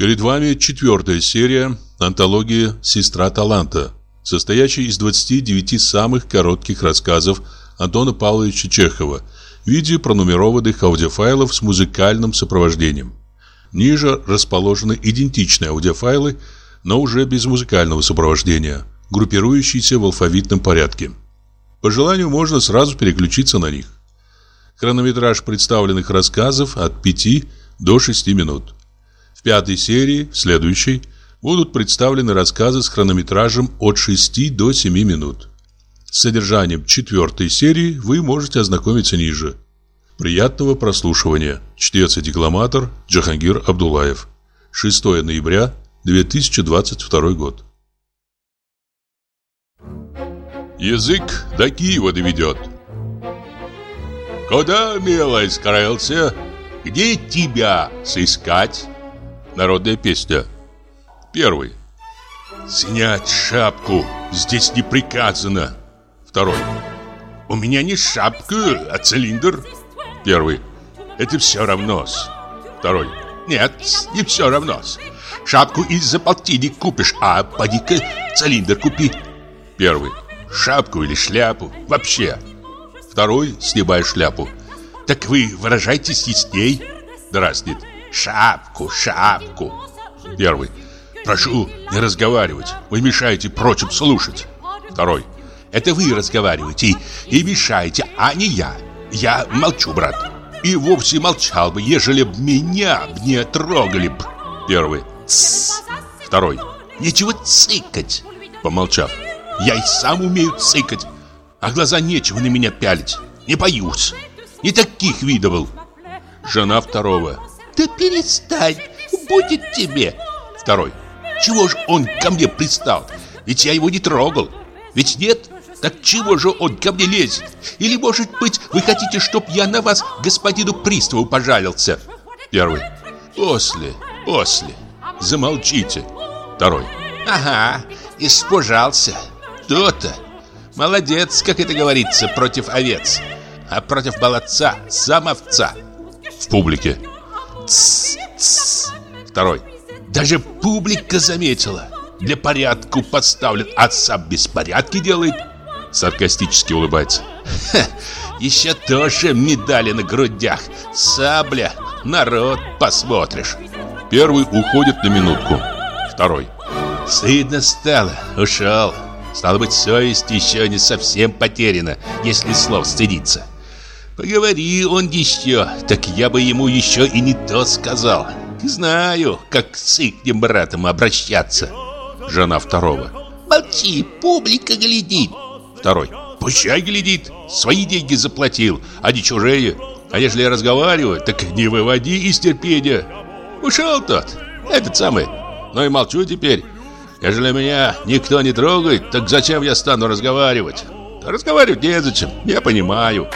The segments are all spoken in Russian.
Перед вами четвертая серия антологии «Сестра таланта», состоящая из 29 самых коротких рассказов Антона Павловича Чехова в виде пронумерованных аудиофайлов с музыкальным сопровождением. Ниже расположены идентичные аудиофайлы, но уже без музыкального сопровождения, группирующиеся в алфавитном порядке. По желанию можно сразу переключиться на них. Хронометраж представленных рассказов от 5 до 6 минут. В пятой серии, следующей, будут представлены рассказы с хронометражем от 6 до 7 минут. С содержанием четвертой серии вы можете ознакомиться ниже. Приятного прослушивания. Чтец и декламатор Джахангир Абдулаев. 6 ноября 2022 год. Язык до Киева доведет. Куда, милый, скрылся? Где тебя сыскать? Народная песня. Первый. Снять шапку. Здесь не приказано. Второй. У меня не шапка, а цилиндр. Первый. Это все равно. Второй. Нет, не все равно. Шапку из-за полтинник купишь, а поди-ка цилиндр купи. Первый. Шапку или шляпу. Вообще. Второй, снимая шляпу. Так вы выражайтесь ясней. Дразнит. Шапку, шапку. Первый. Прошу не разговаривать. Вы мешаете прочим слушать. Второй. Это вы разговариваете и мешаете, а не я. Я молчу, брат. И вовсе молчал бы, ежели б меня не трогали б. Первый. Тссс. Второй. Нечего цыкать. Помолчав. Я и сам умею цыкать. А глаза нечего на меня пялить. Не боюсь. Не таких видывал. Жена второго. Да перестань, будет тебе. Второй. Чего же он ко мне пристал? Ведь я его не трогал. Ведь нет? Так чего же он ко мне лезет? Или, может быть, вы хотите, чтоб я на вас господину приставу пожалился? Первый. После, после. Замолчите. Второй. Ага, испужался. То-то. Молодец, как это говорится, против овец. А против молодца сам овца. В публике. Второй. Даже публика заметила. Для порядку подставлен, а сам беспорядки делает. Саркастически улыбается. Ха, еще тоже медали на грудях. Сабля. Народ, посмотришь. Первый уходит на минутку. Второй. Стыдно стало. Ушел. Стало быть, совесть еще не совсем потеряна, если слов стыдиться. Поговори он еще, так я бы ему еще и не то сказал. Знаю, как с ихним братом обращаться. Жена второго. Молчи, публика глядит. Второй. Пущай глядит, свои деньги заплатил, а не чужие. А если я разговариваю, так не выводи из терпения. Ушел тот, этот самый. Ну и молчу теперь. Ежели меня никто не трогает, так зачем я стану разговаривать? Разговаривать незачем, я понимаю.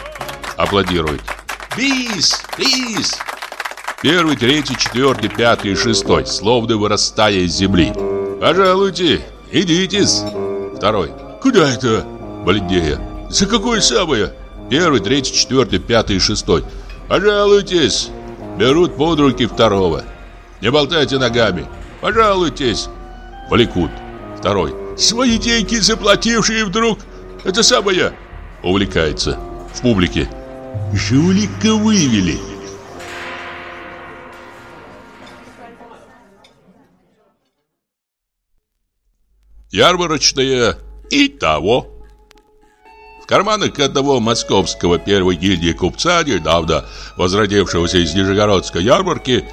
Аплодирует. Бис, бис. Первый, третий, четвертый, пятый и шестой, словно вырастая из земли. Пожалуйте, идитесь. Второй. Куда это? Бледнее. За какое самое? Первый, третий, четвертый, пятый и шестой. Пожалуйтесь. Берут под руки второго. Не болтайте ногами. Пожалуйтесь. Влекут. Второй. Свои деньги заплатившие вдруг. Это самое. Увлекается. В публике. Жулика вывели. Ярмарочное и того. В карманах одного московского первой гильдии купца, недавно возродившегося из Нижегородской ярмарки,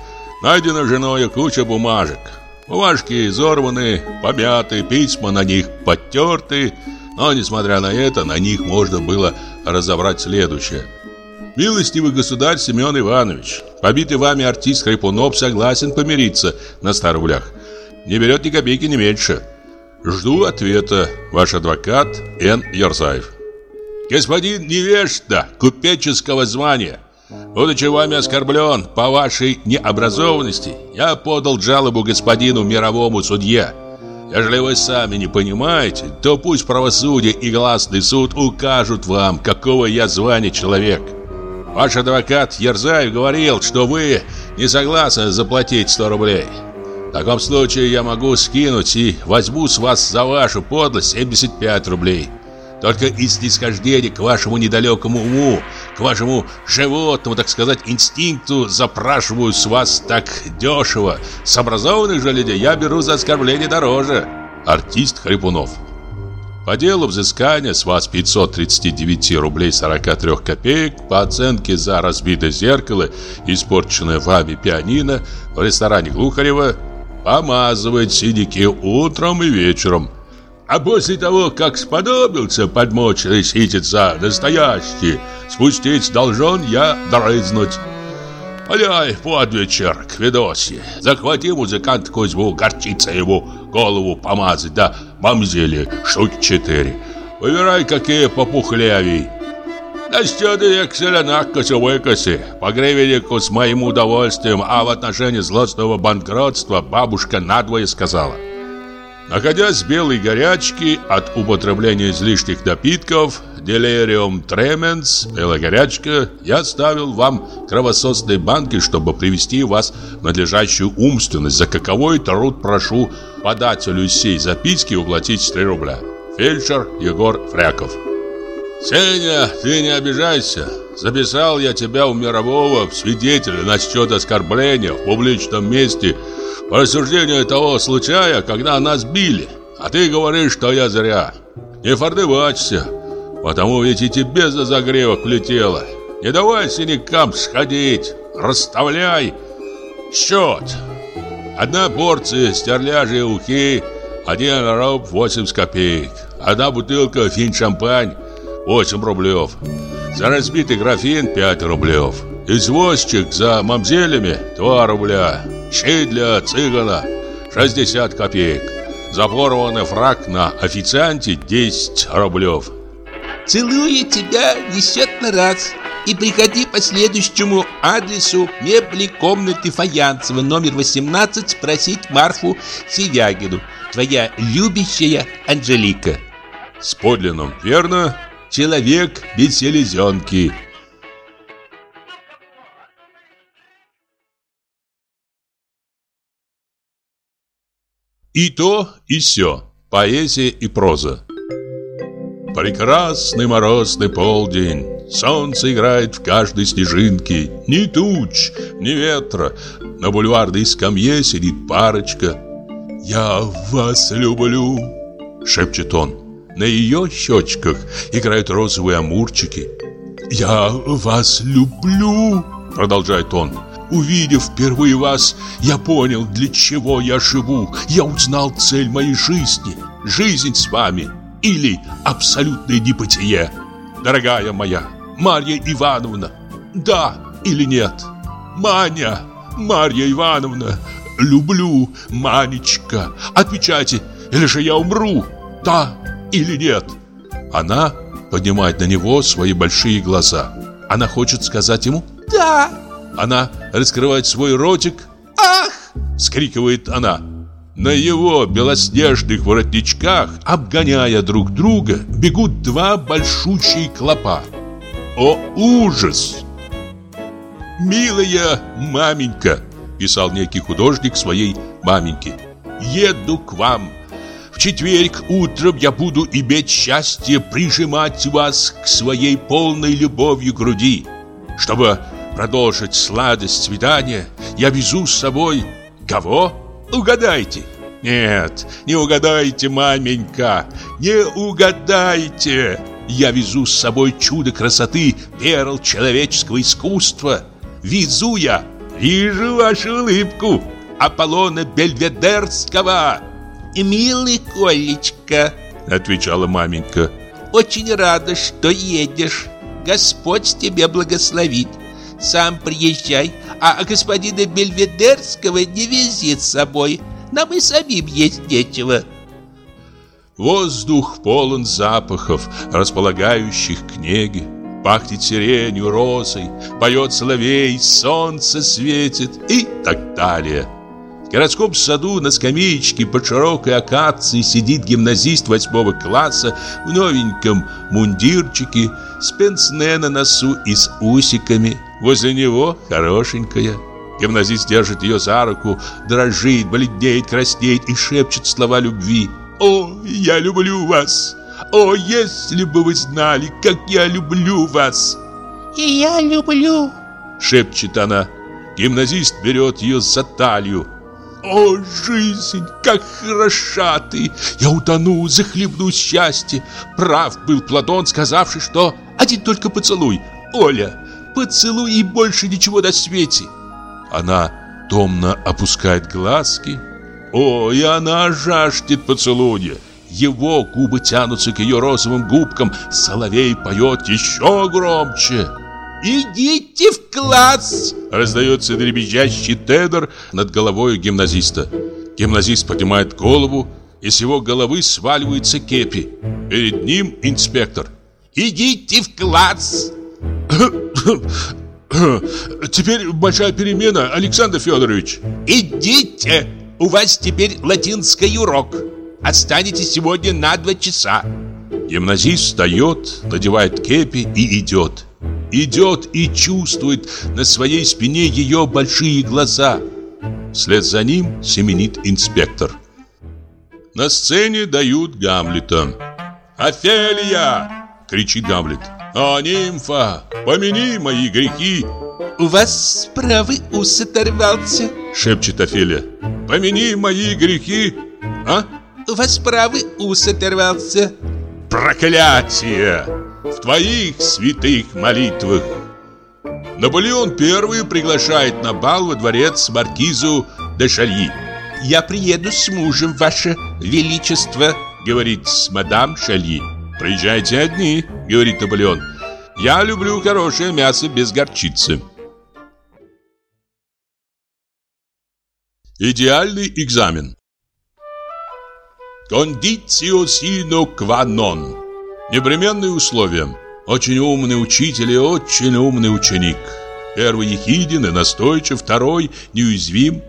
найдена женой куча бумажек. Бумажки изорваны, помяты, письма на них подтерты, но, несмотря на это, на них можно было разобрать следующее. «Милостивый государь Семен Иванович, побитый вами артист Хрипунов согласен помириться на 100 рублях. Не берет ни копейки, ни меньше. Жду ответа. Ваш адвокат Н. Ярзаев». Господин невежда купеческого звания, будучи вами оскорблен по вашей необразованности, я подал жалобу господину мировому судье. Если вы сами не понимаете, то пусть правосудие и гласный суд укажут вам, какого я звания человек. Ваш адвокат Ерзаев говорил, что вы не согласны заплатить 100 рублей. В таком случае я могу скинуть и возьму с вас за вашу подлость 75 рублей. Только из снисхождения к вашему недалекому уму, к вашему животному, так сказать, инстинкту запрашиваю с вас так дешево. С образованных же людей я беру за оскорбление дороже. Артист Хрипунов. По делу взыскания с вас 539 рублей 43 копеек по оценке за разбитое зеркало, испорченное вами пианино в ресторане Глухарева, помазывает синяки утром и вечером. А после того, как сподобился подмочь за настоящий, спустить должен я дрызнуть. Аляй, под вечер к Федосье. Захвати музыкант Кузьму, горчица ему голову помазать, да мамзели штук четыре. Выбирай, какие попухлявей. Настены экселя накоси выкоси. По гривеннику с моим удовольствием, а в отношении злостного банкротства бабушка надвое сказала. Находясь в белой горячке от употребления излишних напитков, делириум тременс, белая горячка, я ставил вам кровососные банки, чтобы привести вас в надлежащую умственность, за каковой труд прошу подателю сей записки уплатить 3 рубля. Фельдшер Егор Фряков. Сеня, ты не обижайся. Записал я тебя у мирового свидетеля насчет оскорбления в публичном месте – по рассуждению того случая, когда нас били. А ты говоришь, что я зря. Не фордывачься, потому ведь и тебе за загревок влетело. Не давай синякам сходить, расставляй счет. Одна порция стерляжей ухи, один роб 80 копеек. Одна бутылка фин-шампань 8 рублев. За разбитый графин 5 рублев. Извозчик за мамзелями 2 рубля. Щей для цыгана 60 копеек. Запорванный фраг на официанте 10 рублев. Целую тебя десятый раз. И приходи по следующему адресу мебли комнаты Фаянцева, номер 18, спросить Марфу Севягину. Твоя любящая Анжелика. С подлинным, верно? Человек без селезенки. И то, и сё. Поэзия и проза. Прекрасный морозный полдень. Солнце играет в каждой снежинке. Ни туч, ни ветра. На бульварной скамье сидит парочка. «Я вас люблю», — шепчет он. На ее щечках играют розовые амурчики. «Я вас люблю», — продолжает он. Увидев впервые вас, я понял, для чего я живу. Я узнал цель моей жизни. Жизнь с вами или абсолютное небытие. Дорогая моя, Марья Ивановна, да или нет? Маня, Марья Ивановна, люблю, Манечка. Отвечайте, или же я умру, да или нет? Она поднимает на него свои большие глаза. Она хочет сказать ему «Да». Она раскрывает свой ротик. «Ах!» — скрикивает она. На его белоснежных воротничках, обгоняя друг друга, бегут два большущие клопа. О, ужас! «Милая маменька», — писал некий художник своей маменьке, — «еду к вам. В четверг утром я буду иметь счастье прижимать вас к своей полной любовью груди, чтобы продолжить сладость свидания, я везу с собой... Кого? Угадайте. Нет, не угадайте, маменька, не угадайте. Я везу с собой чудо красоты, перл человеческого искусства. Везу я, вижу вашу улыбку, Аполлона Бельведерского. «Милый Колечка», — отвечала маменька, — «очень рада, что едешь. Господь тебе благословит сам приезжай, а господина Бельведерского не вези с собой. Нам и самим есть нечего». Воздух полон запахов, располагающих к. Пахнет сиренью, розой, поет соловей, солнце светит и так далее. В городском саду на скамеечке под широкой акацией сидит гимназист восьмого класса в новеньком мундирчике с пенсне на носу и с усиками – Возле него хорошенькая, Гимназист держит ее за руку, дрожит, бледнеет, краснеет и шепчет слова любви. «О, я люблю вас! О, если бы вы знали, как я люблю вас!» «И я люблю!» — шепчет она. Гимназист берет ее за талию. «О, жизнь, как хороша ты! Я утону, захлебнусь счастье!» Прав был Платон, сказавший, что один только поцелуй. «Оля, поцелуй и больше ничего на свете!» Она томно опускает глазки. О, и она жаждет поцелуя. Его губы тянутся к ее розовым губкам. Соловей поет еще громче. «Идите в класс!» Раздается дребезжащий тедер над головой гимназиста. Гимназист поднимает голову, и с его головы сваливается кепи. Перед ним инспектор. «Идите в класс!» Теперь большая перемена, Александр Федорович. Идите, у вас теперь латинский урок. Останетесь сегодня на два часа. Гимназист встает, надевает кепи и идет. Идет и чувствует на своей спине ее большие глаза. Вслед за ним семенит инспектор. На сцене дают Гамлета. «Офелия!» — кричит Гамлет. «О, нимфа, помяни мои грехи!» «У вас правый ус оторвался!» — шепчет Офелия. «Помяни мои грехи!» «А?» «У вас правый ус оторвался!» «Проклятие! В твоих святых молитвах!» Наполеон I приглашает на бал во дворец маркизу де Шальи. «Я приеду с мужем, ваше величество», — говорит мадам Шальи. «Приезжайте одни», — говорит Наполеон. «Я люблю хорошее мясо без горчицы». Идеальный экзамен Кондицио сино non Непременные условия Очень умный учитель и очень умный ученик Первый ехиден и настойчив, второй неуязвим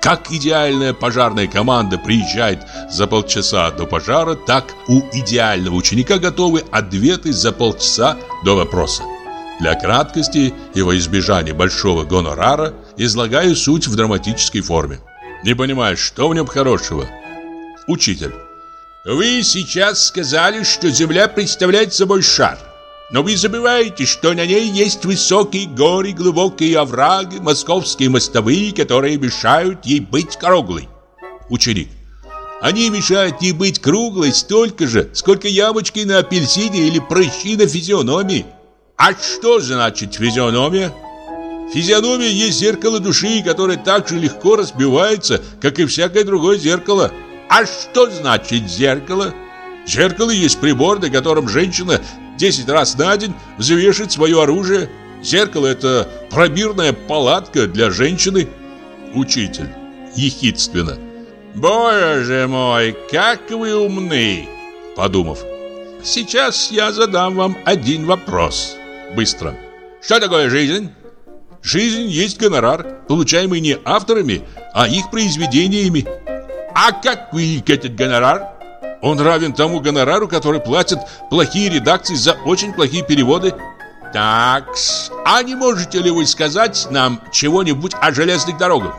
как идеальная пожарная команда приезжает за полчаса до пожара, так у идеального ученика готовы ответы за полчаса до вопроса. Для краткости и во избежание большого гонорара излагаю суть в драматической форме. Не понимаешь, что в нем хорошего? Учитель. Вы сейчас сказали, что Земля представляет собой шар. Но вы забываете, что на ней есть высокие горы, глубокие овраги, московские мостовые, которые мешают ей быть круглой. Ученик. Они мешают ей быть круглой столько же, сколько ямочки на апельсине или прыщи на физиономии. А что значит физиономия? Физиономия есть зеркало души, которое так же легко разбивается, как и всякое другое зеркало. А что значит зеркало? Зеркало есть прибор, на котором женщина 10 раз на день взвешивает свое оружие. Зеркало – это пробирная палатка для женщины. Учитель. Ехидственно. «Боже мой, как вы умны!» Подумав. «Сейчас я задам вам один вопрос». Быстро. «Что такое жизнь?» Жизнь есть гонорар, получаемый не авторами, а их произведениями. А какой этот гонорар? Он равен тому гонорару, который платят плохие редакции за очень плохие переводы. Так, а не можете ли вы сказать нам чего-нибудь о железных дорогах?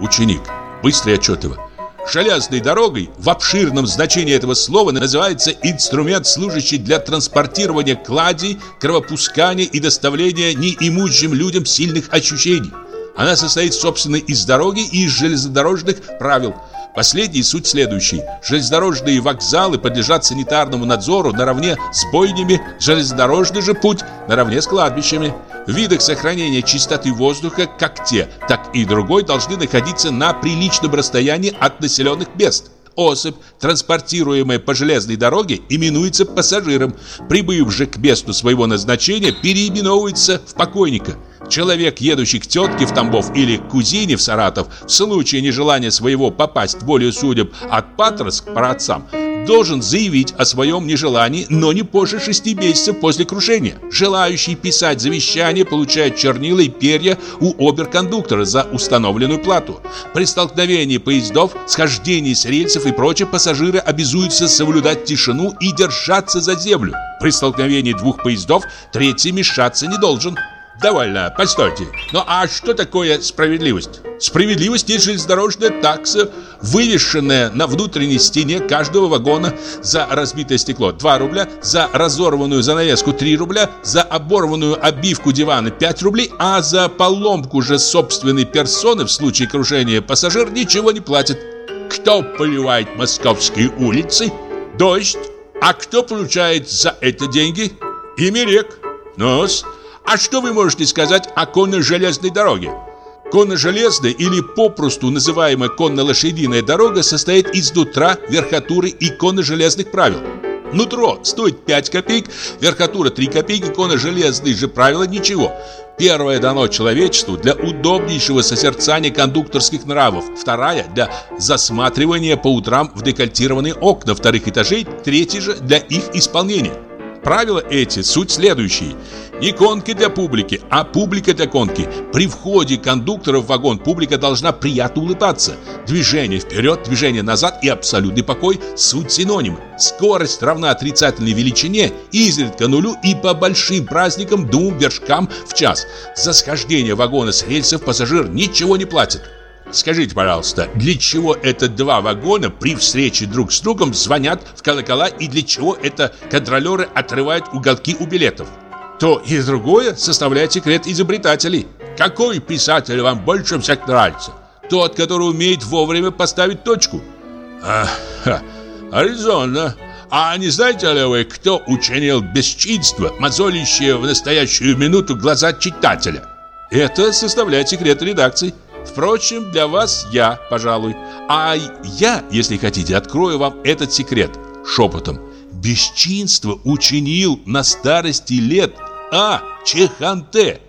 Ученик, быстро и отчетливо. Железной дорогой в обширном значении этого слова называется инструмент, служащий для транспортирования кладей, кровопускания и доставления неимущим людям сильных ощущений. Она состоит, собственно, из дороги и из железнодорожных правил – Последний суть следующий. Железнодорожные вокзалы подлежат санитарному надзору наравне с бойнями, железнодорожный же путь наравне с кладбищами. В видах сохранения чистоты воздуха как те, так и другой должны находиться на приличном расстоянии от населенных мест. Особь, транспортируемая по железной дороге, именуется пассажиром. Прибыв же к месту своего назначения, переименовывается в покойника – Человек, едущий к тетке в Тамбов или к кузине в Саратов, в случае нежелания своего попасть в волю судеб от Патрос к праотцам, должен заявить о своем нежелании, но не позже шести месяцев после крушения. Желающий писать завещание получает чернила и перья у оберкондуктора за установленную плату. При столкновении поездов, схождении с рельсов и прочее пассажиры обязуются соблюдать тишину и держаться за землю. При столкновении двух поездов третий мешаться не должен. Довольно, постойте. Ну а что такое справедливость? Справедливость есть железнодорожная такса, вывешенная на внутренней стене каждого вагона за разбитое стекло 2 рубля, за разорванную занавеску 3 рубля, за оборванную обивку дивана 5 рублей, а за поломку же собственной персоны в случае крушения пассажир ничего не платит. Кто поливает московские улицы? Дождь. А кто получает за это деньги? Имерек. Нос. А что вы можете сказать о конно-железной дороге? Конно-железная или попросту называемая конно-лошадиная дорога состоит из нутра, верхотуры и конно-железных правил. Нутро стоит 5 копеек, верхотура 3 копейки, конно-железные же правила ничего. Первое дано человечеству для удобнейшего созерцания кондукторских нравов. Вторая – для засматривания по утрам в декольтированные окна вторых этажей. Третья же – для их исполнения. Правила эти суть следующие. Не конки для публики, а публика для конки. При входе кондуктора в вагон публика должна приятно улыбаться. Движение вперед, движение назад и абсолютный покой – суть синоним. Скорость равна отрицательной величине, изредка нулю и по большим праздникам двум вершкам в час. За схождение вагона с рельсов пассажир ничего не платит. Скажите, пожалуйста, для чего это два вагона при встрече друг с другом звонят в колокола и для чего это контролеры отрывают уголки у билетов? То и другое составляет секрет изобретателей. Какой писатель вам больше всех нравится? Тот, который умеет вовремя поставить точку. А, ха, резонно. А не знаете ли вы, кто учинил бесчинство, мозолящее в настоящую минуту глаза читателя? Это составляет секрет редакции. Впрочем, для вас я, пожалуй. А я, если хотите, открою вам этот секрет шепотом. Бесчинство учинил на старости лет А. Чеханте.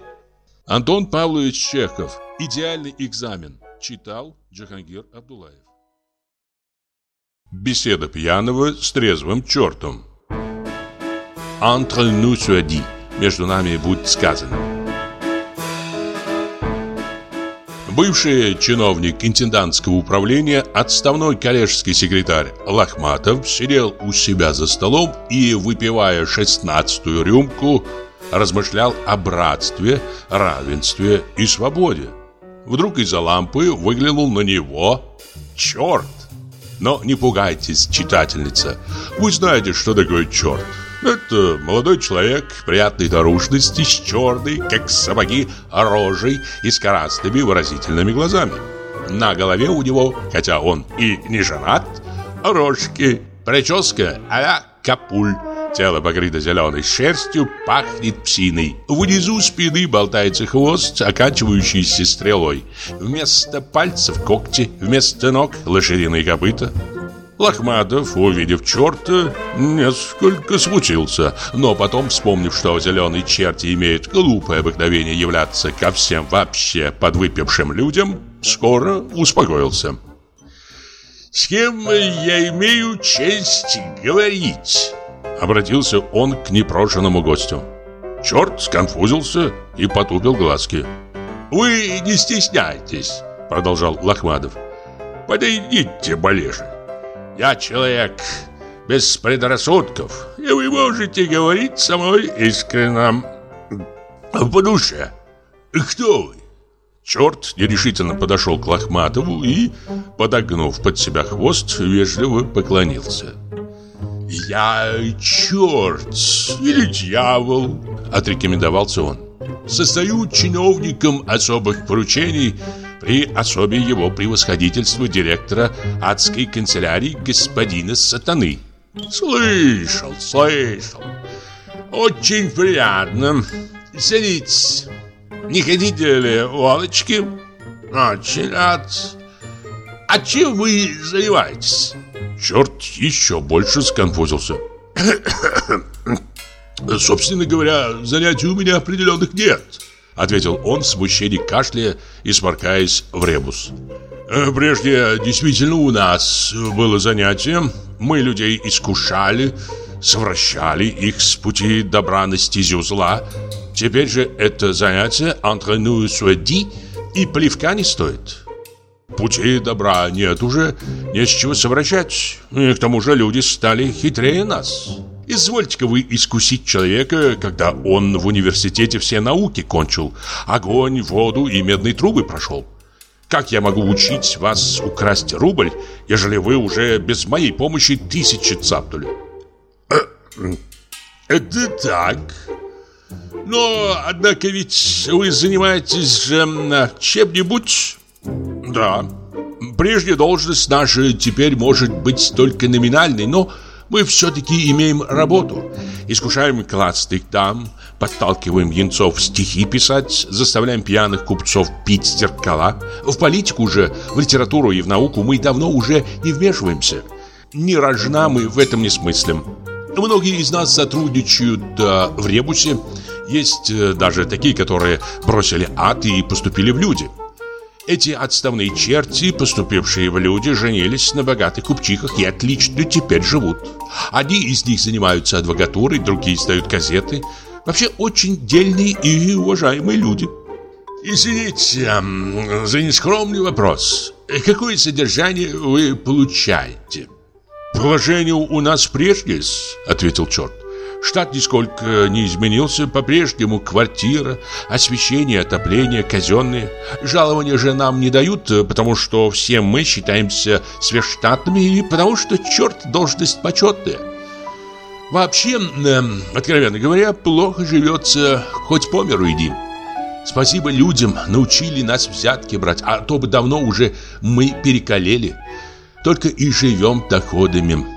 Антон Павлович Чехов. Идеальный экзамен. Читал Джахангир Абдулаев. Беседа пьяного с трезвым чертом. Entre nous soit dit. Между нами будет сказано. Бывший чиновник интендантского управления, отставной коллежский секретарь Лохматов сидел у себя за столом и, выпивая шестнадцатую рюмку, размышлял о братстве, равенстве и свободе. Вдруг из-за лампы выглянул на него черт. Но не пугайтесь, читательница, вы знаете, что такое черт. Это молодой человек приятной наружности, с черной, как сапоги, рожей и с красными выразительными глазами. На голове у него, хотя он и не женат, рожки, прическа а-ля капуль. Тело покрыто зеленой шерстью, пахнет псиной. Внизу спины болтается хвост, оканчивающийся стрелой. Вместо пальцев когти, вместо ног лошадиные копыта. Лохматов, увидев черта, несколько смутился, но потом, вспомнив, что зеленые черти имеют глупое обыкновение являться ко всем вообще подвыпившим людям, скоро успокоился. «С кем я имею честь говорить?» Обратился он к непрошенному гостю. Черт сконфузился и потупил глазки. «Вы не стесняйтесь», — продолжал Лохматов. «Подойдите ближе. Я человек без предрассудков, и вы можете говорить со мной искренне по душе. Кто вы? Черт нерешительно подошел к Лохматову и, подогнув под себя хвост, вежливо поклонился. «Я черт или дьявол», — отрекомендовался он. «Состою чиновником особых поручений при особе его превосходительства директора адской канцелярии господина Сатаны. Слышал, слышал. Очень приятно. Садитесь. Не хотите ли водочки? Очень рад. А чем вы занимаетесь? Черт еще больше сконфузился. Собственно говоря, занятий у меня определенных нет. Ответил он в смущении кашляя и сморкаясь в ребус. «Э, Прежде действительно у нас было занятие. Мы людей искушали, совращали их с пути добра на стезю зла. Теперь же это занятие entre nous и плевка не стоит. Пути добра нет уже, не с чего совращать. И к тому же люди стали хитрее нас. Извольте-ка вы искусить человека, когда он в университете все науки кончил, огонь, воду и медные трубы прошел. Как я могу учить вас украсть рубль, ежели вы уже без моей помощи тысячи цапнули? Это так. Но, однако ведь вы занимаетесь же чем-нибудь? Да. Прежде должность наша теперь может быть только номинальной, но мы все-таки имеем работу. Искушаем классных дам, подталкиваем янцов стихи писать, заставляем пьяных купцов пить зеркала. В политику же, в литературу и в науку мы давно уже не вмешиваемся. Ни рожна мы в этом не смыслим. Многие из нас сотрудничают да, в ребусе. Есть э, даже такие, которые бросили ад и поступили в люди. Эти отставные черти, поступившие в люди, женились на богатых купчихах и отлично теперь живут. Одни из них занимаются адвокатурой, другие издают газеты. Вообще очень дельные и уважаемые люди. Извините за нескромный вопрос. Какое содержание вы получаете? Положение у нас прежнее, ответил черт. Штат нисколько не изменился, по-прежнему квартира, освещение, отопление, казенные. Жалования же нам не дают, потому что все мы считаемся сверхштатными и потому что черт должность почетная. Вообще, э, откровенно говоря, плохо живется, хоть по миру иди. Спасибо людям, научили нас взятки брать, а то бы давно уже мы перекалели. Только и живем доходами.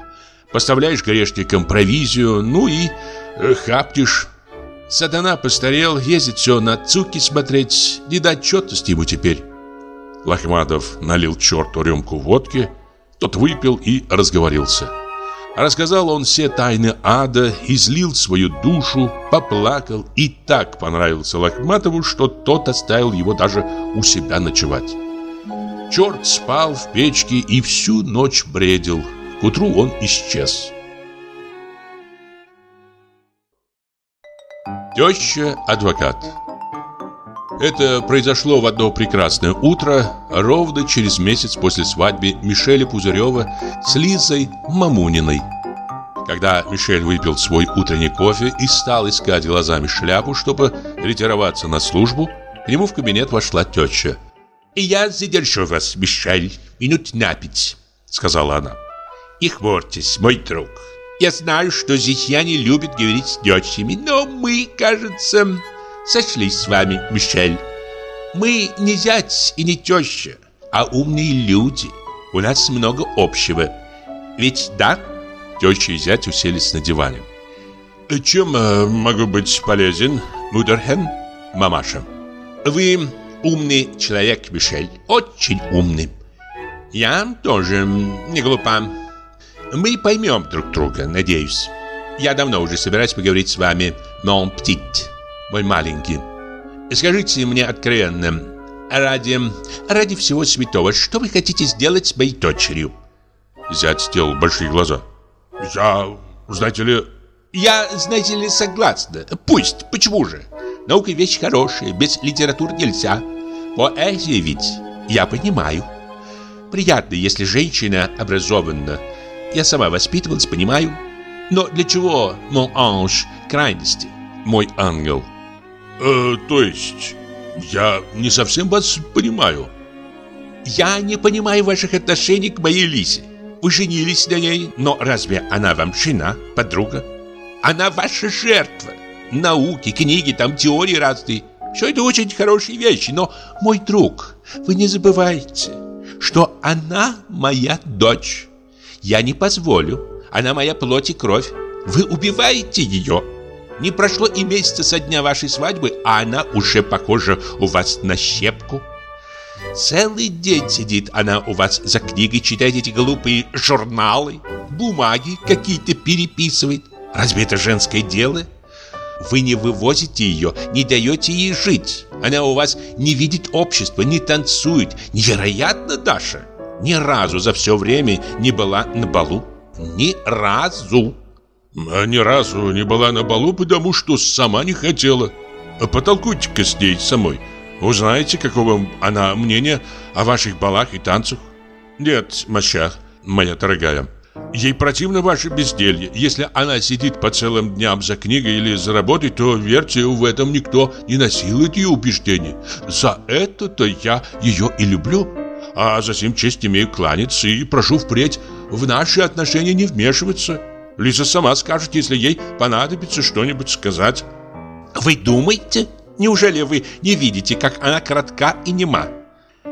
Поставляешь грешникам провизию, ну и э, хаптишь. Сатана постарел, ездит все на цуки смотреть, не дать отчетности ему теперь. Лохматов налил черту рюмку водки, тот выпил и разговорился. Рассказал он все тайны ада, излил свою душу, поплакал и так понравился Лохматову, что тот оставил его даже у себя ночевать. Черт спал в печке и всю ночь бредил, к утру он исчез. Теща-адвокат Это произошло в одно прекрасное утро, ровно через месяц после свадьбы Мишеля Пузырева с Лизой Мамуниной. Когда Мишель выпил свой утренний кофе и стал искать глазами шляпу, чтобы ретироваться на службу, к нему в кабинет вошла теща. «Я задержу вас, Мишель, минут на пять», — сказала она. И хвортесь, мой друг. Я знаю, что здесь я не любит говорить с тетями, но мы, кажется, сошлись с вами, Мишель. Мы не зять и не теща, а умные люди. У нас много общего. Ведь да? Теща и зять уселись на диване. Чем э, могу быть полезен, Мудерхен, мамаша? Вы умный человек, Мишель, очень умный. Я тоже не глупа. Мы поймем друг друга, надеюсь. Я давно уже собираюсь поговорить с вами, mon petit, мой маленький. Скажите мне откровенно, ради, ради всего святого, что вы хотите сделать с моей дочерью?» Зять сделал большие глаза. «Я, знаете ли...» «Я, знаете ли, согласна. Пусть, почему же? Наука вещь хорошая, без литературы нельзя. Поэзия ведь, я понимаю. Приятно, если женщина образована, я сама воспитывалась, понимаю. Но для чего, мой анж, крайности? Мой ангел. Э, то есть, я не совсем вас понимаю. Я не понимаю ваших отношений к моей Лизе. Вы женились на ней, но разве она вам жена, подруга? Она ваша жертва. Науки, книги, там теории разные. Все это очень хорошие вещи, но, мой друг, вы не забывайте, что она моя дочь. Я не позволю. Она моя плоть и кровь. Вы убиваете ее. Не прошло и месяца со дня вашей свадьбы, а она уже похожа у вас на щепку. Целый день сидит она у вас за книгой, читает эти глупые журналы, бумаги какие-то переписывает. Разве это женское дело? Вы не вывозите ее, не даете ей жить. Она у вас не видит общества, не танцует. Невероятно, Даша. Ни разу за все время не была на балу. Ни разу. А ни разу не была на балу, потому что сама не хотела. А потолкуйте-ка с ней самой. Узнаете, какого она мнения о ваших балах и танцах? Нет, Мащах, моя дорогая, Ей противно ваше безделье. Если она сидит по целым дням за книгой или за работой, то, верьте, в этом никто не насилует ее убеждений. За это-то я ее и люблю. А затем честь имею кланяться и прошу впредь в наши отношения не вмешиваться. Лиза сама скажет, если ей понадобится что-нибудь сказать. Вы думаете? Неужели вы не видите, как она коротка и нема?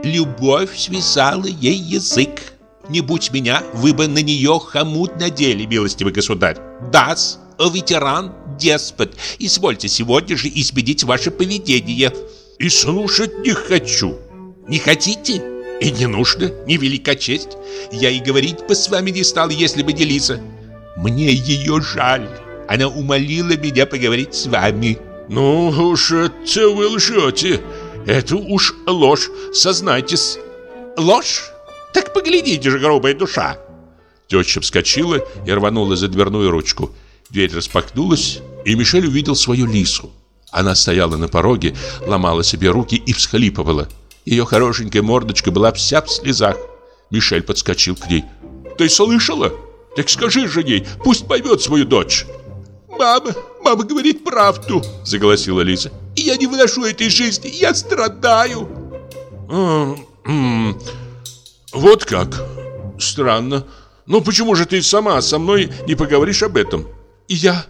Любовь связала ей язык. Не будь меня, вы бы на нее хомут надели, милостивый государь. Дас, ветеран, деспот. Извольте сегодня же изменить ваше поведение. И слушать не хочу. Не хотите? И не нужно, не велика честь. Я и говорить бы с вами не стал, если бы Лиза. Мне ее жаль. Она умолила меня поговорить с вами. Ну уж это вы лжете. Это уж ложь, сознайтесь. Ложь? Так поглядите же, грубая душа. Тетя вскочила и рванула за дверную ручку. Дверь распахнулась, и Мишель увидел свою лису. Она стояла на пороге, ломала себе руки и всхлипывала. Ее хорошенькая мордочка была вся в слезах. Мишель подскочил к ней. «Ты слышала? Так скажи же ей, пусть поймет свою дочь!» «Мама, мама говорит правду!» – заголосила Лиза. «Я не выношу этой жизни, я страдаю!» «Вот как? Странно. Но почему же ты сама со мной не поговоришь об этом?» «Я...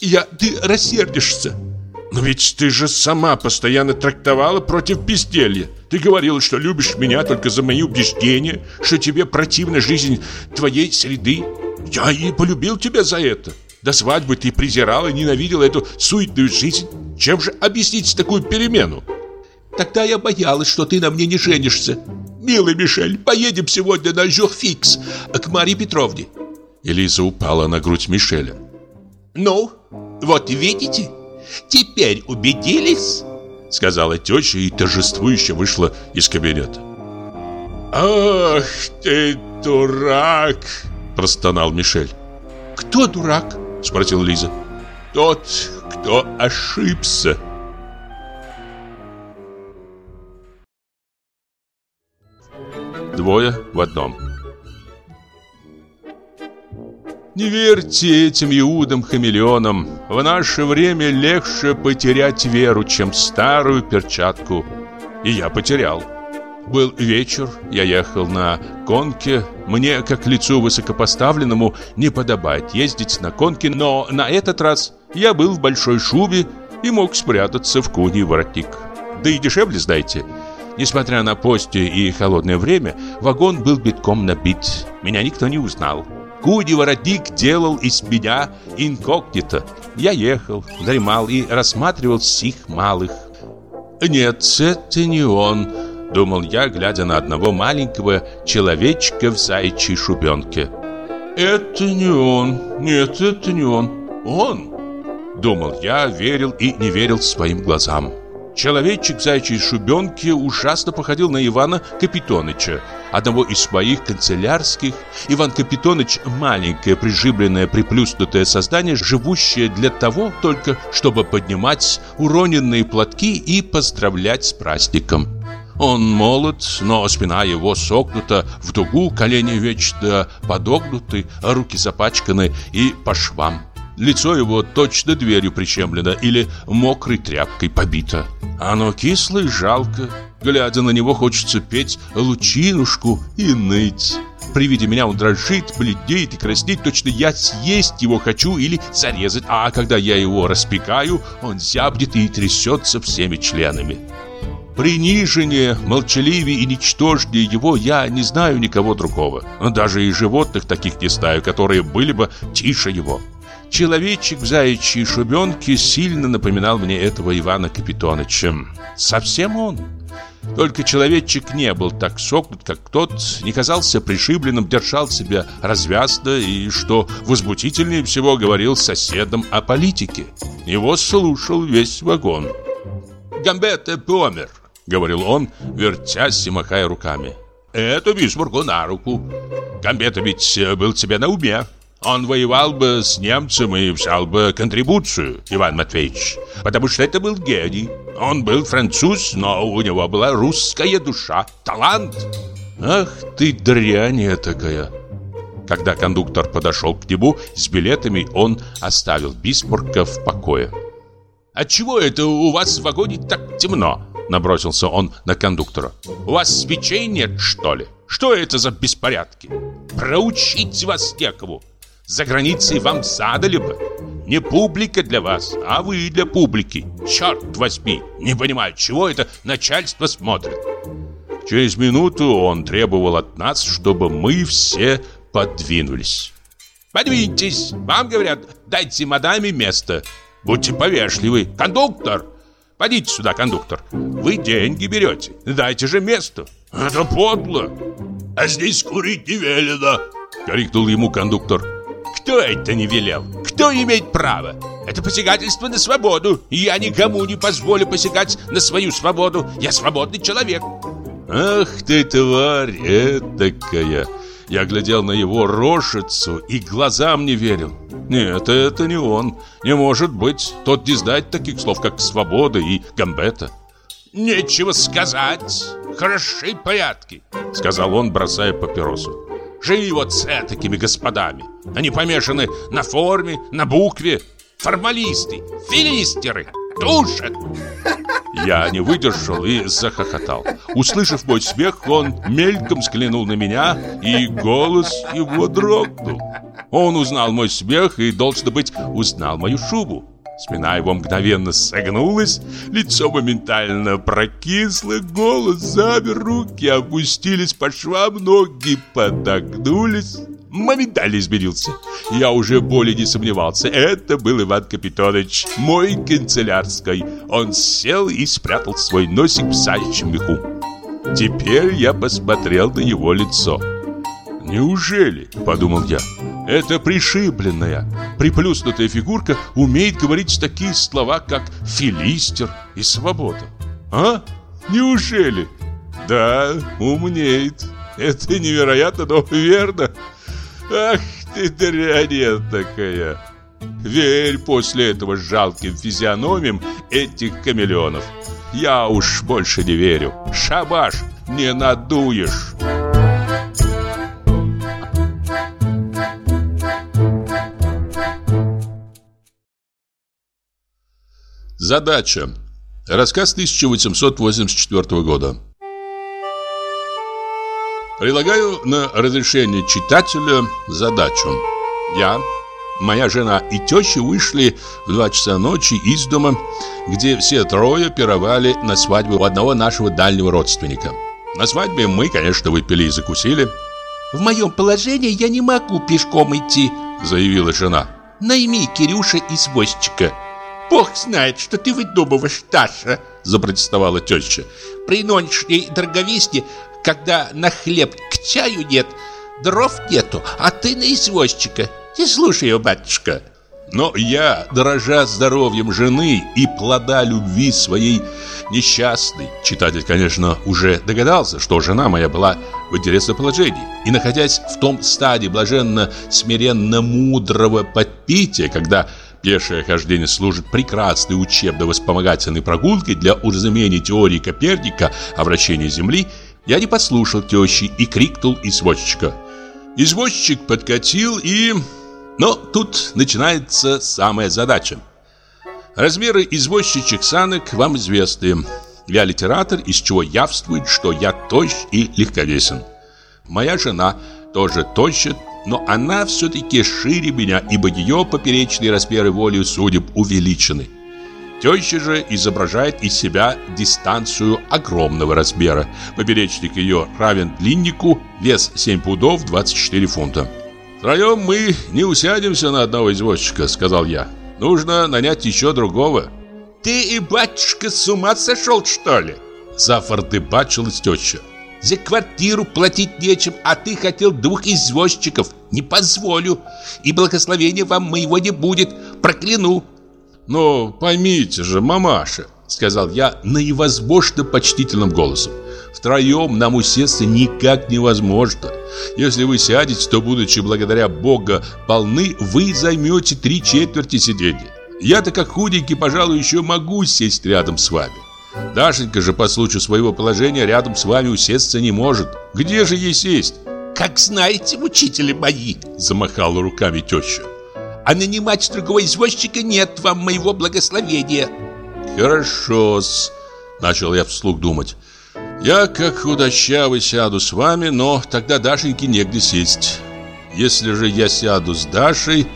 я... ты рассердишься!» «Но ведь ты же сама постоянно трактовала против безделья. Ты говорила, что любишь меня только за мои убеждения, что тебе противна жизнь твоей среды. Я и полюбил тебя за это. До свадьбы ты презирала и ненавидела эту суетную жизнь. Чем же объяснить такую перемену? Тогда я боялась, что ты на мне не женишься. Милый Мишель, поедем сегодня на Журфикс к Марии Петровне. Элиза упала на грудь Мишеля. Ну, вот видите, теперь убедились? Сказала теща и торжествующе вышла из кабинета. «Ах ты дурак!» Простонал Мишель. «Кто дурак?» — спросила Лиза. «Тот, кто ошибся». Двое в одном. Не верьте этим иудам-хамелеонам. В наше время легче потерять веру, чем старую перчатку. И я потерял. Был вечер, я ехал на конке. Мне, как лицу высокопоставленному, не подобает ездить на конке, но на этот раз я был в большой шубе и мог спрятаться в куни воротник. Да и дешевле, знаете. Несмотря на посте и холодное время, вагон был битком набит. Меня никто не узнал. Куни воротник делал из меня инкогнито. Я ехал, дремал и рассматривал сих малых. Нет, это не он. Думал я, глядя на одного маленького человечка в заячьей шубенке. Это не он. Нет, это не он. Он? Думал я, верил и не верил своим глазам. Человечек в заячьей шубенке ужасно походил на Ивана Капитоныча, одного из своих канцелярских. Иван Капитоныч – маленькое, прижибленное, приплюснутое создание, живущее для того только, чтобы поднимать уроненные платки и поздравлять с праздником. Он молод, но спина его согнута в дугу, колени вечно подогнуты, руки запачканы и по швам. Лицо его точно дверью прищемлено или мокрой тряпкой побито. Оно кисло и жалко. Глядя на него, хочется петь лучинушку и ныть. При виде меня он дрожит, бледнеет и краснеет. Точно я съесть его хочу или зарезать. А когда я его распекаю, он зябнет и трясется всеми членами. Принижение, молчаливее и ничтожнее его я не знаю никого другого. Даже и животных таких не знаю, которые были бы тише его. Человечек в заячьей шубенке сильно напоминал мне этого Ивана Капитоныча. Совсем он. Только человечек не был так согнут, как тот, не казался пришибленным, держал себя развязно и, что возмутительнее всего, говорил соседом о политике. Его слушал весь вагон. «Гамбета помер», — говорил он, вертясь и махая руками. «Это Бисмарку на руку. Гамбета ведь был тебе на уме. Он воевал бы с немцем и взял бы контрибуцию, Иван Матвеевич, потому что это был гений. Он был француз, но у него была русская душа, талант. Ах ты дрянь такая. Когда кондуктор подошел к нему с билетами, он оставил Бисмарка в покое. «Отчего это у вас в вагоне так темно?» Набросился он на кондуктора. «У вас свечей нет, что ли? Что это за беспорядки? Проучить вас некому. За границей вам задали бы. Не публика для вас, а вы для публики. Черт возьми, не понимаю, чего это начальство смотрит». Через минуту он требовал от нас, чтобы мы все подвинулись. «Подвиньтесь! Вам говорят, дайте мадаме место. Будьте повежливы. Кондуктор! Подите сюда, кондуктор. Вы деньги берете. Дайте же место. Это подло. А здесь курить не велено!» Крикнул ему кондуктор. «Кто это не велел? Кто имеет право? Это посягательство на свободу. И я никому не позволю посягать на свою свободу. Я свободный человек». Ах ты, тварь этакая! Я глядел на его рожицу и глазам не верил. Нет, это не он. Не может быть. Тот не знает таких слов, как «свобода» и «гамбета». «Нечего сказать. Хороши порядки», — сказал он, бросая папиросу. «Живи вот с такими господами. Они помешаны на форме, на букве. Формалисты, филистеры, душат». Я не выдержал и захохотал. Услышав мой смех, он мельком взглянул на меня, и голос его дрогнул. Он узнал мой смех и, должно быть, узнал мою шубу. Спина его мгновенно согнулась, лицо моментально прокисло, голос замер, руки опустились по швам, ноги подогнулись. Моментально изменился. Я уже более не сомневался. Это был Иван Капитонович, мой канцелярской. Он сел и спрятал свой носик в садичьем меху. Теперь я посмотрел на его лицо. «Неужели?» – подумал я. Эта пришибленная, приплюснутая фигурка умеет говорить такие слова, как «филистер» и «свобода». А? Неужели? Да, умнеет. Это невероятно, но верно. Ах ты дрянь такая. Верь после этого жалким физиономиям этих камелеонов. Я уж больше не верю. Шабаш, не надуешь. Задача. Рассказ 1884 года. Предлагаю на разрешение читателя задачу. Я, моя жена и теща вышли в 2 часа ночи из дома, где все трое пировали на свадьбу у одного нашего дальнего родственника. На свадьбе мы, конечно, выпили и закусили. «В моем положении я не могу пешком идти», — заявила жена. «Найми Кирюша извозчика». «Бог знает, что ты выдумываешь, Таша!» Запротестовала теща. «При нынешней дороговизне, когда на хлеб к чаю нет, дров нету, а ты на извозчика. Не слушай ее, батюшка!» Но я, дорожа здоровьем жены и плода любви своей несчастной, читатель, конечно, уже догадался, что жена моя была в интересном положении, и находясь в том стадии блаженно-смиренно-мудрого подпития, когда Пешее хождение служит прекрасной учебно-вспомогательной прогулкой для уразумения теории Коперника о вращении Земли, я не послушал тещи и крикнул извозчика. Извозчик подкатил и... Но тут начинается самая задача. Размеры извозчичьих санок вам известны. Я литератор, из чего явствует, что я тощ и легковесен. Моя жена тоже тоща, но она все-таки шире меня, ибо ее поперечные размеры волею судеб увеличены. Теща же изображает из себя дистанцию огромного размера. Поперечник ее равен длиннику, вес 7 пудов 24 фунта. «Втроем мы не усядемся на одного извозчика», — сказал я. «Нужно нанять еще другого». «Ты и батюшка с ума сошел, что ли?» Зафортыбачилась теща. За квартиру платить нечем, а ты хотел двух извозчиков. Не позволю. И благословения вам моего не будет. Прокляну. Но поймите же, мамаша, сказал я наивозможно почтительным голосом. Втроем нам усесться никак невозможно. Если вы сядете, то, будучи благодаря Бога полны, вы займете три четверти сиденья. Я-то как худенький, пожалуй, еще могу сесть рядом с вами. Дашенька же по случаю своего положения рядом с вами усесться не может. Где же ей сесть? Как знаете, учители мои, замахала руками теща. А нанимать другого извозчика нет вам моего благословения. Хорошо-с, начал я вслух думать. Я, как худощавый, сяду с вами, но тогда Дашеньке негде сесть. Если же я сяду с Дашей,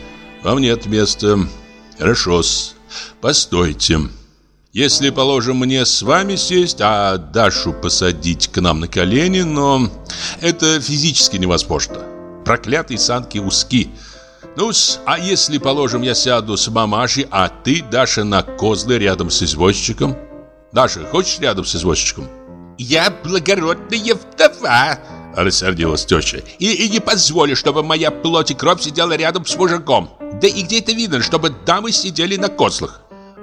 вам нет места. Хорошо-с, постойте. Если, положим, мне с вами сесть, а Дашу посадить к нам на колени, но это физически невозможно. Проклятые санки узки. ну а если, положим, я сяду с мамашей, а ты, Даша, на козлы рядом с извозчиком? Даша, хочешь рядом с извозчиком? Я благородная вдова, рассердилась теща. И, и не позволю, чтобы моя плоть и кровь сидела рядом с мужиком. Да и где это видно, чтобы дамы сидели на козлах?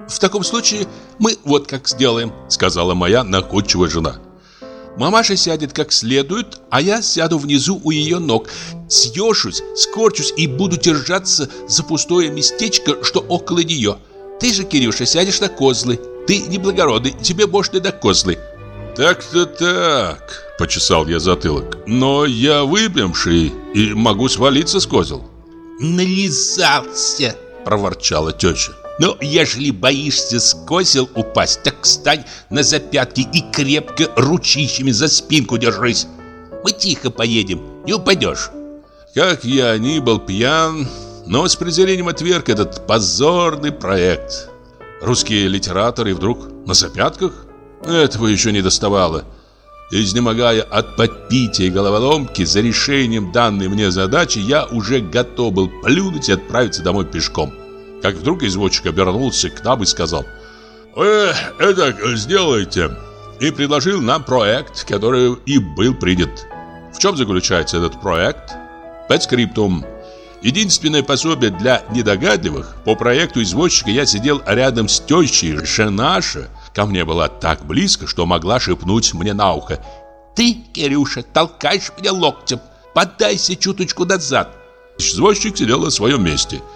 В таком случае мы вот как сделаем, сказала моя находчивая жена. Мамаша сядет как следует, а я сяду внизу у ее ног. Съежусь, скорчусь и буду держаться за пустое местечко, что около нее. Ты же, Кирюша, сядешь на козлы. Ты неблагородный, тебе можно на козлы. Так-то так, почесал я затылок. Но я выпрямший и могу свалиться с козел. Нализался, проворчала теща. Но ежели боишься с козел упасть, так встань на запятки и крепко ручищами за спинку держись. Мы тихо поедем, не упадешь. Как я ни был пьян, но с презрением отверг этот позорный проект. Русские литераторы вдруг на запятках? Этого еще не доставало. Изнемогая от подпития головоломки за решением данной мне задачи, я уже готов был плюнуть и отправиться домой пешком как вдруг извозчик обернулся к нам и сказал «Вы это сделайте!» и предложил нам проект, который и был принят. В чем заключается этот проект? Подскриптум. Единственное пособие для недогадливых. По проекту извозчика я сидел рядом с тещей, Женаша. Ко мне была так близко, что могла шепнуть мне на ухо. «Ты, Кирюша, толкаешь меня локтем. Подайся чуточку назад». Извозчик сидел на своем месте –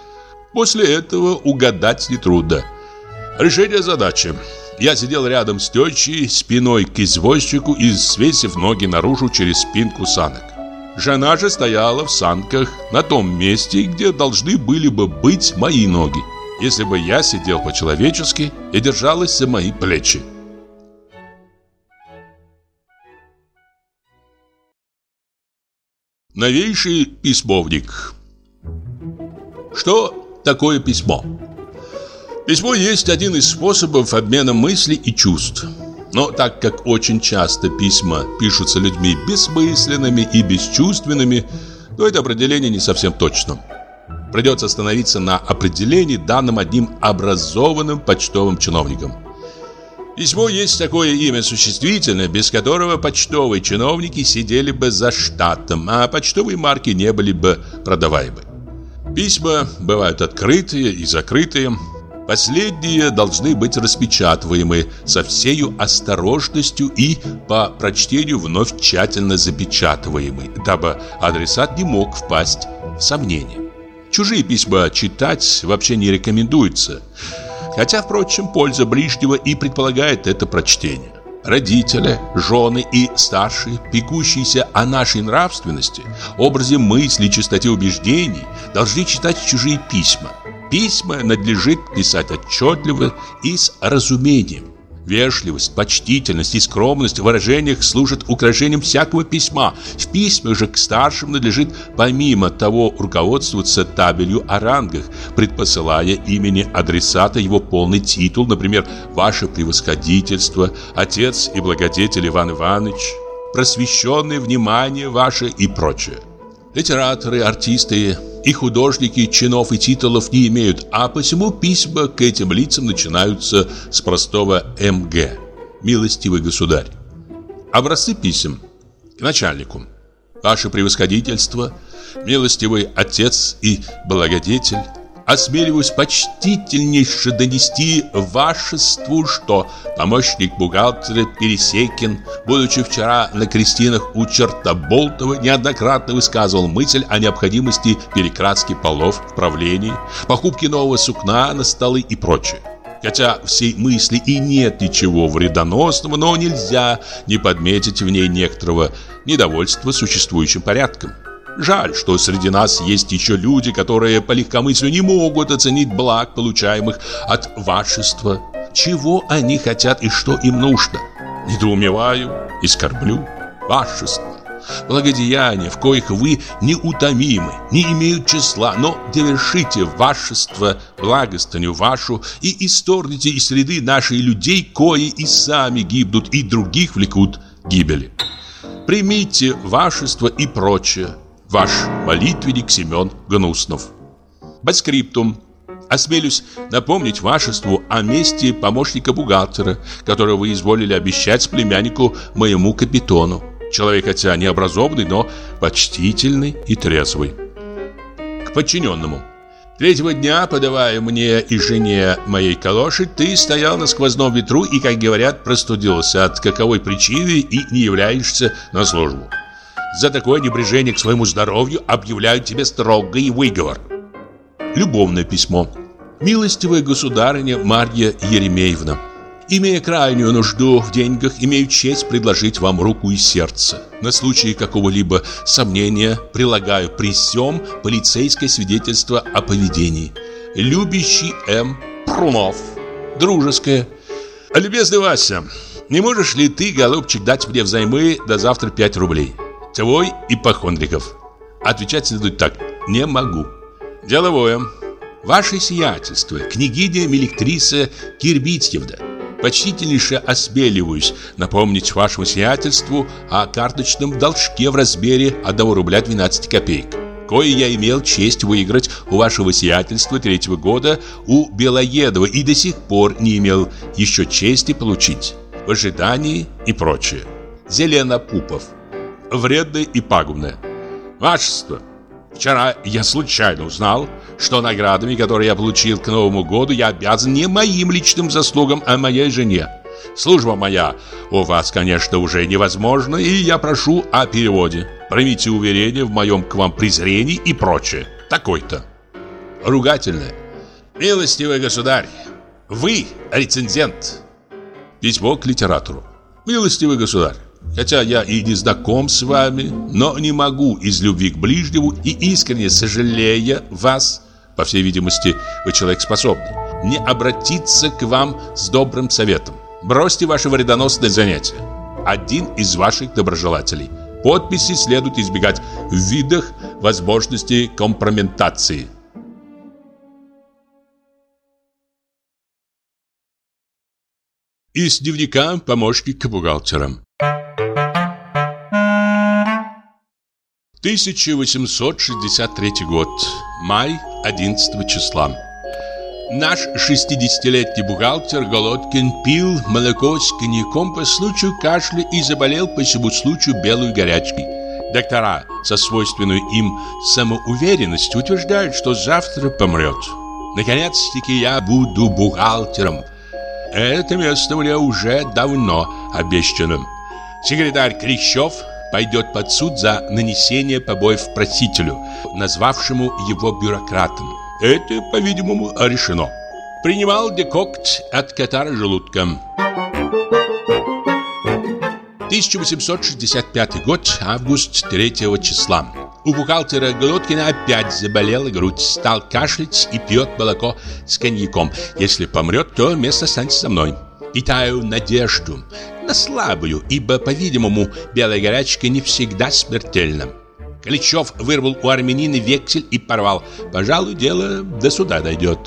После этого угадать нетрудно. Решение задачи. Я сидел рядом с тещей, спиной к извозчику и свесив ноги наружу через спинку санок. Жена же стояла в санках на том месте, где должны были бы быть мои ноги. Если бы я сидел по-человечески и держалась за мои плечи. Новейший письмовник Что такое письмо. Письмо есть один из способов обмена мыслей и чувств. Но так как очень часто письма пишутся людьми бессмысленными и бесчувственными, то это определение не совсем точно. Придется остановиться на определении, данном одним образованным почтовым чиновником. Письмо есть такое имя существительное, без которого почтовые чиновники сидели бы за штатом, а почтовые марки не были бы продаваемы. Письма бывают открытые и закрытые. Последние должны быть распечатываемы со всею осторожностью и по прочтению вновь тщательно запечатываемы, дабы адресат не мог впасть в сомнение. Чужие письма читать вообще не рекомендуется, хотя, впрочем, польза ближнего и предполагает это прочтение. Родители, жены и старшие, пекущиеся о нашей нравственности, образе мысли, чистоте убеждений, должны читать чужие письма. Письма надлежит писать отчетливо и с разумением. Вежливость, почтительность и скромность в выражениях служат украшением всякого письма. В письме же к старшим надлежит помимо того руководствоваться табелью о рангах, предпосылая имени адресата его полный титул, например, «Ваше превосходительство», «Отец и благодетель Иван Иванович», «Просвещенное внимание ваше» и прочее. Литераторы, артисты и художники чинов и титулов не имеют, а посему письма к этим лицам начинаются с простого МГ «Милостивый государь». Образцы писем к начальнику. Ваше превосходительство, милостивый отец и благодетель, осмеливаюсь почтительнейше донести вашеству, что помощник бухгалтера Пересекин, будучи вчера на крестинах у Чертоболтова, неоднократно высказывал мысль о необходимости перекраски полов в правлении, покупки нового сукна на столы и прочее. Хотя всей мысли и нет ничего вредоносного, но нельзя не подметить в ней некоторого недовольства существующим порядком. Жаль, что среди нас есть еще люди, которые по легкомыслию не могут оценить благ, получаемых от вашества. Чего они хотят и что им нужно? Недоумеваю и скорблю. Вашество. Благодеяния, в коих вы неутомимы, не имеют числа, но довершите вашество, благостыню вашу и исторните из среды нашей людей, кои и сами гибнут, и других влекут гибели. Примите вашество и прочее. Ваш молитвенник Семен Гнуснов. Баскриптум. Осмелюсь напомнить вашеству о месте помощника бухгалтера, которого вы изволили обещать племяннику моему капитону. Человек хотя не образованный, но почтительный и трезвый. К подчиненному. Третьего дня, подавая мне и жене моей калоши, ты стоял на сквозном ветру и, как говорят, простудился от каковой причины и не являешься на службу. За такое небрежение к своему здоровью объявляют тебе строгий выговор. Любовное письмо. Милостивая государыня Марья Еремеевна, имея крайнюю нужду в деньгах, имею честь предложить вам руку и сердце. На случай какого-либо сомнения прилагаю при всем полицейское свидетельство о поведении. Любящий М. Прунов. Дружеское. Любезный Вася, не можешь ли ты, голубчик, дать мне взаймы до завтра 5 рублей? Твой ипохондриков. Отвечать следует так. Не могу. Деловое. Ваше сиятельство, княгиня Мелектриса Кирбитьевна, почтительнейше осмеливаюсь напомнить вашему сиятельству о карточном должке в размере 1 рубля 12 копеек, кое я имел честь выиграть у вашего сиятельства третьего года у Белоедова и до сих пор не имел еще чести получить. В ожидании и прочее. Зеленопупов. Вредное и пагубное. Вашество. Вчера я случайно узнал, что наградами, которые я получил к Новому году, я обязан не моим личным заслугам, а моей жене. Служба моя у вас, конечно, уже невозможна, и я прошу о переводе. Примите уверение в моем к вам презрении и прочее. Такой-то. Ругательное. Милостивый государь, вы рецензент. Письмо к литератору. Милостивый государь, Хотя я и не знаком с вами, но не могу из любви к ближнему и искренне сожалея вас, по всей видимости, вы человек способный, не обратиться к вам с добрым советом. Бросьте ваше вредоносное занятие. Один из ваших доброжелателей. Подписи следует избегать в видах возможности компрометации. Из дневника помощника бухгалтера. 1863 год. Май 11 числа. Наш 60-летний бухгалтер Голодкин пил молоко с коньяком по случаю кашля и заболел по всему случаю белой горячкой. Доктора со свойственной им самоуверенностью утверждают, что завтра помрет. Наконец-таки я буду бухгалтером. Это место мне уже давно обещано. Секретарь Крещев пойдет под суд за нанесение побоев просителю, назвавшему его бюрократом. Это, по-видимому, решено. Принимал декокт от катара желудка. 1865 год, август 3 числа. У бухгалтера Голодкина опять заболела грудь, стал кашлять и пьет молоко с коньяком. Если помрет, то место останется со мной. Питаю надежду, на слабую, ибо, по-видимому, белая горячка не всегда смертельна. Кличев вырвал у армянина вексель и порвал. Пожалуй, дело до суда дойдет.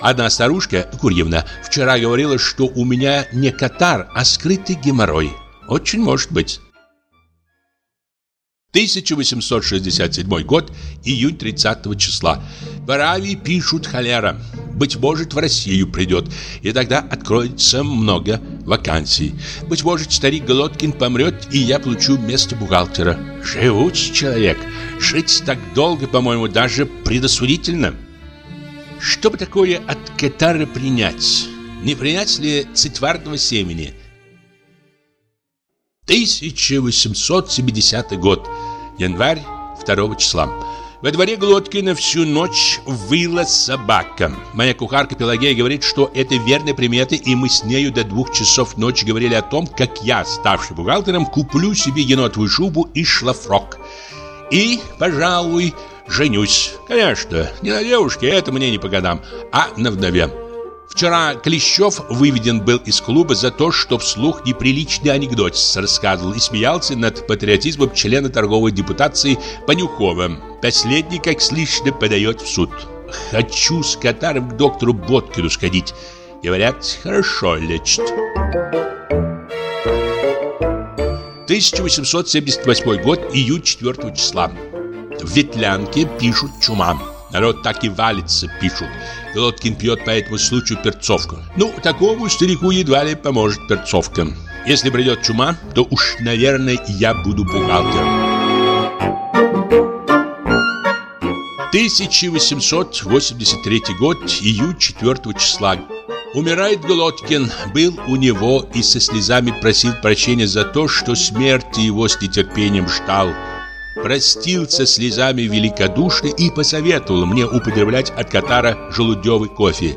Одна старушка, Курьевна, вчера говорила, что у меня не катар, а скрытый геморрой. Очень может быть. 1867 год, июнь 30 числа. В Аравии пишут холера. Быть может, в Россию придет, и тогда откроется много вакансий. Быть может, старик Голодкин помрет, и я получу место бухгалтера. Живучий человек. Жить так долго, по-моему, даже предосудительно. Что бы такое от кетара принять? Не принять ли цитварного семени? 1870 год. Январь 2 числа. Во дворе Глоткина всю ночь выла собака. Моя кухарка Пелагея говорит, что это верная примета, и мы с нею до двух часов ночи говорили о том, как я, ставший бухгалтером, куплю себе енотовую шубу и шлафрок. И, пожалуй, женюсь. Конечно, не на девушке, это мне не по годам, а на вдове. Вчера Клещев выведен был из клуба за то, что вслух неприличный анекдот рассказывал и смеялся над патриотизмом члена торговой депутации Панюхова. Последний, как слышно, подает в суд. Хочу с Катаром к доктору Боткину сходить. Говорят, хорошо лечит. 1878 год, июнь 4 числа. В Ветлянке пишут чума. Народ так и валится, пишут. Глоткин пьет по этому случаю перцовку. Ну, такому старику едва ли поможет перцовка. Если придет чума, то уж, наверное, я буду бухгалтером. 1883 год, июнь 4 числа. Умирает Глоткин, был у него и со слезами просил прощения за то, что смерти его с нетерпением ждал простился слезами великодушно и посоветовал мне употреблять от Катара желудевый кофе.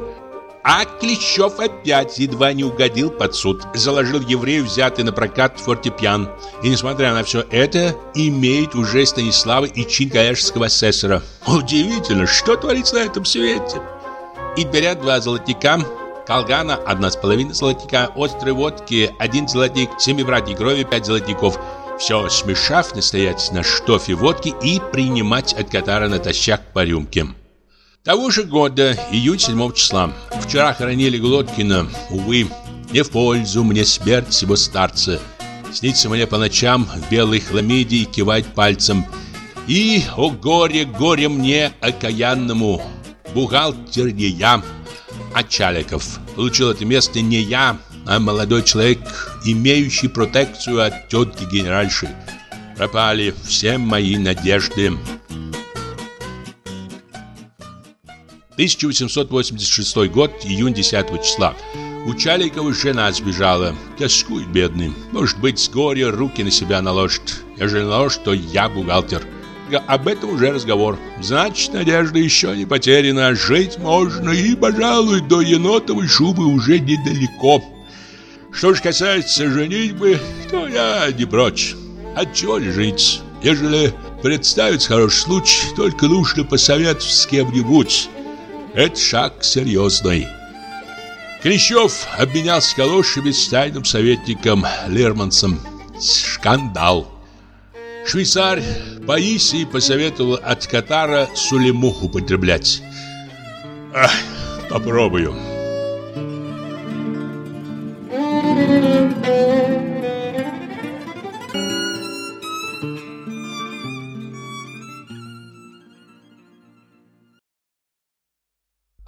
А Клещев опять едва не угодил под суд. Заложил еврею взятый на прокат фортепиан. И, несмотря на все это, имеет уже Станислава и чин коллежского асессора. Удивительно, что творится на этом свете. И берят два золотника, колгана одна с половиной золотника, острой водки один золотник, семи братьев крови пять золотников – все смешав, настоять на штофе водки и принимать от Катара натощак по рюмке. Того же года, июнь 7 числа, вчера хоронили Глоткина, увы, не в пользу мне смерть всего старца. Снится мне по ночам в белой хламиде и кивает пальцем. И, о горе, горе мне, окаянному, бухгалтер не я, а Чаликов. Получил это место не я, а молодой человек, имеющий протекцию от тетки генеральши. Пропали все мои надежды. 1886 год, июнь 10 числа. У Чаликова жена сбежала. Тоскует бедный. Может быть, с горя руки на себя наложит. Ежели наложит, то я бухгалтер. Об этом уже разговор. Значит, надежда еще не потеряна. Жить можно и, пожалуй, до енотовой шубы уже недалеко. Что ж касается женитьбы, то я не прочь. Отчего ли жить? Ежели представится хороший случай, только нужно посоветовать с кем-нибудь. Это шаг серьезный. Клещев обменялся калошами с тайным советником Лермансом. Скандал. Швейцарь Паисий посоветовал от Катара сулему употреблять. Ах, попробую.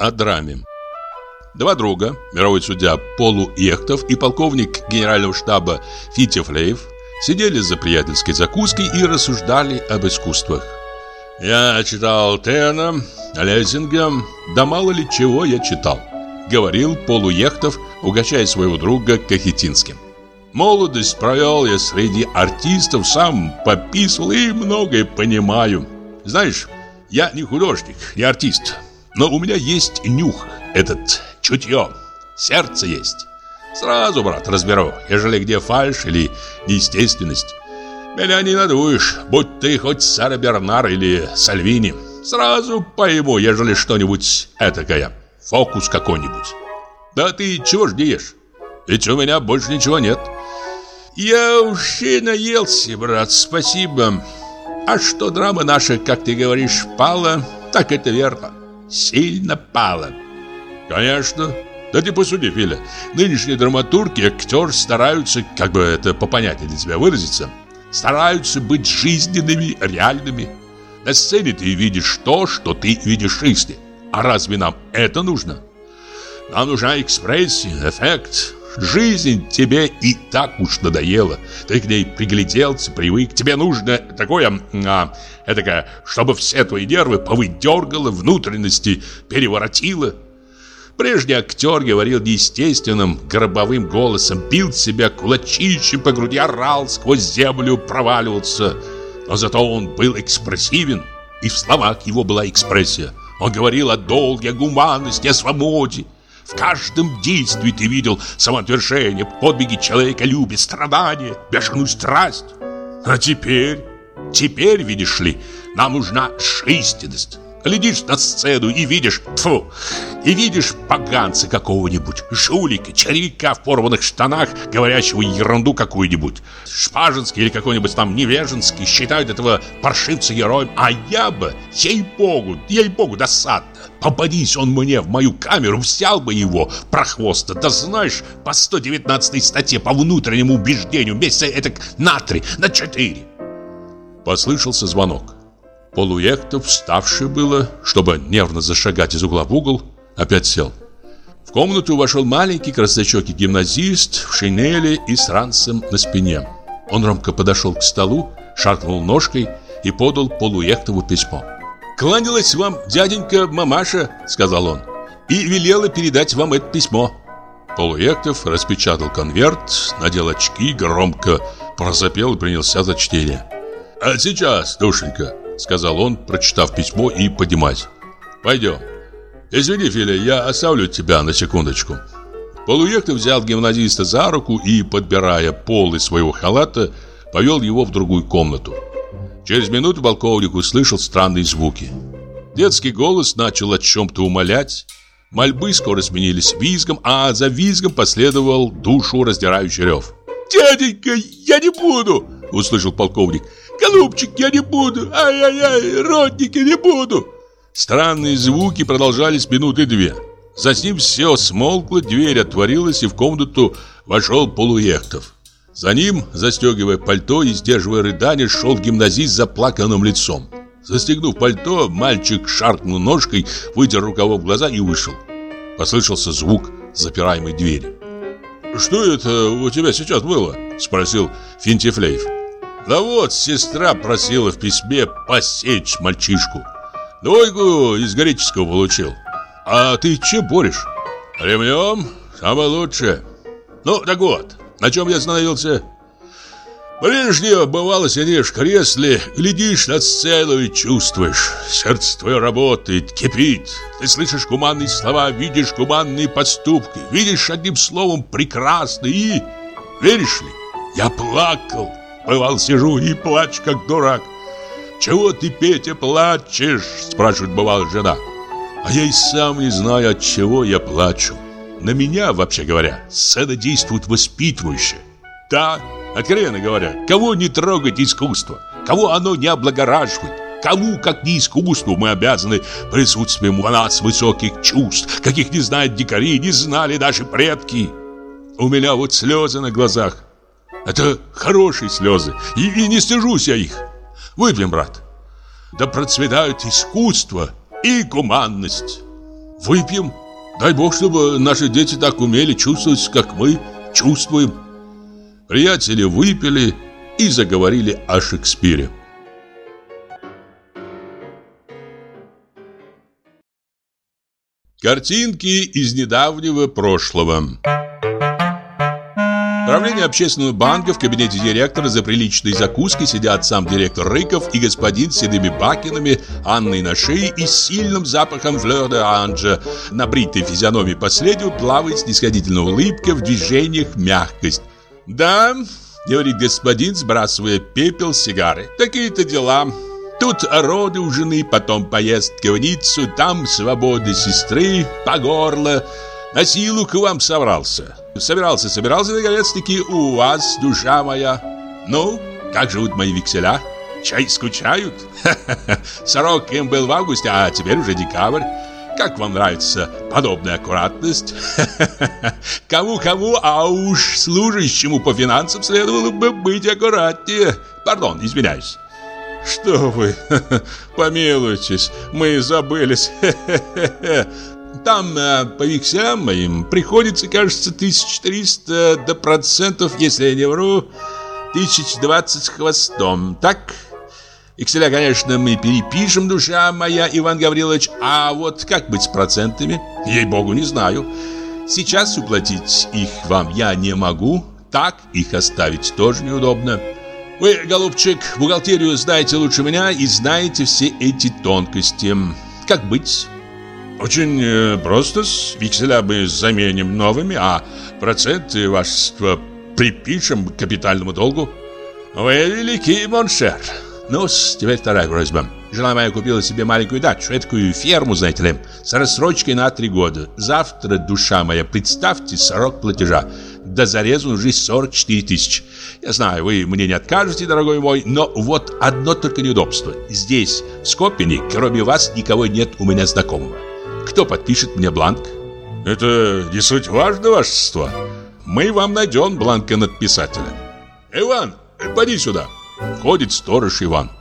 О драме. Два друга, мировой судья Полу Ехтов и полковник генерального штаба Фитев Лейв, сидели за приятельской закуской и рассуждали об искусствах. «Я читал Тена, Лессинга, да мало ли чего я читал», — говорил Полу Ехтов, угощая своего друга Кахетинским. «Молодость провел я среди артистов, сам пописывал и многое понимаю. Знаешь, я не художник, не артист, но у меня есть нюх, этот чутье, сердце есть. Сразу, брат, разберу, ежели где фальшь или неестественность. Меня не надуешь, будь ты хоть Сара Бернар или Сальвини. Сразу пойму, ежели что-нибудь этакое, фокус какой-нибудь. Да ты чего ждешь? Ведь у меня больше ничего нет. Я уж и наелся, брат, спасибо. А что драма наша, как ты говоришь, пала, так это верно сильно пало. Конечно. Да ты посуди, Филя. Нынешние драматурги, актер стараются, как бы это попонятнее для тебя выразиться, стараются быть жизненными, реальными. На сцене ты видишь то, что ты видишь в жизни. А разве нам это нужно? Нам нужна экспрессия, эффект. Жизнь тебе и так уж надоела. Ты к ней пригляделся, привык. Тебе нужно такое, а, этакое, чтобы все твои нервы повыдергало, внутренности переворотило. Прежде актер говорил неестественным, гробовым голосом, бил себя кулачищем по груди, орал, сквозь землю проваливался. Но зато он был экспрессивен. И в словах его была экспрессия. Он говорил о долге, о гуманности, о свободе. В каждом действии ты видел самоотвержение, подвиги человека любит, страдания, бешеную страсть. А теперь, теперь, видишь ли, нам нужна жизненность. Глядишь на сцену и видишь, тфу, и видишь поганца какого-нибудь, жулика, червяка в порванных штанах, говорящего ерунду какую-нибудь. Шпажинский или какой-нибудь там Невежинский считают этого паршивца героем, а я бы, ей-богу, ей-богу, досадно. Попадись он мне в мою камеру, взял бы его, прохвоста, да знаешь, по 119 статье по внутреннему убеждению, месяца это на три, на четыре. Послышался звонок. Полуехтов, вставший было, чтобы нервно зашагать из угла в угол, опять сел. В комнату вошел маленький краснощекий гимназист в шинели и с ранцем на спине. Он ромко подошел к столу, шаркнул ножкой и подал Полуехтову письмо. «Кланялась вам дяденька мамаша», — сказал он, «и велела передать вам это письмо». Полуектов распечатал конверт, надел очки, громко прозапел и принялся за чтение. «А сейчас, душенька», сказал он, прочитав письмо и поднимаясь. Пойдем. Извини, Филя, я оставлю тебя на секундочку. Полуехтов взял гимназиста за руку и, подбирая полы своего халата, повел его в другую комнату. Через минуту полковник услышал странные звуки. Детский голос начал о чем-то умолять. Мольбы скоро сменились визгом, а за визгом последовал душу раздирающий рев. «Дяденька, я не буду!» — услышал полковник. Голубчик, я не буду! Ай-яй-яй, родники, не буду!» Странные звуки продолжались минуты две. Затем все смолкло, дверь отворилась, и в комнату вошел Полуехтов. За ним, застегивая пальто и сдерживая рыдание, шел гимназист с заплаканным лицом. Застегнув пальто, мальчик шаркнул ножкой, вытер рукавом глаза и вышел. Послышался звук запираемой двери. «Что это у тебя сейчас было?» – спросил Финтифлеев. Да вот, сестра просила в письме посечь мальчишку. Двойку из греческого получил. А ты чем борешь? Ремнем? Самое лучшее. Ну, так вот, на чем я остановился? Прежде бывало сидишь в кресле, глядишь на сцену и чувствуешь. Сердце твое работает, кипит. Ты слышишь гуманные слова, видишь гуманные поступки, видишь одним словом прекрасно и... Веришь ли, я плакал. Бывал, сижу и плачу, как дурак. «Чего ты, Петя, плачешь?» Спрашивает, бывала жена. А я и сам не знаю, от чего я плачу. На меня, вообще говоря, сцена действует воспитывающе. Да, откровенно говоря, кого не трогать искусство? Кого оно не облагораживает? Кому, как не искусству, мы обязаны присутствием у нас высоких чувств, каких не знают дикари, не знали наши предки? У меня вот слезы на глазах. Это хорошие слезы, и, и не стыжусь я их. Выпьем, брат. Да процветают искусство и гуманность. Выпьем. Дай Бог, чтобы наши дети так умели чувствовать, как мы чувствуем. Приятели выпили и заговорили о Шекспире. Картинки из недавнего прошлого. Правление общественного банка в кабинете директора за приличной закуской сидят сам директор Рыков и господин с седыми бакинами, Анной на шее и сильным запахом флёр де анжа. На бритой физиономии последнего плавает снисходительная улыбка, в движениях мягкость. «Да», — говорит господин, сбрасывая пепел сигары, — «такие-то дела». Тут роды у жены, потом поездка в Ниццу, там свобода сестры, по горло. На силу к вам собрался. Собирался, собирался, наконец-таки, у вас, душа моя. Ну, как живут мои векселя? Чай скучают? Срок им был в августе, а теперь уже декабрь. Как вам нравится подобная аккуратность? Кому-кому, а уж служащему по финансам следовало бы быть аккуратнее. Пардон, извиняюсь. Что вы, помилуйтесь, мы забылись. Там э, по векселям моим приходится, кажется, 1300 до процентов, если я не вру, 1020 с хвостом. Так? Векселя, конечно, мы перепишем, душа моя, Иван Гаврилович, а вот как быть с процентами? Ей-богу, не знаю. Сейчас уплатить их вам я не могу, так их оставить тоже неудобно. Вы, голубчик, бухгалтерию знаете лучше меня и знаете все эти тонкости. Как быть? Очень э, просто. Векселя мы заменим новыми, а проценты вашества припишем к капитальному долгу. Вы великий, моншер. ну теперь вторая просьба. Жена моя купила себе маленькую дачу, такую ферму, знаете ли, с рассрочкой на три года. Завтра, душа моя, представьте срок платежа. До зарезу уже 44 тысячи. Я знаю, вы мне не откажете, дорогой мой, но вот одно только неудобство. Здесь, в Скопине, кроме вас, никого нет у меня знакомого. Кто подпишет мне бланк? Это не суть важно, вашество. Мы вам найдем бланка надписателя. Иван, поди сюда. Ходит сторож Иван.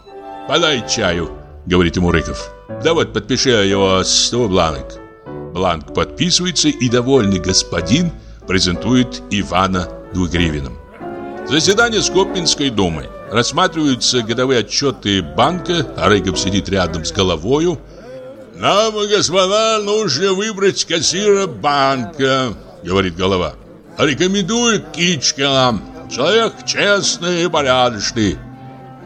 Подай чаю, говорит ему Рыков. Да вот, подпиши его с бланк. Бланк подписывается, и довольный господин презентует Ивана двугривенным. Заседание Скопинской думы. Рассматриваются годовые отчеты банка, Рыков сидит рядом с головою. «Нам, господа, нужно выбрать кассира банка», — говорит голова. «Рекомендует Кичкина. Человек честный и порядочный.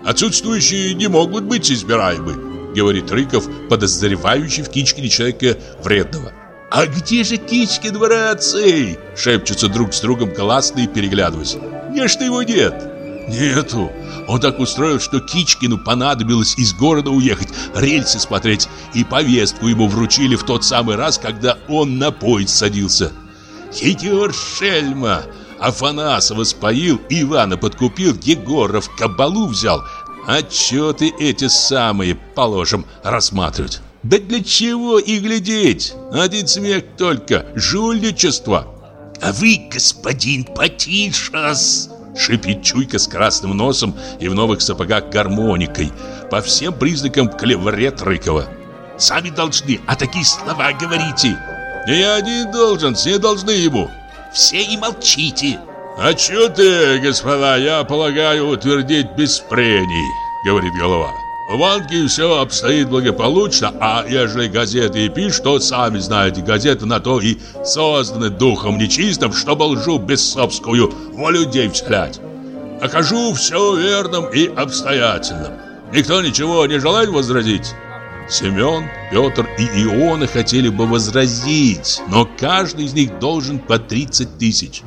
Отсутствующие не могут быть избираемы», — говорит Рыков, подозревающий в Кичкине человека вредного. «А где же Кичкин, братцы?» — шепчутся друг с другом классные, переглядываясь. Где ж его нет? Нету. Он так устроил, что Кичкину понадобилось из города уехать, рельсы смотреть, и повестку ему вручили в тот самый раз, когда он на поезд садился. Хитер шельма! Афанасова споил, Ивана подкупил, Егоров кабалу взял. Отчеты эти самые, положим, рассматривать. Да для чего и глядеть? Один смех только, жульничество. «А вы, господин, потише-с!» Шипит чуйка с красным носом и в новых сапогах гармоникой. По всем признакам клеврет Рыкова. «Сами должны, а такие слова говорите!» «Не я один должен, все должны ему!» «Все и молчите!» «А что ты, господа, я полагаю, утвердить без прений», — говорит голова. В банке все обстоит благополучно, а ежели газеты и пишут, то сами знаете, газеты на то и созданы духом нечистым, чтобы лжу бессобскую в людей вселять. Окажу все верным и обстоятельным. Никто ничего не желает возразить? Семен, Петр и Иона хотели бы возразить, но каждый из них должен по 30 тысяч.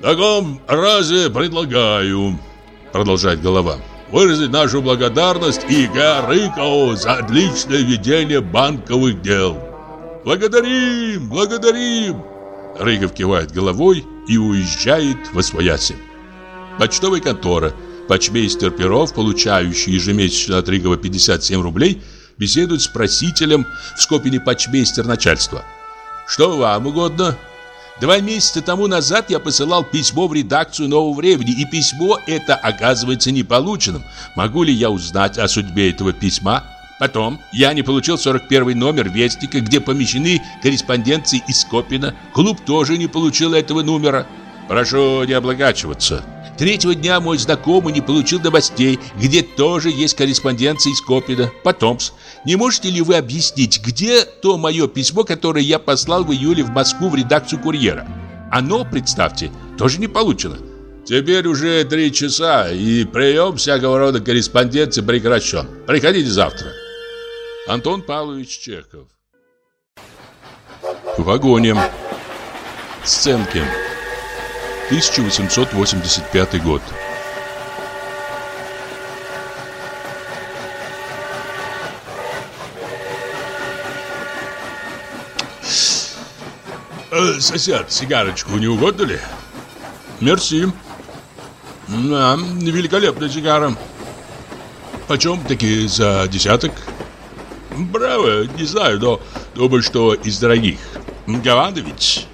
«В таком разе предлагаю», — продолжает голова, выразить нашу благодарность И.Г. Рыкову за отличное ведение банковых дел. Благодарим, благодарим. Рыков кивает головой и уезжает во свояси. Почтовая контора. Почмейстер Перов, получающий ежемесячно от Рыгова 57 рублей, беседует с просителем в Скопине почмейстер начальства. «Что вам угодно?» Два месяца тому назад я посылал письмо в редакцию «Нового времени», и письмо это оказывается неполученным. Могу ли я узнать о судьбе этого письма? Потом я не получил 41 номер Вестника, где помещены корреспонденции из Копина. Клуб тоже не получил этого номера. Прошу не облагачиваться. Третьего дня мой знакомый не получил новостей, где тоже есть корреспонденция из Копина. Потом, не можете ли вы объяснить, где то мое письмо, которое я послал в июле в Москву в редакцию «Курьера»? Оно, представьте, тоже не получено. Теперь уже три часа, и прием всякого рода корреспонденции прекращен. Приходите завтра. Антон Павлович Чехов В вагоне Сценки 1885 год. Э, сосед, сигарочку не угодно ли? Мерси. Да, великолепная сигара. Почем такие за десяток? Браво, не знаю, но думаю, что из дорогих. Гавана ведь.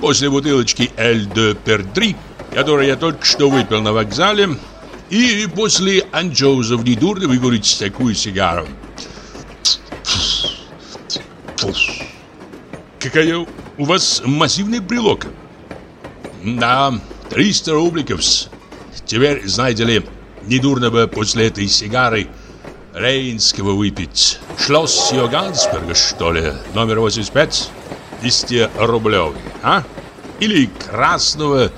После бутылочки «Эль де Пердри», которую я только что выпил на вокзале, и после анчоузов недурно выкурить такую сигару. Какая у вас массивная брелока? Да, 300 рубликов. Теперь, знаете ли, недурно бы после этой сигары Рейнского выпить. Шлосс Йогансберга, что ли, номер 85? 10-рублевый, а? Или красного.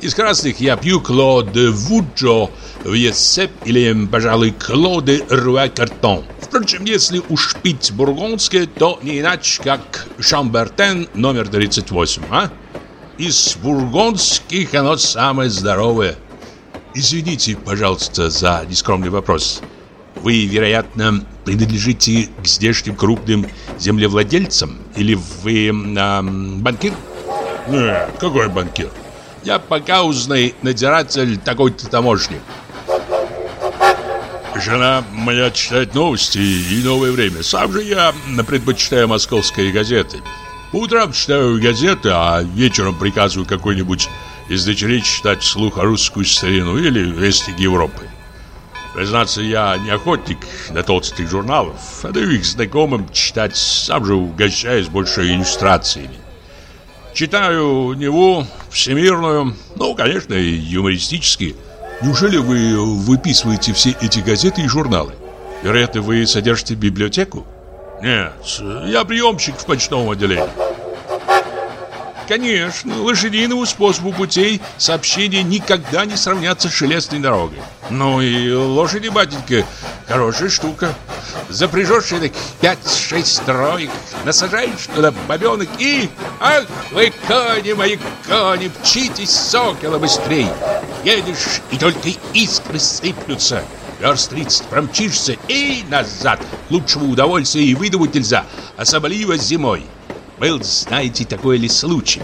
Из красных я пью Клод де Вуджо Вьесеп или, пожалуй, Клоде Руа Картон. Впрочем, если уж пить бургундское, то не иначе, как Шамбертен номер 38, а? Из бургундских оно самое здоровое. Извините, пожалуйста, за нескромный вопрос. Вы, вероятно, принадлежите к здешним крупным землевладельцам? Или вы э, банкир? Нет, какой банкир? Я погаузный надзиратель такой-то таможни. Жена моя читает новости и новое время. Сам же я предпочитаю московские газеты. По утрам читаю газеты, а вечером приказываю какой-нибудь из дочерей читать вслух русскую старину или вести Европы. Признаться, я не охотник на толстых журналов, а даю их знакомым читать, сам же угощаюсь больше иллюстрациями. Читаю Неву, Всемирную, ну, конечно, и юмористические. Неужели вы выписываете все эти газеты и журналы? Вероятно, вы содержите библиотеку? Нет, я приемщик в почтовом отделении. Конечно, лошадиному способу путей сообщения никогда не сравнятся с железной дорогой. Ну и лошади, батенька, хорошая штука. Запряжешь так пять-шесть троек, насажаешь туда бабенок и... Ах, вы кони мои кони, мчитесь сокола быстрей. Едешь, и только искры сыплются. Верст 30 промчишься и назад. Лучшего удовольствия и выдумать нельзя, особливо зимой. Был, знаете, такой ли случай?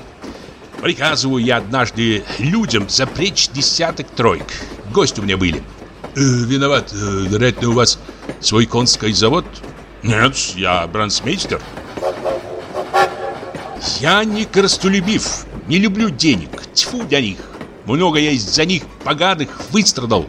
Приказываю я однажды людям запречь десяток троек. Гости у меня были. Э, виноват, э, вероятно, у вас свой конский завод? Нет, я брансмейстер. Я не коростолюбив, не люблю денег, тьфу для них. Много я из-за них поганых выстрадал.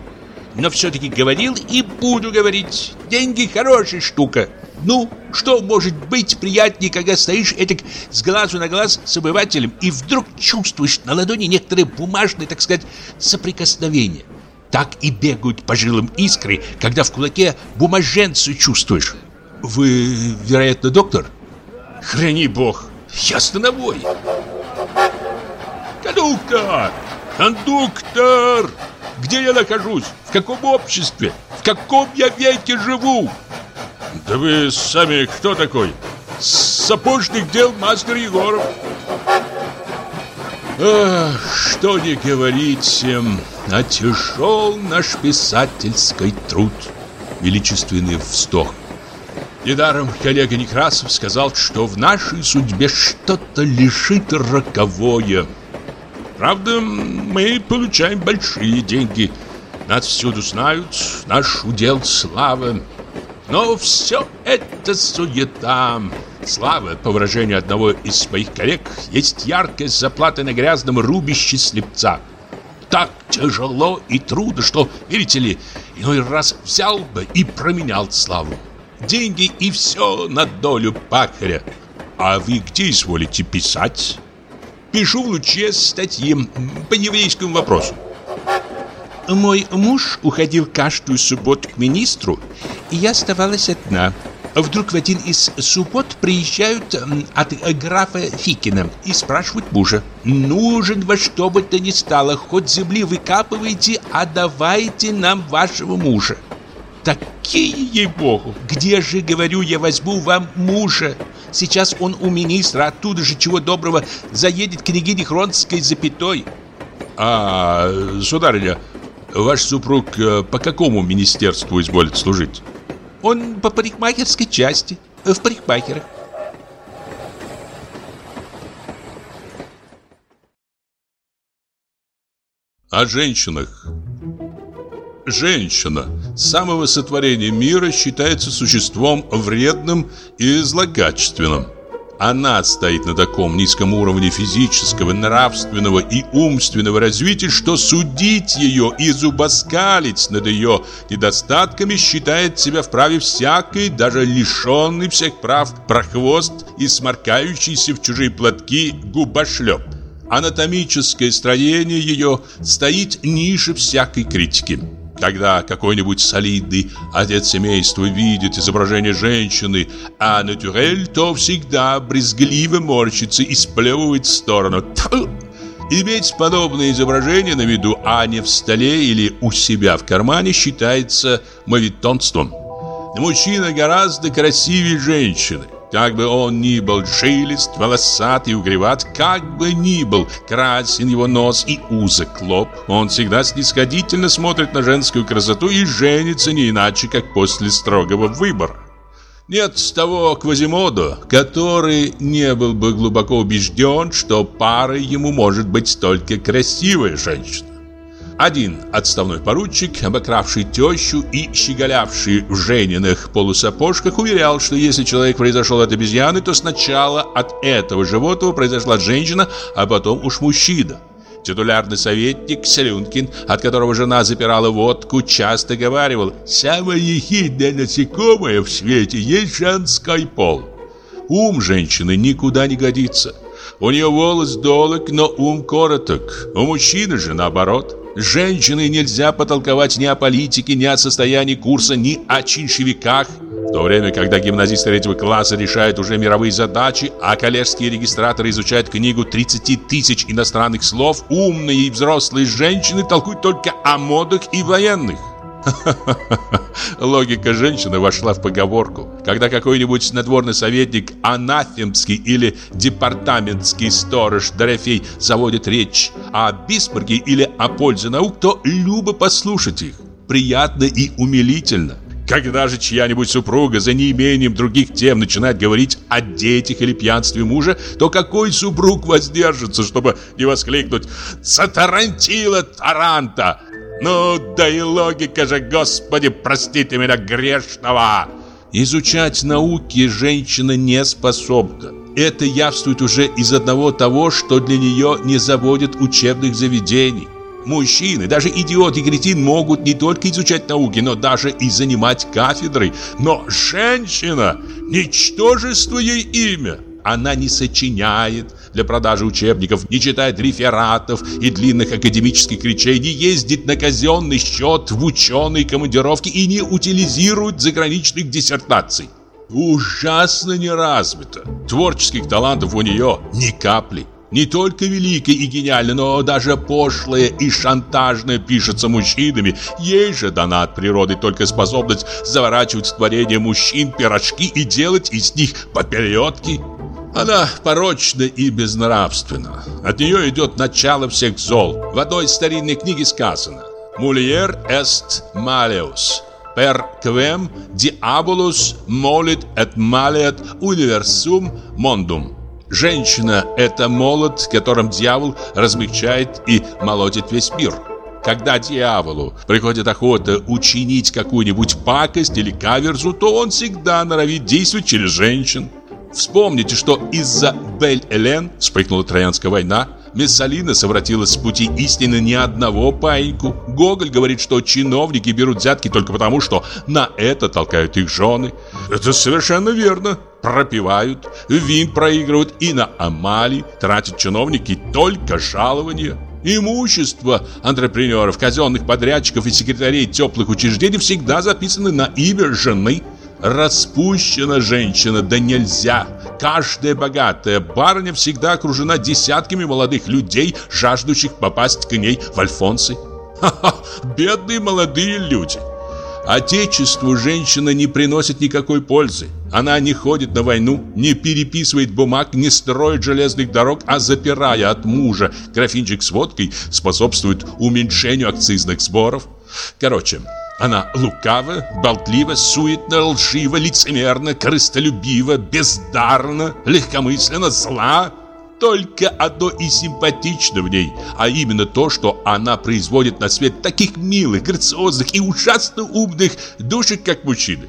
Но все-таки говорил и буду говорить. Деньги хорошая штука. Ну, что может быть приятнее, когда стоишь этак с глазу на глаз с обывателем и вдруг чувствуешь на ладони некоторые бумажные, так сказать, соприкосновения. Так и бегают по жилам искры, когда в кулаке бумаженцу чувствуешь. Вы, вероятно, доктор? Храни бог, я становой. Кондуктор! Кондуктор! Где я нахожусь? В каком обществе? В каком я веке живу? Да вы сами кто такой? Сапожник дел мастер Егоров. Ах, что не говорить, а тяжел наш писательский труд. Величественный вздох. Недаром коллега Некрасов сказал, что в нашей судьбе что-то лежит роковое. Правда, мы получаем большие деньги. Нас всюду знают, наш удел слава. Но все это суета. Слава, по выражению одного из своих коллег, есть яркая заплата на грязном рубище слепца. Так тяжело и трудно, что, видите ли, иной раз взял бы и променял славу. Деньги и все на долю пахаря. А вы где изволите писать? Пишу в луче статьи по еврейскому вопросу. Мой муж уходил каждую субботу к министру, и я оставалась одна. Вдруг в один из суббот приезжают от графа Фикина и спрашивают мужа. «Нужен во что бы то ни стало, хоть земли выкапывайте, а давайте нам вашего мужа». Такие, ей-богу! Где же, говорю я, возьму вам мужа? Сейчас он у министра, оттуда же, чего доброго, заедет княгине Хронской запятой. А, сударыня, ваш супруг э, по какому министерству изволит служить? Он по парикмахерской части, в парикмахерах. О женщинах. Женщина с самого сотворения мира считается существом вредным и злокачественным. Она стоит на таком низком уровне физического, нравственного и умственного развития, что судить ее и зубоскалить над ее недостатками считает себя вправе всякой, даже лишенный всех прав, прохвост и сморкающийся в чужие платки губошлеп. Анатомическое строение ее стоит ниже всякой критики. Когда какой-нибудь солидный отец семейства видит изображение женщины, а натюрель, то всегда брезгливо морщится и сплевывает в сторону. Иметь подобное изображение на виду, а не в столе или у себя в кармане, считается мавитонством. Мужчина гораздо красивее женщины. Как бы он ни был жилист, волосатый, угреват, как бы ни был красен его нос и узок лоб, он всегда снисходительно смотрит на женскую красоту и женится не иначе, как после строгого выбора. Нет того Квазимодо, который не был бы глубоко убежден, что парой ему может быть только красивая женщина. Один отставной поручик, обокравший тещу и щеголявший в Жениных полусапожках, уверял, что если человек произошел от обезьяны, то сначала от этого животного произошла женщина, а потом уж мужчина. Титулярный советник Селюнкин, от которого жена запирала водку, часто говаривал «Самое ехидное насекомое в свете есть женский пол». Ум женщины никуда не годится. У нее волос долг, но ум короток. У мужчины же наоборот – женщиной нельзя потолковать ни о политике, ни о состоянии курса, ни о чиншевиках. В то время, когда гимназисты третьего класса решают уже мировые задачи, а коллежские регистраторы изучают книгу 30 тысяч иностранных слов, умные и взрослые женщины толкуют только о модах и военных. Логика женщины вошла в поговорку. Когда какой-нибудь надворный советник, анафемский или департаментский сторож Дорофей заводит речь о Бисмарке или о пользе наук, то любо послушать их. Приятно и умилительно. Когда же чья-нибудь супруга за неимением других тем начинает говорить о детях или пьянстве мужа, то какой супруг воздержится, чтобы не воскликнуть «Затарантила Таранта!» Ну, да и логика же, Господи, простите меня грешного. Изучать науки женщина не способна. Это явствует уже из одного того, что для нее не заводят учебных заведений. Мужчины, даже идиот и кретин могут не только изучать науки, но даже и занимать кафедры. Но женщина – ничтожество ей имя. Она не сочиняет, для продажи учебников, не читает рефератов и длинных академических речей, не ездит на казенный счет в ученые командировки и не утилизирует заграничных диссертаций. Ужасно неразвито. Творческих талантов у нее ни капли. Не только великое и гениальное, но даже пошлое и шантажное пишется мужчинами. Ей же дана от природы только способность заворачивать в творение мужчин пирожки и делать из них попелетки. Она порочна и безнравственна. От нее идет начало всех зол. В одной старинной книге сказано «Мульер est maleus, per quem diabolus molit et maleat universum mondum». Женщина – это молот, которым дьявол размягчает и молотит весь мир. Когда дьяволу приходит охота учинить какую-нибудь пакость или каверзу, то он всегда норовит действовать через женщин. Вспомните, что из-за Бель-Элен вспыхнула Троянская война, Мессалина совратила с пути истины ни одного паиньку. Гоголь говорит, что чиновники берут взятки только потому, что на это толкают их жены. Это совершенно верно. Пропивают, вин проигрывают и на Амали тратят чиновники только жалования. Имущество антрепренеров, казенных подрядчиков и секретарей теплых учреждений всегда записаны на имя жены – Распущена женщина, да нельзя. Каждая богатая барыня всегда окружена десятками молодых людей, жаждущих попасть к ней в альфонсы. Ха-ха, бедные молодые люди. Отечеству женщина не приносит никакой пользы. Она не ходит на войну, не переписывает бумаг, не строит железных дорог, а запирая от мужа графинчик с водкой, способствует уменьшению акцизных сборов. Короче, она лукава, болтлива, суетна, лжива, лицемерна, корыстолюбива, бездарна, легкомысленно, зла. Только одно и симпатично в ней, а именно то, что она производит на свет таких милых, грациозных и ужасно умных душек, как мужчины.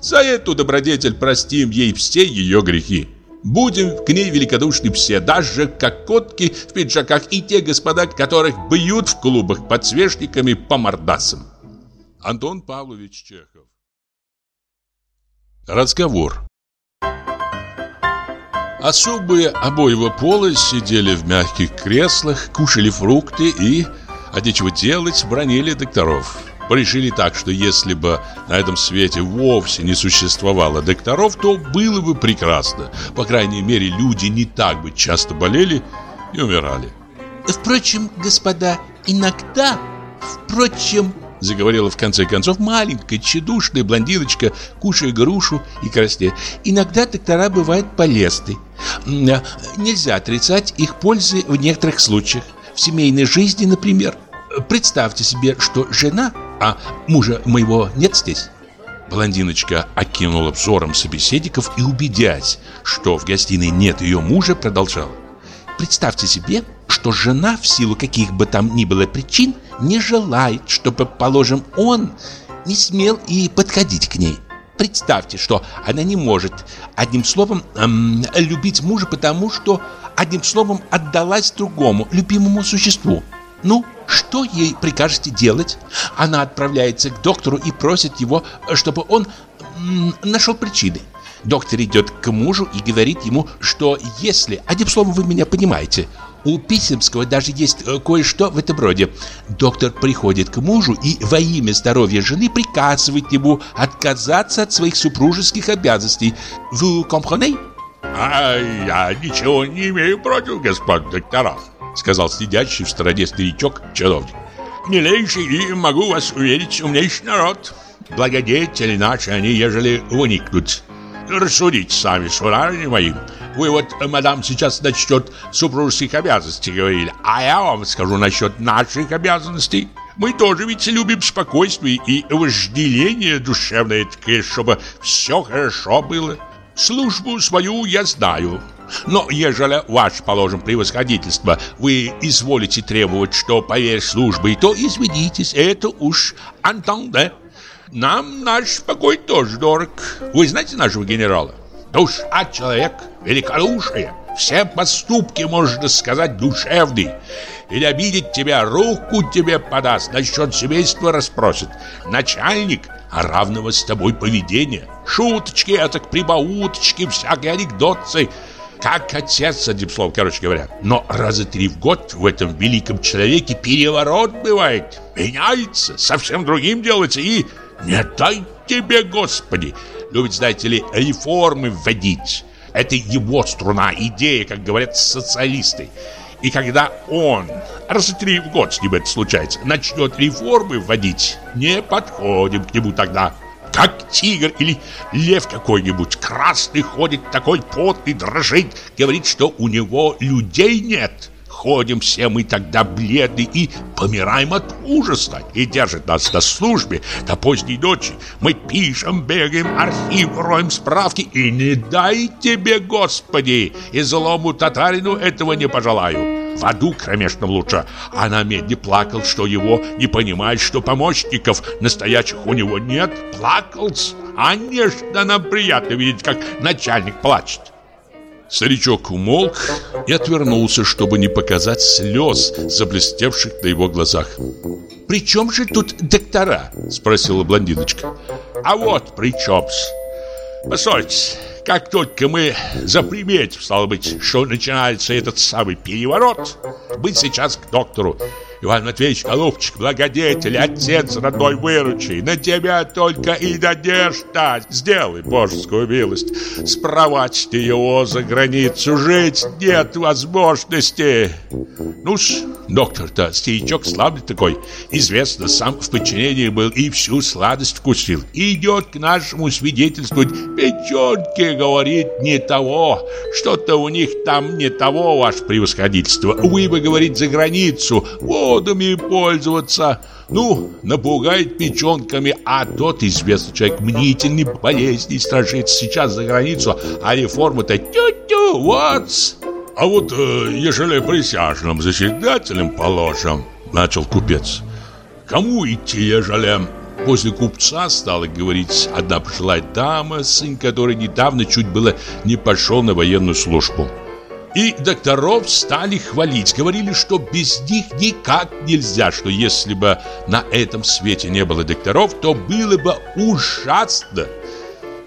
За эту добродетель простим ей все ее грехи. Будем к ней великодушны все, даже как котки в пиджаках и те господа, которых бьют в клубах подсвечниками по мордасам. Антон Павлович Чехов Разговор Особые обоего пола сидели в мягких креслах, кушали фрукты и, а нечего делать, бронили докторов. Решили так, что если бы на этом свете вовсе не существовало докторов, то было бы прекрасно. По крайней мере, люди не так бы часто болели и умирали. Впрочем, господа, иногда, впрочем, заговорила в конце концов маленькая, тщедушная блондиночка, кушая грушу и краснея. Иногда доктора бывают полезны. Нельзя отрицать их пользы в некоторых случаях. В семейной жизни, например. Представьте себе, что жена, а мужа моего нет здесь. Блондиночка окинула взором собеседников и, убедясь, что в гостиной нет ее мужа, продолжала. Представьте себе, что жена в силу каких бы там ни было причин не желает, чтобы, положим, он не смел и подходить к ней. Представьте, что она не может, одним словом, эм, любить мужа, потому что, одним словом, отдалась другому, любимому существу. Ну, что ей прикажете делать? Она отправляется к доктору и просит его, чтобы он эм, нашел причины. Доктор идет к мужу и говорит ему, что если, одним словом, вы меня понимаете, у Писемского даже есть э, кое-что в этом роде. Доктор приходит к мужу и во имя здоровья жены приказывает ему отказаться от своих супружеских обязанностей. Вы comprenez? А я ничего не имею против, господ доктора, сказал сидящий в стороне старичок-чиновник. Милейший и, могу вас уверить, умнейший народ. Благодетели наши они, ежели уникнут. Рассудите сами, сударыни мои. Вы вот, мадам, сейчас насчет супружеских обязанностей говорили, а я вам скажу насчет наших обязанностей. Мы тоже ведь любим спокойствие и вожделение душевное, такое, чтобы все хорошо было. Службу свою я знаю. Но ежели ваше, положим, превосходительство, вы изволите требовать, что поверь службы, то извинитесь, это уж антанде. Нам наш покой тоже дорог. Вы знаете нашего генерала? Душа человек великодушие. Все поступки, можно сказать, душевные. Или обидеть тебя, руку тебе подаст, насчет семейства расспросит. Начальник, а равного с тобой поведения. Шуточки, так прибауточки, всякие анекдотцы. Как отец, одним словом, короче говоря. Но раза три в год в этом великом человеке переворот бывает. Меняется, совсем другим делается и не дай тебе, Господи, любит, знаете ли, реформы вводить. Это его струна, идея, как говорят социалисты. И когда он, раз три в год с ним это случается, начнет реформы вводить, не подходим к нему тогда. Как тигр или лев какой-нибудь, красный ходит, такой потный, дрожит, говорит, что у него людей нет. Ходим все мы тогда бледны и помираем от ужаса. И держит нас на службе до поздней ночи. Мы пишем, бегаем, архив, роем справки. И не дай тебе, Господи, и злому татарину этого не пожелаю. В аду кромешном лучше. А на медне плакал, что его не понимает, что помощников настоящих у него нет. Плакал. Нежно нам приятно видеть, как начальник плачет. Старичок умолк и отвернулся, чтобы не показать слез, заблестевших на его глазах. «При чем же тут доктора?» – спросила блондиночка. «А вот при чем-с. Постойте, как только мы заприметим, стало быть, что начинается этот самый переворот, быть сейчас к доктору. Иван Матвеевич, голубчик, благодетель, отец родной выручи, на тебя только и надежда. Сделай божескую милость, спровадь ты его за границу, жить нет возможности. ну ж, доктор-то старичок славный такой, известно, сам в подчинении был и всю сладость вкусил. Идет к нашему свидетельствовать, печенки, говорит, не того, что-то у них там не того, ваше превосходительство. Вы бы, говорит, за границу, вот водами пользоваться. Ну, напугает печенками, а тот известный человек мнительный, болезней страшится сейчас за границу, а реформа-то тю-тю, вот. А вот, э, ежели присяжным заседателем положим, начал купец. Кому идти, ежели После купца стала говорить одна пожилая дама, сын которой недавно чуть было не пошел на военную службу. И докторов стали хвалить, говорили, что без них никак нельзя, что если бы на этом свете не было докторов, то было бы ужасно.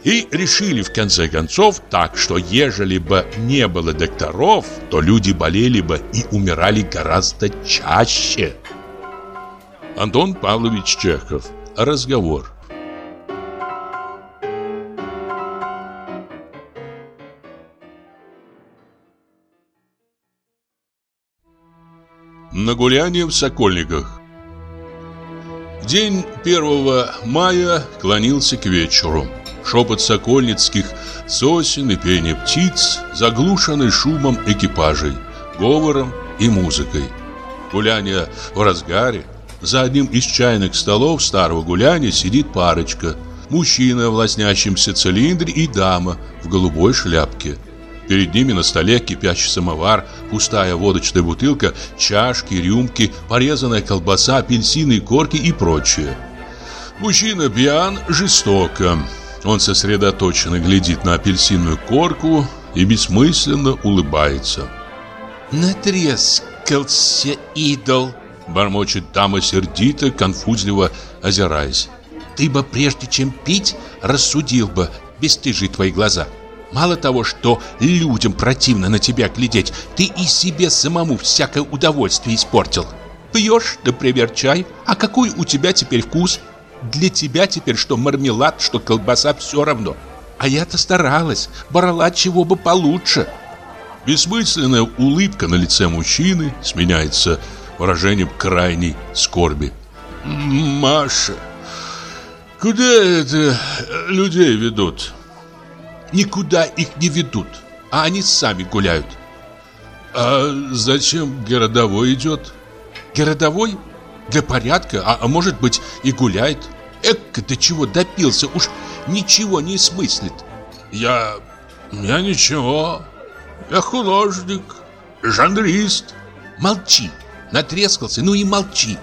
И решили в конце концов так, что ежели бы не было докторов, то люди болели бы и умирали гораздо чаще. Антон Павлович Чехов. Разговор. На гуляние в Сокольниках День 1 мая клонился к вечеру. Шепот сокольницких сосен и пение птиц заглушены шумом экипажей, говором и музыкой. Гуляние в разгаре. За одним из чайных столов старого гуляния сидит парочка. Мужчина в лоснящемся цилиндре и дама в голубой шляпке. Перед ними на столе кипящий самовар, пустая водочная бутылка, чашки, рюмки, порезанная колбаса, апельсины, корки и прочее. Мужчина пьян жестоко. Он сосредоточенно глядит на апельсинную корку и бессмысленно улыбается. «Натрескался идол!» Бормочет дама сердито, конфузливо озираясь. «Ты бы прежде чем пить, рассудил бы, бесстыжие твои глаза!» Мало того, что людям противно на тебя глядеть, ты и себе самому всякое удовольствие испортил. Пьешь, например, чай, а какой у тебя теперь вкус? Для тебя теперь что мармелад, что колбаса, все равно. А я-то старалась, брала чего бы получше. Бессмысленная улыбка на лице мужчины сменяется выражением крайней скорби. «Маша, куда это людей ведут?» Никуда их не ведут, а они сами гуляют. А зачем городовой идет? Городовой? Для порядка, а, а может быть и гуляет. Эк, до чего допился, уж ничего не смыслит. Я... я ничего. Я художник, жанрист. Молчи, натрескался, ну и молчи.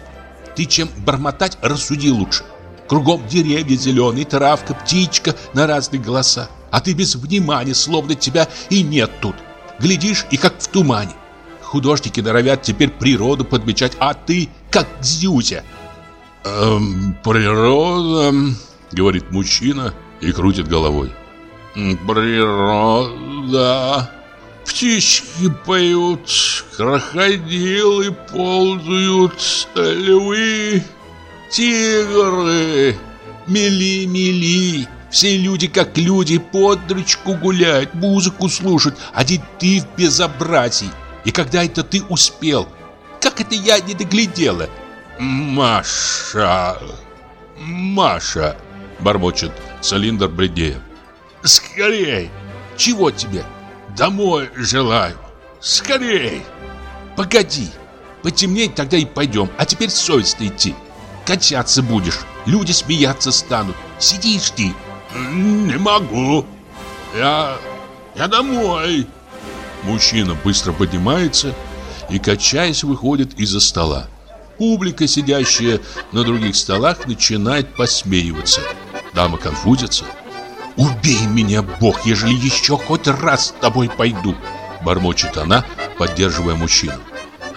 Ты чем бормотать, рассуди лучше. Кругом деревья зеленые, травка, птичка на разные голоса. А ты без внимания, словно тебя и нет тут. Глядишь и как в тумане. Художники норовят теперь природу подмечать, а ты как Зюзя. Эм, природа, говорит мужчина и крутит головой. Природа. Птички поют, крокодилы ползают, львы, тигры. Мели, мели. Все люди как люди под ручку гуляют, музыку слушают, один ты в безобразии. И когда это ты успел? Как это я не доглядела? Маша, Маша, бормочет цилиндр бредея. Скорей! Чего тебе? Домой желаю. Скорей! Погоди, потемнеет тогда и пойдем, а теперь совестно идти. Качаться будешь, люди смеяться станут. Сиди и жди. «Не могу. Я... я домой». Мужчина быстро поднимается и, качаясь, выходит из-за стола. Публика, сидящая на других столах, начинает посмеиваться. Дама конфузится. «Убей меня, Бог, ежели еще хоть раз с тобой пойду!» Бормочет она, поддерживая мужчину.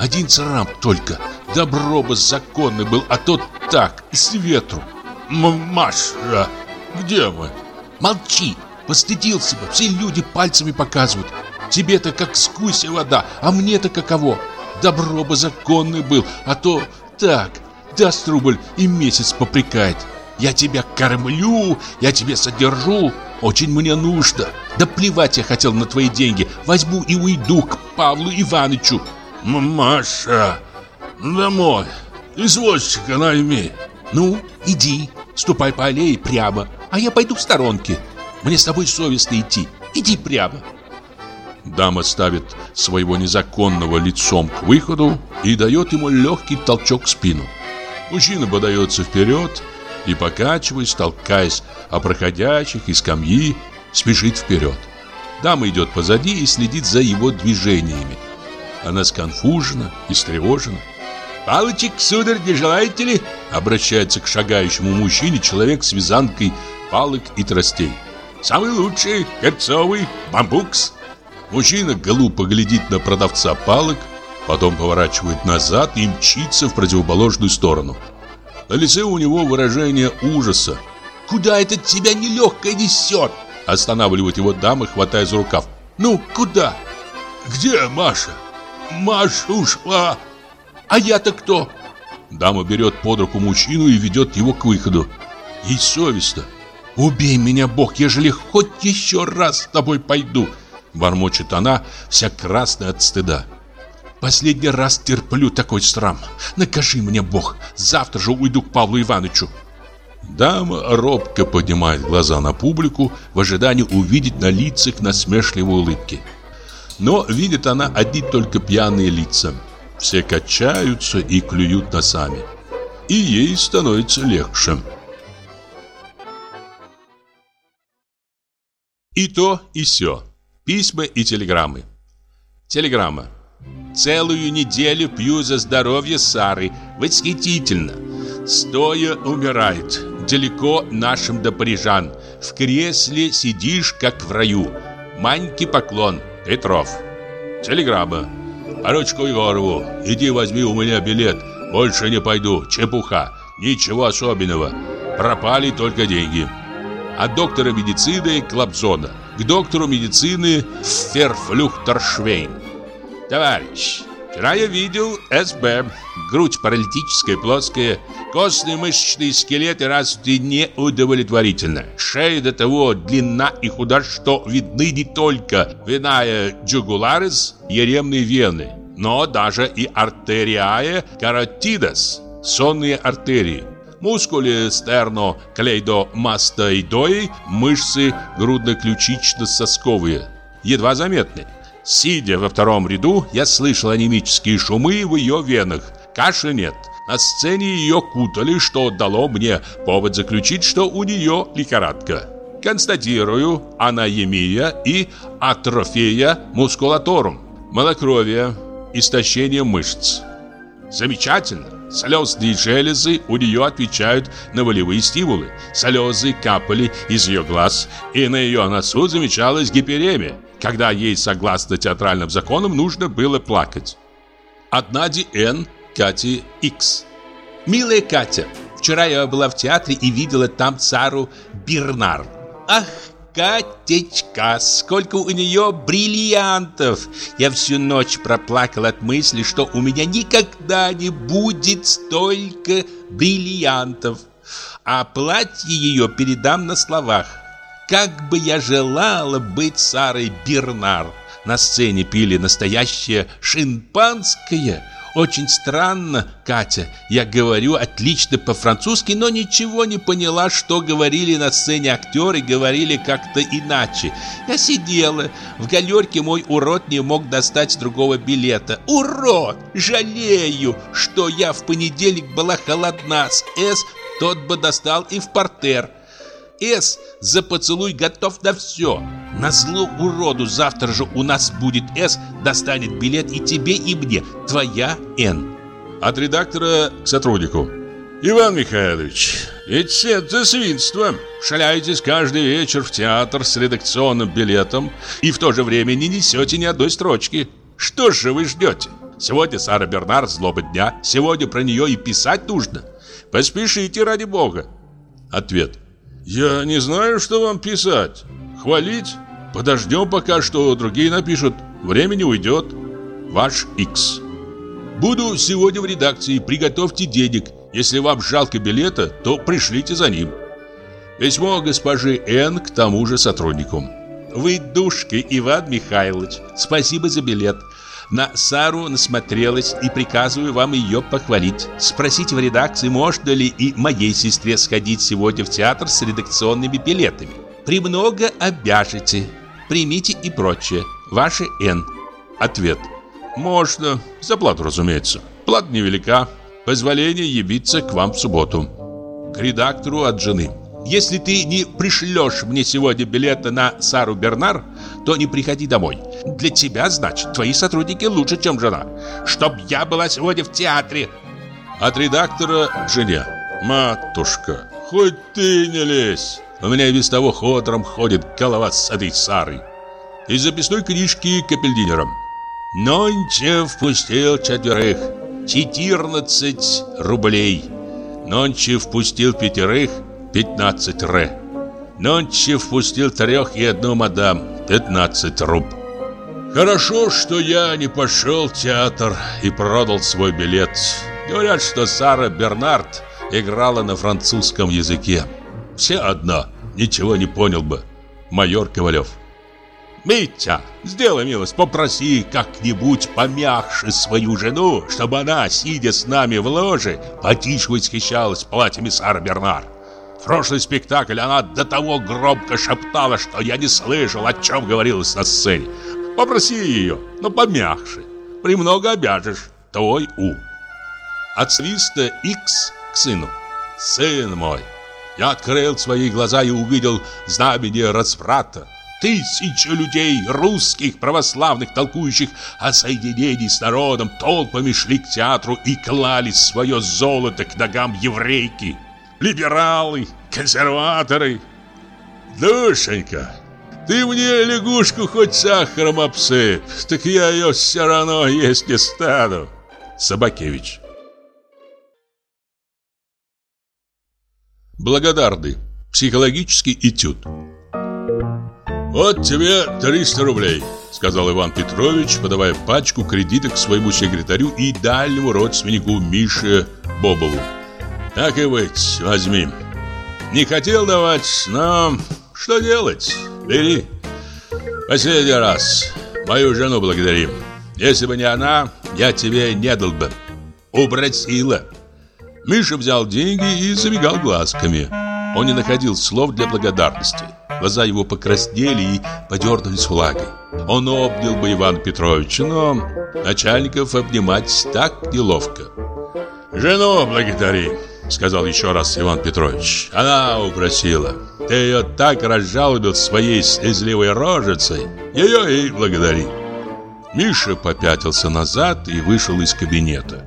«Один царам только, добро бы законный был, а тот так, с ветру!» «Маша!» Где мы? Молчи, постыдился бы, все люди пальцами показывают. Тебе-то как скуся вода, а мне-то каково? Добро бы законный был, а то так, даст рубль и месяц попрекает. Я тебя кормлю, я тебя содержу, очень мне нужно. Да плевать я хотел на твои деньги, возьму и уйду к Павлу Ивановичу. Маша, домой, извозчика найми. Ну, иди, ступай по аллее прямо, а я пойду в сторонке. Мне с тобой совестно идти. Иди прямо. Дама ставит своего незаконного лицом к выходу и дает ему легкий толчок в спину. Мужчина подается вперед и, покачиваясь, толкаясь о проходящих и скамьи, спешит вперед. Дама идет позади и следит за его движениями. Она сконфужена и встревожена. «Палочек, сударь, не желаете ли?» Обращается к шагающему мужчине человек с вязанкой палок и тростей. Самый лучший, перцовый, бамбукс. Мужчина глупо глядит на продавца палок, потом поворачивает назад и мчится в противоположную сторону. На лице у него выражение ужаса. «Куда это тебя нелегкое несет?» Останавливает его дама, хватая за рукав. «Ну, куда?» «Где Маша?» «Маша ушла!» «А я-то кто?» Дама берет под руку мужчину и ведет его к выходу. Ей совестно. «Убей меня, Бог, ежели хоть еще раз с тобой пойду!» Бормочет она, вся красная от стыда. Последний раз терплю такой срам. Накажи мне, Бог. Завтра же уйду к Павлу Ивановичу. Дама робко поднимает глаза на публику в ожидании увидеть на лицах насмешливые улыбки. Но видит она одни только пьяные лица. Все качаются и клюют носами. И ей становится легче. И то, и сё. Письма и телеграммы. Телеграмма. Целую неделю пью за здоровье Сары. Восхитительно. Стоя умирает. Далеко нашим до парижан. В кресле сидишь, как в раю. Маньки поклон. Петров. Телеграмма. Поручку Егорову. Иди возьми у меня билет. Больше не пойду. Чепуха. Ничего особенного. Пропали только деньги. От доктора медицины Клапзона к доктору медицины Ферфлюхтершвейн. Товарищ, вчера я видел СБ. Грудь паралитическая, плоская, костные мышечные скелеты развиты неудовлетворительно. Шея до того длинна и худа, что видны не только виная джугуларис, еремные вены, но даже и артериая каротидас, сонные артерии мускулы стерно-клейдомастоидои, мышцы грудно-ключично-сосковые, едва заметны. Сидя во втором ряду, я слышал анемические шумы в ее венах. Каши нет. На сцене ее кутали, что дало мне повод заключить, что у нее лихорадка. Констатирую анаемия и атрофия мускулаторум, малокровие, истощение мышц. Замечательно. Слезные железы у нее отвечают на волевые стимулы. Слезы капали из ее глаз, и на ее носу замечалась гиперемия, когда ей, согласно театральным законам, нужно было плакать. От Нади Н. Кати Х. «Милая Катя, вчера я была в театре и видела там цару Бернар. Ах, Катечка, сколько у нее бриллиантов! Я всю ночь проплакал от мысли, что у меня никогда не будет столько бриллиантов. А платье ее передам на словах. Как бы я желала быть Сарой Бернар. На сцене пили настоящее шимпанское – очень странно, Катя. Я говорю отлично по-французски, но ничего не поняла, что говорили на сцене актеры, говорили как-то иначе. Я сидела. В галерке мой урод не мог достать другого билета. Урод! Жалею, что я в понедельник была холодна с «С», тот бы достал и в портер. С за поцелуй готов на все. На зло уроду завтра же у нас будет С, достанет билет и тебе, и мне. Твоя Н. От редактора к сотруднику. Иван Михайлович, ведь это свинство. Шаляетесь каждый вечер в театр с редакционным билетом и в то же время не несете ни одной строчки. Что же вы ждете? Сегодня Сара Бернар злоба дня, сегодня про нее и писать нужно. Поспешите ради бога. Ответ. Я не знаю, что вам писать. Хвалить? Подождем пока, что другие напишут. Времени уйдет. Ваш X. Буду сегодня в редакции. Приготовьте денег. Если вам жалко билета, то пришлите за ним. Письмо госпожи Н к тому же сотруднику. Вы душка, Иван Михайлович. Спасибо за билет. На Сару насмотрелась и приказываю вам ее похвалить. Спросите в редакции, можно ли и моей сестре сходить сегодня в театр с редакционными билетами. Премного обяжете. Примите и прочее. Ваши Н. Ответ. Можно. За плату, разумеется. Плата невелика. Позволение явиться к вам в субботу. К редактору от жены. Если ты не пришлешь мне сегодня билеты на Сару Бернар, то не приходи домой. Для тебя, значит, твои сотрудники лучше, чем жена. Чтоб я была сегодня в театре. От редактора к жене. Матушка, хоть ты не лезь. У меня без того ходором ходит голова с этой Сарой. Из записной книжки капельдинером. Нонче впустил четверых. 14 рублей. Нонче впустил пятерых. 15 ре. Нонче впустил трех и одну мадам. 15 руб. Хорошо, что я не пошел в театр и продал свой билет. Говорят, что Сара Бернард играла на французском языке. Все одна, ничего не понял бы. Майор Ковалев. Митя, сделай милость, попроси как-нибудь помягче свою жену, чтобы она, сидя с нами в ложе, потише восхищалась платьями Сара Бернар. Прошлый спектакль она до того громко шептала, что я не слышал, о чем говорилось на сцене. Попроси ее, но помягче. Премного обяжешь, твой ум. От свиста Икс к сыну. Сын мой, я открыл свои глаза и увидел знамение разврата. Тысячи людей, русских, православных, толкующих о соединении с народом, толпами шли к театру и клали свое золото к ногам еврейки. Либералы, консерваторы. Душенька, ты мне лягушку хоть сахаром обсыпь, так я ее все равно есть не стану. Собакевич. Благодарный. Психологический этюд. «Вот тебе 300 рублей», — сказал Иван Петрович, подавая пачку кредиток своему секретарю и дальнему родственнику Мише Бобову. «Так и быть, возьми. Не хотел давать, но что делать? Бери. Последний раз. Мою жену благодари. Если бы не она, я тебе не дал бы. Убросила». Миша взял деньги и забегал глазками. Он не находил слов для благодарности. Глаза его покраснели и подернулись влагой. Он обнял бы Ивана Петровича, но начальников обнимать так неловко. «Жену благодари», — сказал еще раз Иван Петрович. «Она упросила. Ты ее так разжалобил своей слезливой рожицей. Ее и благодари». Миша попятился назад и вышел из кабинета.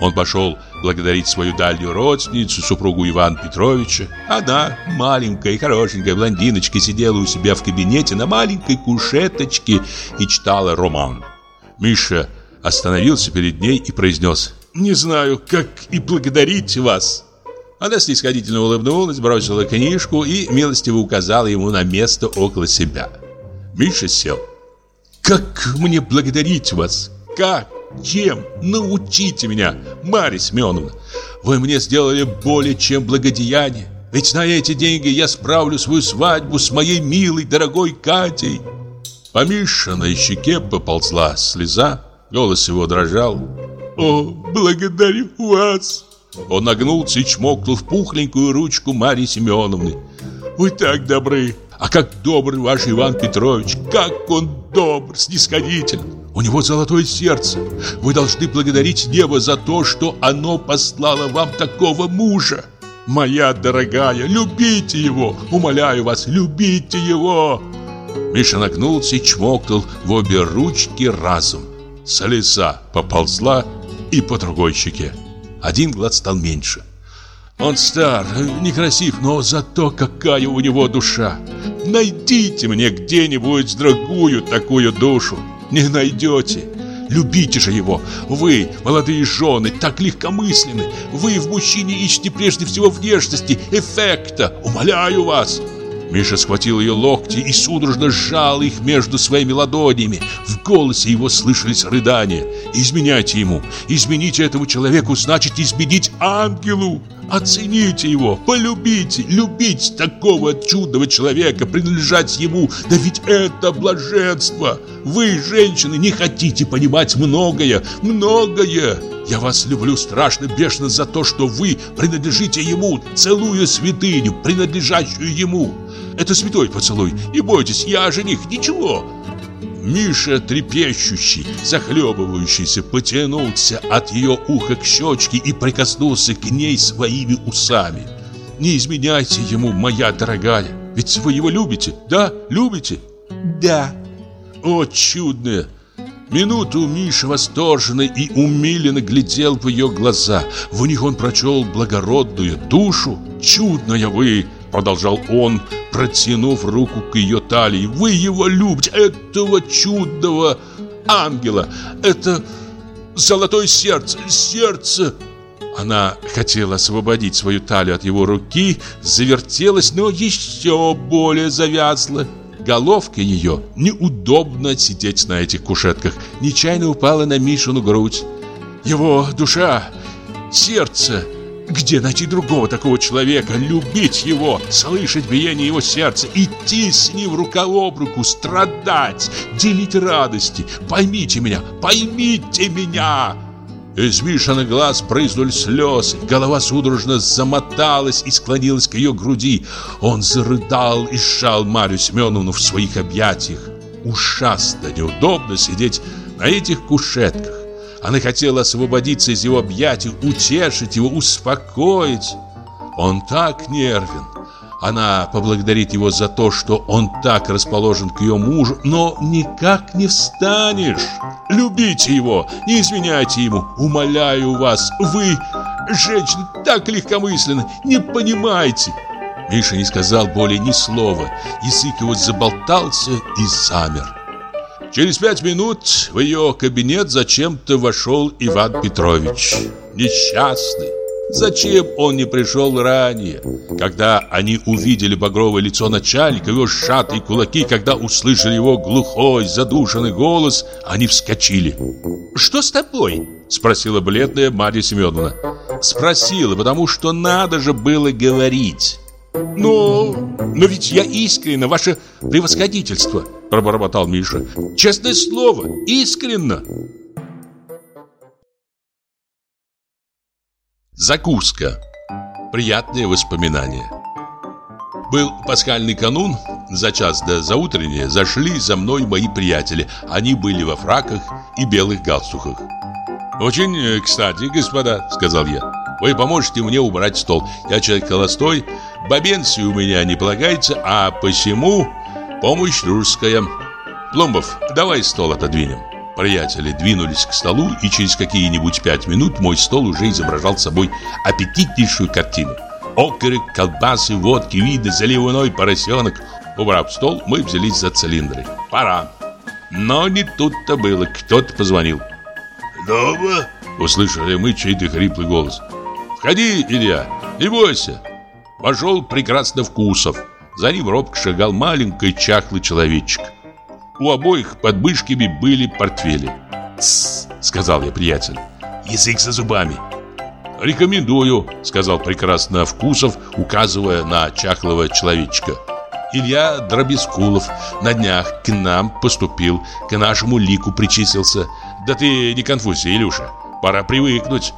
Он пошел благодарить свою дальнюю родственницу, супругу Ивана Петровича. Она, маленькая и хорошенькая блондиночка, сидела у себя в кабинете на маленькой кушеточке и читала роман. Миша остановился перед ней и произнес «Не знаю, как и благодарить вас». Она снисходительно улыбнулась, бросила книжку и милостиво указала ему на место около себя. Миша сел. «Как мне благодарить вас? Как?» Чем? Научите меня, Марья Семеновна. Вы мне сделали более чем благодеяние. Ведь на эти деньги я справлю свою свадьбу с моей милой, дорогой Катей. По Мишиной щеке поползла слеза, голос его дрожал. «О, благодарю вас!» Он нагнулся и чмокнул в пухленькую ручку Марьи Семеновны. «Вы так добры! А как добр ваш Иван Петрович! Как он добр, снисходителен! У него золотое сердце. Вы должны благодарить небо за то, что оно послало вам такого мужа. Моя дорогая, любите его. Умоляю вас, любите его. Миша нагнулся и чмокнул в обе ручки разом. Слеза поползла и по другой щеке. Один глаз стал меньше. Он стар, некрасив, но зато какая у него душа. Найдите мне где-нибудь другую такую душу не найдете. Любите же его. Вы, молодые жены, так легкомысленны. Вы в мужчине ищете прежде всего внешности, эффекта. Умоляю вас. Миша схватил ее локти и судорожно сжал их между своими ладонями. В голосе его слышались рыдания. «Изменяйте ему! Измените этому человеку, значит изменить ангелу! Оцените его, полюбите, любить такого чудного человека, принадлежать ему, да ведь это блаженство! Вы, женщины, не хотите понимать многое, многое!» Я вас люблю страшно бешено за то, что вы принадлежите ему, целую святыню, принадлежащую ему. Это святой поцелуй. Не бойтесь, я жених, ничего. Миша, трепещущий, захлебывающийся, потянулся от ее уха к щечке и прикоснулся к ней своими усами. Не изменяйте ему, моя дорогая, ведь вы его любите, да? Любите? Да. О, чудное! Минуту Миша восторженно и умиленно глядел в ее глаза. В них он прочел благородную душу. «Чудная вы!» Продолжал он, протянув руку к ее талии. Вы его любите, этого чудного ангела. Это золотое сердце, сердце. Она хотела освободить свою талию от его руки, завертелась, но еще более завязла. Головка ее, неудобно сидеть на этих кушетках, нечаянно упала на Мишину грудь. Его душа, сердце, Где найти другого такого человека, любить его, слышать биение его сердца, идти с ним рука об руку, страдать, делить радости? Поймите меня, поймите меня!» Из Мишиных глаз прызнули слезы, голова судорожно замоталась и склонилась к ее груди. Он зарыдал и сжал Марию Семеновну в своих объятиях. Ужасно неудобно сидеть на этих кушетках. Она хотела освободиться из его объятий, утешить его, успокоить. Он так нервен. Она поблагодарит его за то, что он так расположен к ее мужу, но никак не встанешь. Любите его, не изменяйте ему, умоляю вас. Вы, женщины, так легкомысленны, не понимаете. Миша не сказал более ни слова. Язык его заболтался и замер. Через пять минут в ее кабинет зачем-то вошел Иван Петрович. Несчастный. Зачем он не пришел ранее? Когда они увидели багровое лицо начальника, его сжатые кулаки, когда услышали его глухой, задушенный голос, они вскочили. «Что с тобой?» – спросила бледная Марья Семеновна. Спросила, потому что надо же было говорить. «Но... но ведь я искренне, ваше превосходительство!» – пробормотал Миша. «Честное слово, искренно!» Закуска. Приятные воспоминания. Был пасхальный канун, за час до заутреннее зашли за мной мои приятели. Они были во фраках и белых галстуках. «Очень э, кстати, господа», — сказал я. «Вы поможете мне убрать стол. Я человек холостой, бабенции у меня не полагается, а посему помощь дружеская. Пломбов, давай стол отодвинем». Приятели двинулись к столу, и через какие-нибудь пять минут мой стол уже изображал собой аппетитнейшую картину. Окорок, колбасы, водки, виды, заливной поросенок. Убрав стол, мы взялись за цилиндры. Пора. Но не тут-то было. Кто-то позвонил. «Дома?» Услышали мы чей-то хриплый голос. «Входи, Илья, не бойся!» Вошел прекрасно вкусов. За ним робко шагал маленький чахлый человечек. У обоих под мышками были портфели. «Тссс», — сказал я приятель, — «язык за зубами». «Рекомендую», — сказал прекрасно Вкусов, указывая на чахлого человечка. Илья Дробескулов на днях к нам поступил, к нашему лику причислился. Да ты не конфузься, Илюша, пора привыкнуть.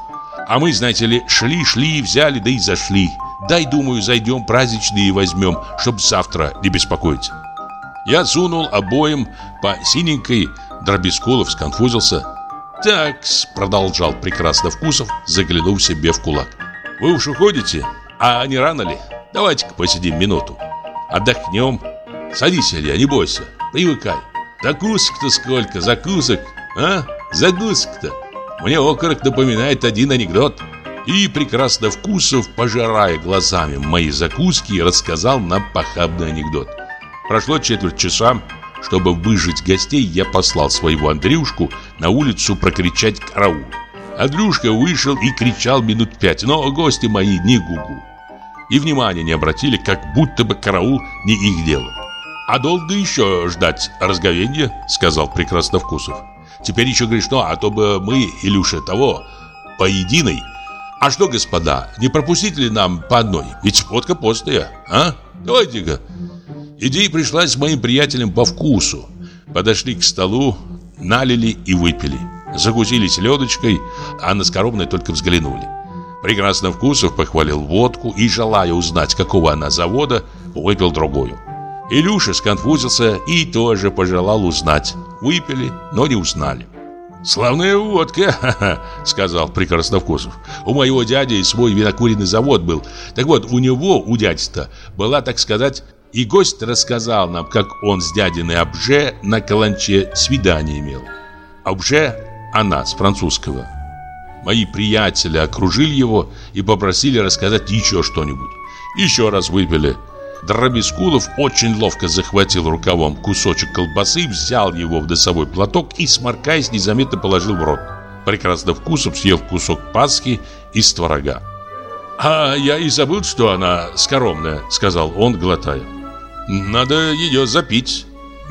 А мы, знаете ли, шли-шли, взяли, да и зашли. Дай, думаю, зайдем праздничные возьмем, чтоб завтра не беспокоить. Я сунул обоим по синенькой, Дробескулов сконфузился. так продолжал прекрасно Вкусов, заглянув себе в кулак. «Вы уж уходите? А не рано ли? Давайте-ка посидим минуту. Отдохнем. Садись, Илья, не бойся, привыкай. Закусок-то сколько, закусок, а? Закусок-то. Мне окорок напоминает один анекдот». И прекрасно Вкусов, пожирая глазами мои закуски, рассказал нам похабный анекдот. Прошло четверть часа. Чтобы выжить гостей, я послал своего Андрюшку на улицу прокричать «караул». Андрюшка вышел и кричал минут пять, но гости мои не гугу. И внимания не обратили, как будто бы караул не их дело. «А долго еще ждать разговения?» — сказал прекрасно Вкусов. «Теперь еще грешно, а то бы мы, Илюша, того, по единой. А что, господа, не пропустите ли нам по одной? Ведь водка постная, а? Давайте-ка». Идея пришлась моим приятелям по вкусу. Подошли к столу, налили и выпили. Закусили селедочкой, а на скоромное только взглянули. Прекрасно вкусов похвалил водку и, желая узнать, какого она завода, выпил другую. Илюша сконфузился и тоже пожелал узнать. Выпили, но не узнали. «Славная водка!» — сказал Прекрасновкусов. «У моего дяди свой винокуренный завод был. Так вот, у него, у дяди-то, была, так сказать, и гость рассказал нам, как он с дядиной Абже на каланче свидание имел. Абже – она, с французского. Мои приятели окружили его и попросили рассказать еще что-нибудь. Еще раз выпили. Дробескулов очень ловко захватил рукавом кусочек колбасы, взял его в носовой платок и, сморкаясь, незаметно положил в рот. Прекрасно вкусом съел кусок пасхи из творога. «А я и забыл, что она скоромная», — сказал он, глотая. Надо ее запить.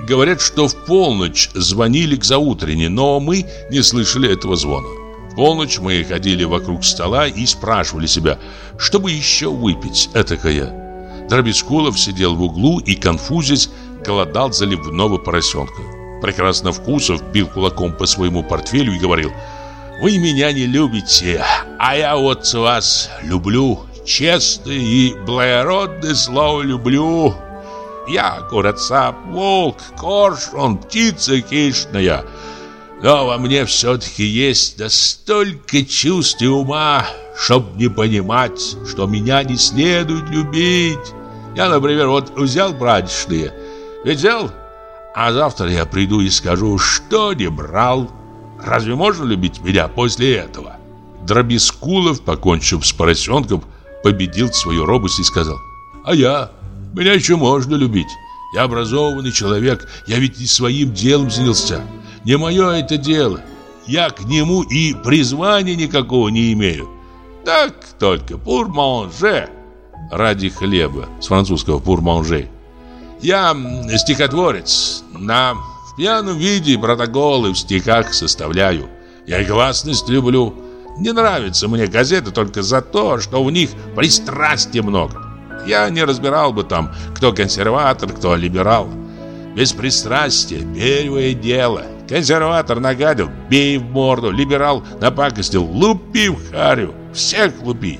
Говорят, что в полночь звонили к заутренне, но мы не слышали этого звона. В полночь мы ходили вокруг стола и спрашивали себя, чтобы еще выпить этакое. Дробескулов сидел в углу и, конфузясь, голодал заливного поросенка. Прекрасно вкусов бил кулаком по своему портфелю и говорил «Вы меня не любите, а я вот вас люблю, честное и благородное слово люблю. Я кураца, волк, коршун, птица хищная». Но во мне все-таки есть да столько чувств и ума, чтоб не понимать, что меня не следует любить. Я, например, вот взял братишные, ведь взял, а завтра я приду и скажу, что не брал. Разве можно любить меня после этого? Дробескулов, покончив с поросенком, победил свою робость и сказал, а я, меня еще можно любить. Я образованный человек, я ведь не своим делом занялся. Не мое это дело. Я к нему и призвания никакого не имею. Так только пурманже ради хлеба с французского пурманже. Я стихотворец. На в пьяном виде протоколы в стихах составляю. Я гласность люблю. Не нравится мне газеты только за то, что в них пристрастия много. Я не разбирал бы там, кто консерватор, кто либерал. Без пристрастия первое дело. Консерватор нагадил, бей в морду, либерал напакостил, лупи в харю, всех лупи.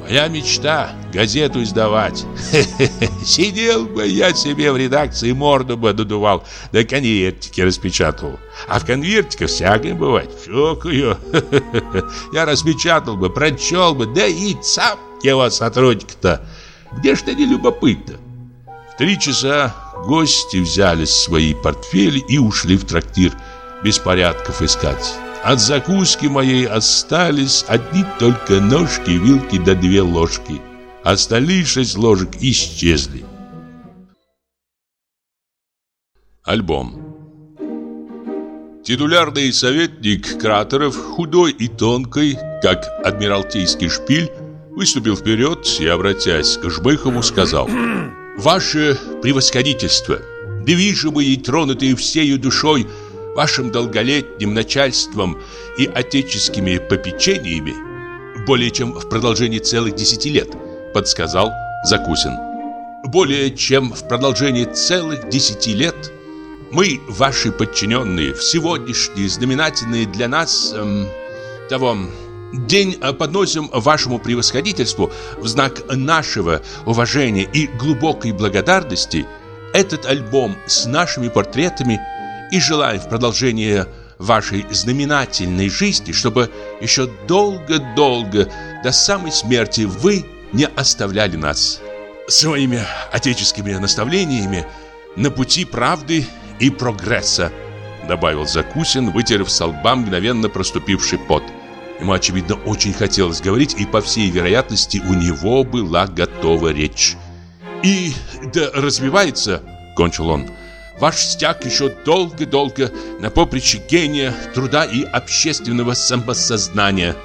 Моя мечта — газету издавать. Сидел бы я себе в редакции, морду бы додувал, да конвертики распечатывал. А в конвертиках всякое бывает. Чокаю. Я распечатал бы, прочел бы, да и цап его сотрудник-то. Где ж ты не любопытно? В три часа Гости взяли свои портфели и ушли в трактир беспорядков искать. От закуски моей остались одни только ножки, вилки да две ложки. Остальные шесть ложек исчезли. Альбом Титулярный советник Кратеров, худой и тонкой, как адмиралтейский шпиль, выступил вперед и, обратясь к Жмыхову, сказал Ваше превосходительство, движимые и тронутые всею душой вашим долголетним начальством и отеческими попечениями, более чем в продолжении целых десяти лет, подсказал Закусин. Более чем в продолжении целых десяти лет мы, ваши подчиненные, в сегодняшние знаменательные для нас эм, того День подносим вашему превосходительству в знак нашего уважения и глубокой благодарности этот альбом с нашими портретами и желаем в продолжение вашей знаменательной жизни, чтобы еще долго-долго до самой смерти вы не оставляли нас своими отеческими наставлениями на пути правды и прогресса, добавил Закусин, вытерев с лба мгновенно проступивший пот. Ему, очевидно, очень хотелось говорить, и, по всей вероятности, у него была готова речь. «И да развивается», — кончил он, — «ваш стяг еще долго-долго на поприще гения, труда и общественного самосознания».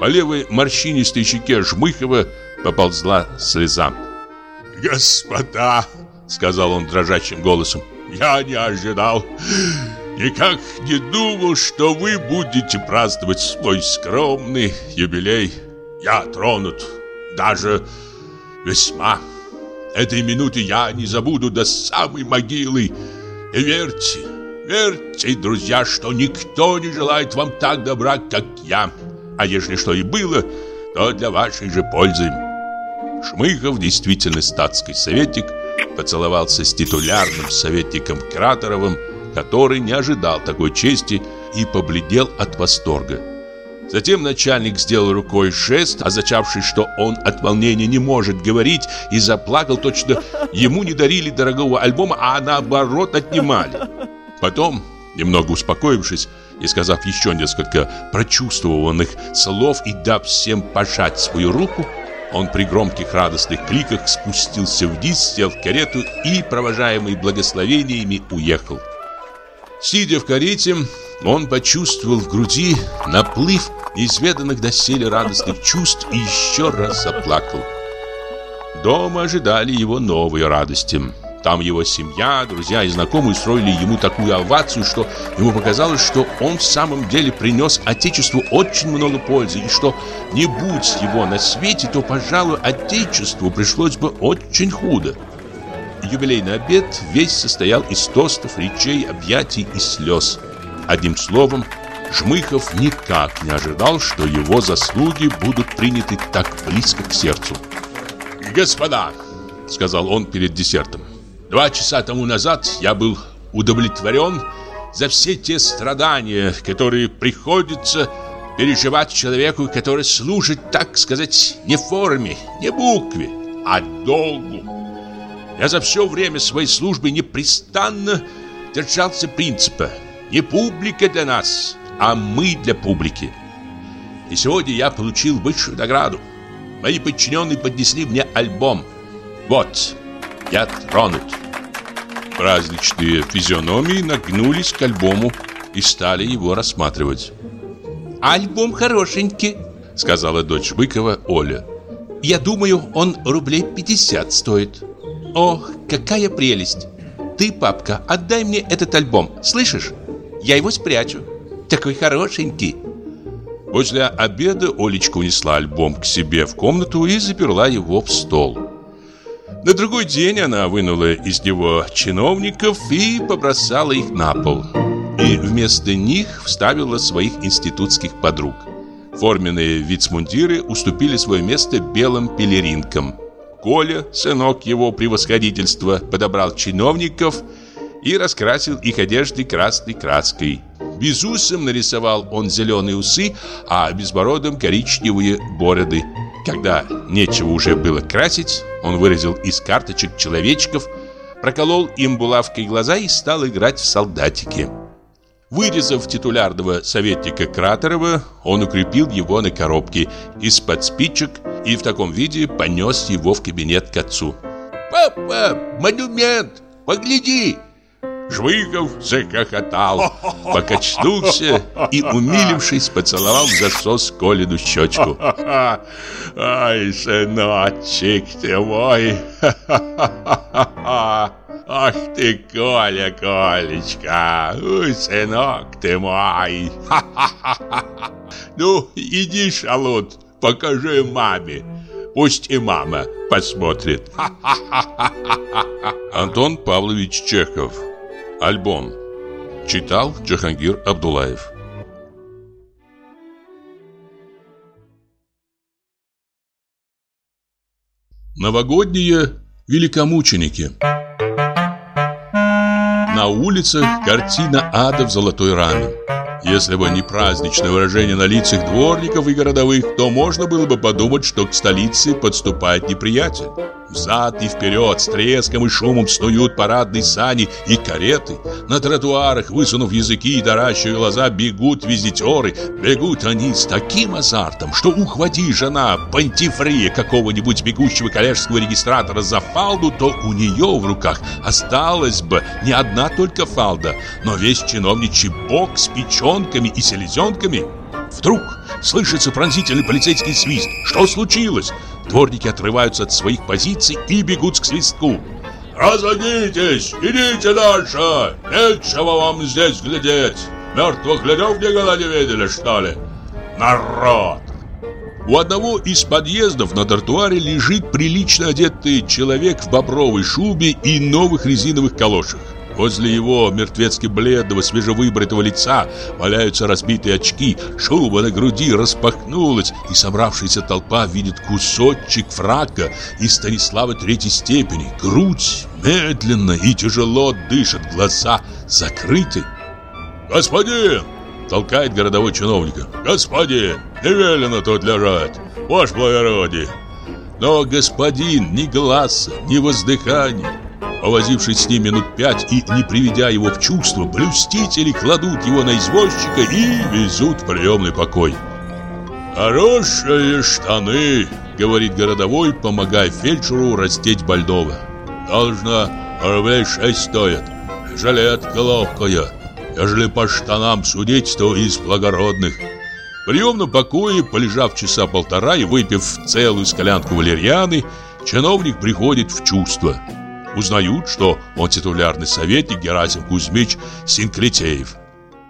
По левой морщинистой щеке Жмыхова поползла слеза. «Господа!» — сказал он дрожащим голосом. «Я не ожидал. Никак не думал, что вы будете праздновать свой скромный юбилей. Я тронут, даже весьма. Этой минуты я не забуду до самой могилы. И верьте, верьте, друзья, что никто не желает вам так добра, как я. А если что и было, то для вашей же пользы. Шмыхов, действительно статский советник, поцеловался с титулярным советником Кратеровым, который не ожидал такой чести и побледнел от восторга. Затем начальник сделал рукой жест, означавший, что он от волнения не может говорить, и заплакал точно ему не дарили дорогого альбома, а наоборот отнимали. Потом, немного успокоившись и сказав еще несколько прочувствованных слов и дав всем пожать свою руку, он при громких радостных кликах спустился вниз, сел в карету и, провожаемый благословениями, уехал. Сидя в карете, он почувствовал в груди наплыв неизведанных доселе радостных чувств и еще раз заплакал. Дома ожидали его новые радости. Там его семья, друзья и знакомые устроили ему такую овацию, что ему показалось, что он в самом деле принес Отечеству очень много пользы, и что не будь его на свете, то, пожалуй, Отечеству пришлось бы очень худо. Юбилейный обед весь состоял из тостов, речей, объятий и слез. Одним словом, Жмыхов никак не ожидал, что его заслуги будут приняты так близко к сердцу. «Господа!» — сказал он перед десертом. Два часа тому назад я был удовлетворен за все те страдания, которые приходится переживать человеку, который служит, так сказать, не форме, не букве, а долгу. Я за все время своей службы непрестанно держался принципа не публика для нас, а мы для публики. И сегодня я получил высшую награду. Мои подчиненные поднесли мне альбом. Вот, я тронут. Праздничные физиономии нагнулись к альбому и стали его рассматривать. «Альбом хорошенький», — сказала дочь Быкова Оля. «Я думаю, он рублей 50 стоит. Ох, какая прелесть! Ты, папка, отдай мне этот альбом, слышишь? Я его спрячу. Такой хорошенький». После обеда Олечка унесла альбом к себе в комнату и заперла его в стол. На другой день она вынула из него чиновников и побросала их на пол. И вместо них вставила своих институтских подруг. Форменные вицмундиры уступили свое место белым пелеринкам. Коля, сынок его превосходительства, подобрал чиновников и раскрасил их одежды красной краской. Безусом нарисовал он зеленые усы, а безбородом коричневые бороды – когда нечего уже было красить, он вырезал из карточек человечков, проколол им булавкой глаза и стал играть в солдатики. Вырезав титулярного советника Кратерова, он укрепил его на коробке из-под спичек и в таком виде понес его в кабинет к отцу. «Папа, монумент! Погляди!» Жвыгов захохотал, покачнулся и, умилившись, поцеловал в засос Колину щечку. «Ай, сыночек ты мой! Ах ты, Коля, Колечка! Ой, сынок ты мой! Ну, иди, шалот, покажи маме!» Пусть и мама посмотрит. Антон Павлович Чехов Альбом. Читал Джахангир Абдулаев. Новогодние великомученики. На улицах картина ада в золотой раме. Если бы не праздничное выражение на лицах дворников и городовых, то можно было бы подумать, что к столице подступает неприятель. Взад и вперед с треском и шумом снуют парадные сани и кареты. На тротуарах, высунув языки и таращивая глаза, бегут визитеры. Бегут они с таким азартом, что ухвати жена пантифрия какого-нибудь бегущего коллежского регистратора за фалду, то у нее в руках осталась бы не одна только фалда, но весь чиновничий бок с печенками и селезенками. Вдруг слышится пронзительный полицейский свист. Что случилось? Дворники отрываются от своих позиций и бегут к свистку. «Разойдитесь! Идите дальше! Нечего вам здесь глядеть! Мертвых глядев никогда не видели, что ли? Народ!» У одного из подъездов на тротуаре лежит прилично одетый человек в бобровой шубе и новых резиновых калошах. Возле его мертвецки бледного, свежевыбритого лица валяются разбитые очки, шуба на груди распахнулась, и собравшаяся толпа видит кусочек фрака из Станислава третьей степени. Грудь медленно и тяжело дышит, глаза закрыты. «Господин!» — толкает городовой чиновника. «Господин! Не велено тут лежать! Ваше благородие!» Но господин ни глаза, ни воздыхания Повозившись с ним минут пять и не приведя его в чувство, блюстители кладут его на извозчика и везут в приемный покой. «Хорошие штаны», — говорит городовой, помогая фельдшеру раздеть больного. «Должно рублей шесть стоят. Жилетка ловкая. Ежели по штанам судить, то из благородных». В приемном покое, полежав часа полтора и выпив целую склянку валерьяны, чиновник приходит в чувство. Узнают, что он титулярный советник Герасим Кузьмич Синклитеев.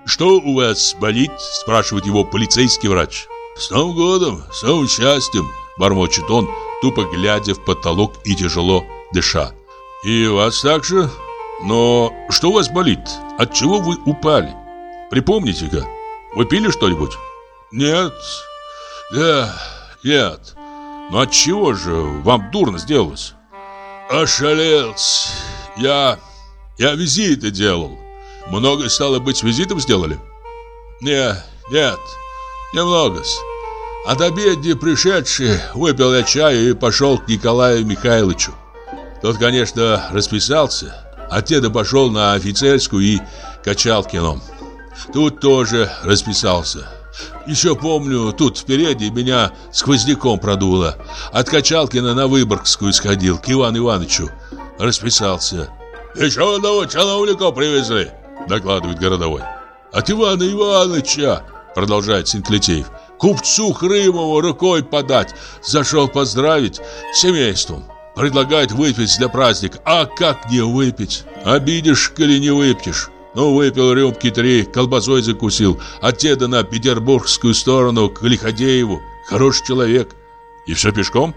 «Что у вас болит?» – спрашивает его полицейский врач. «С Новым годом, с новым счастьем!» – бормочет он, тупо глядя в потолок и тяжело дыша. «И вас также? Но что у вас болит? От чего вы упали? Припомните-ка, вы пили что-нибудь?» «Нет, да, нет. Но от чего же вам дурно сделалось?» «Ошалел! Я... я визиты делал. Много, стало быть, визитов сделали?» «Не, нет, немного -с. От обедни пришедший выпил я чаю и пошел к Николаю Михайловичу. Тот, конечно, расписался, а деда пошел на офицерскую и качал кино. Тут тоже расписался. Еще помню, тут впереди меня сквозняком продуло. От Качалкина на Выборгскую сходил, к Ивану Ивановичу. Расписался. «Еще одного чиновника привезли», — докладывает городовой. «От Ивана Ивановича», — продолжает Синклетеев, «купцу Хрымову рукой подать. Зашел поздравить с семейством. Предлагает выпить для праздника. А как не выпить? Обидишь, коли не выпьешь. Ну, выпил рюмки три, колбасой закусил. От деда на петербургскую сторону к Лиходееву. Хороший человек. И все пешком?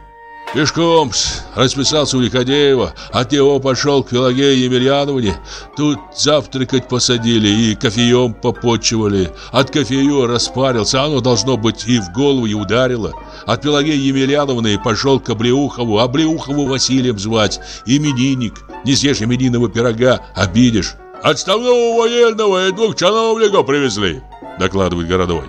Пешком расписался у Лиходеева, от него пошел к Пелагее Емельяновне. Тут завтракать посадили и кофеем попочивали. От кофею распарился, оно должно быть и в голову и ударило. От Пелагеи Емельяновны пошел к Облеухову, Облеухову Василием звать, именинник. Не съешь именинного пирога, обидишь. «Отставного военного и двух чиновников привезли», докладывает городовой.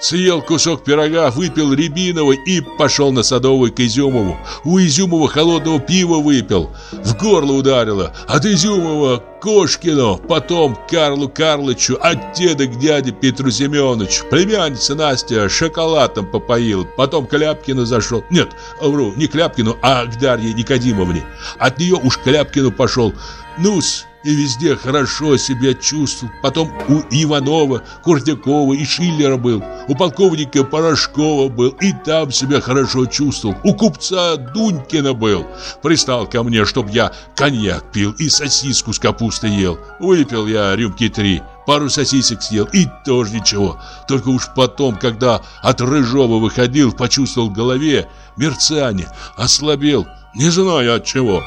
Съел кусок пирога, выпил рябиного и пошел на Садовый к Изюмову. У Изюмова холодного пива выпил. В горло ударило. От Изюмова Кошкину, потом Карлу Карлычу, от деда к дяде Петру Семеновичу. Племянница Настя шоколадом попоил. Потом к Ляпкину зашел. Нет, вру, не к Ляпкину, а к Дарье Никодимовне. От нее уж к Ляпкину пошел. Ну-с, и везде хорошо себя чувствовал. Потом у Иванова, Курдякова и Шиллера был. У полковника Порошкова был. И там себя хорошо чувствовал. У купца Дунькина был. Пристал ко мне, чтоб я коньяк пил и сосиску с капустой ел. Выпил я рюмки три. Пару сосисок съел и тоже ничего. Только уж потом, когда от Рыжова выходил, почувствовал в голове мерцание, ослабел. Не знаю от чего.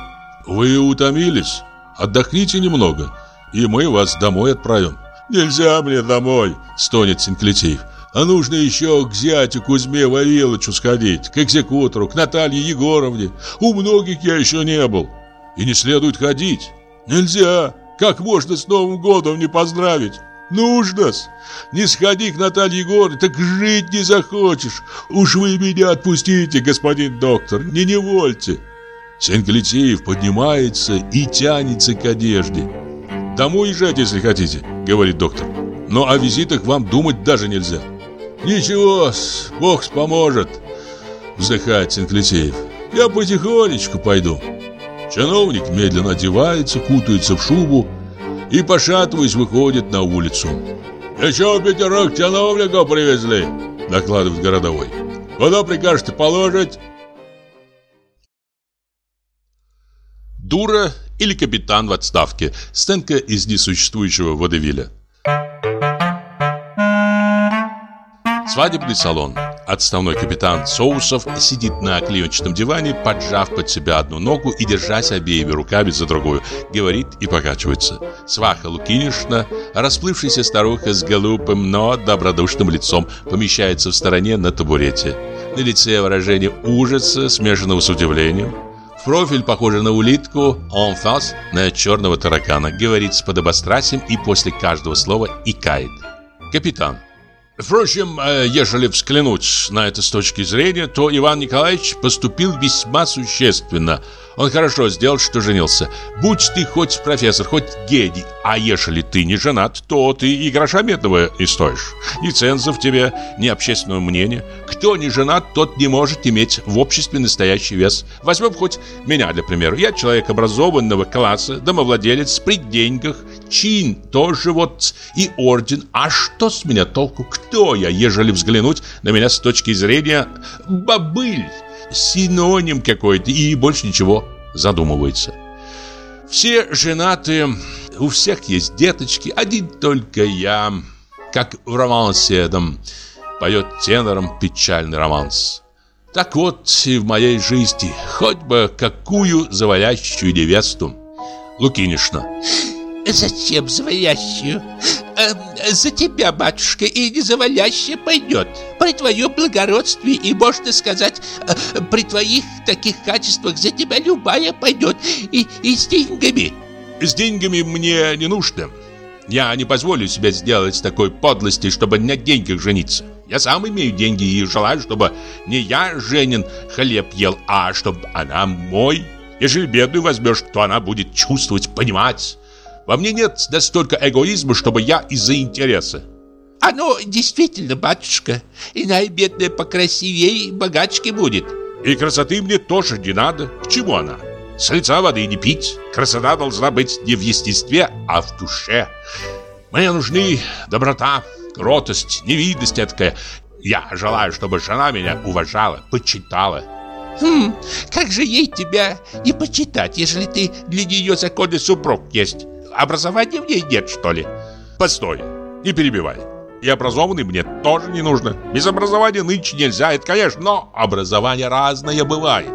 Вы утомились? Отдохните немного, и мы вас домой отправим. Нельзя мне домой, стонет Синклетеев. А нужно еще к зятю Кузьме Вавиловичу сходить, к экзекутору, к Наталье Егоровне. У многих я еще не был. И не следует ходить. Нельзя. Как можно с Новым годом не поздравить? Нужно-с. Не сходи к Наталье Егоровне, так жить не захочешь. Уж вы меня отпустите, господин доктор, не невольте. Сенклитеев поднимается и тянется к одежде. «Домой езжать, если хотите», — говорит доктор. «Но о визитах вам думать даже нельзя». «Ничего, Бог поможет», — вздыхает Сенклитеев. «Я потихонечку пойду». Чиновник медленно одевается, кутается в шубу и, пошатываясь, выходит на улицу. «Еще пятерых чиновников привезли», — докладывает городовой. «Куда прикажете положить?» Дура или капитан в отставке. Сценка из несуществующего водевиля. Свадебный салон. Отставной капитан Соусов сидит на клеенчатом диване, поджав под себя одну ногу и держась обеими руками за другую. Говорит и покачивается. Сваха Лукинишна, расплывшаяся старуха с голубым, но добродушным лицом, помещается в стороне на табурете. На лице выражение ужаса, смешанного с удивлением профиль похожий на улитку, он фас на черного таракана, говорит с подобострастием и после каждого слова икает. Капитан. Впрочем, э, ежели взглянуть на это с точки зрения, то Иван Николаевич поступил весьма существенно – он хорошо сделал, что женился. Будь ты хоть профессор, хоть гений, а ежели ты не женат, то ты и гроша медного не стоишь. Ни цензов тебе, ни общественного мнения. Кто не женат, тот не может иметь в обществе настоящий вес. Возьмем хоть меня, для примера. Я человек образованного класса, домовладелец, при деньгах, чин тоже вот и орден. А что с меня толку? Кто я, ежели взглянуть на меня с точки зрения бобыль? синоним какой-то и больше ничего. Задумывается. Все женаты, у всех есть деточки, один только я, как в романсе этом, поет тенором печальный романс. Так вот и в моей жизни, хоть бы какую завалящую невесту. Лукинишна. Зачем завалящую? э, за тебя, батюшка, и не заваляще пойдет. При твоем благородстве и, можно сказать, э, при твоих таких качествах за тебя любая пойдет. И, и с деньгами. С деньгами мне не нужно. Я не позволю себе сделать такой подлости, чтобы на деньгах жениться. Я сам имею деньги и желаю, чтобы не я, Женин, хлеб ел, а чтобы она мой. Если бедную возьмешь, то она будет чувствовать, понимать. Во мне нет настолько эгоизма, чтобы я из-за интереса. Оно действительно, батюшка. Иная бедная покрасивее богачки будет. И красоты мне тоже не надо. К чему она? С лица воды не пить. Красота должна быть не в естестве, а в душе. Мне нужны доброта, кротость, невидность такая. Я желаю, чтобы жена меня уважала, почитала. Хм, как же ей тебя не почитать, если ты для нее законный супруг есть? Образования в ней нет, что ли? Постой, не перебивай. И образованный мне тоже не нужно. Без образования нынче нельзя, это конечно, но образование разное бывает.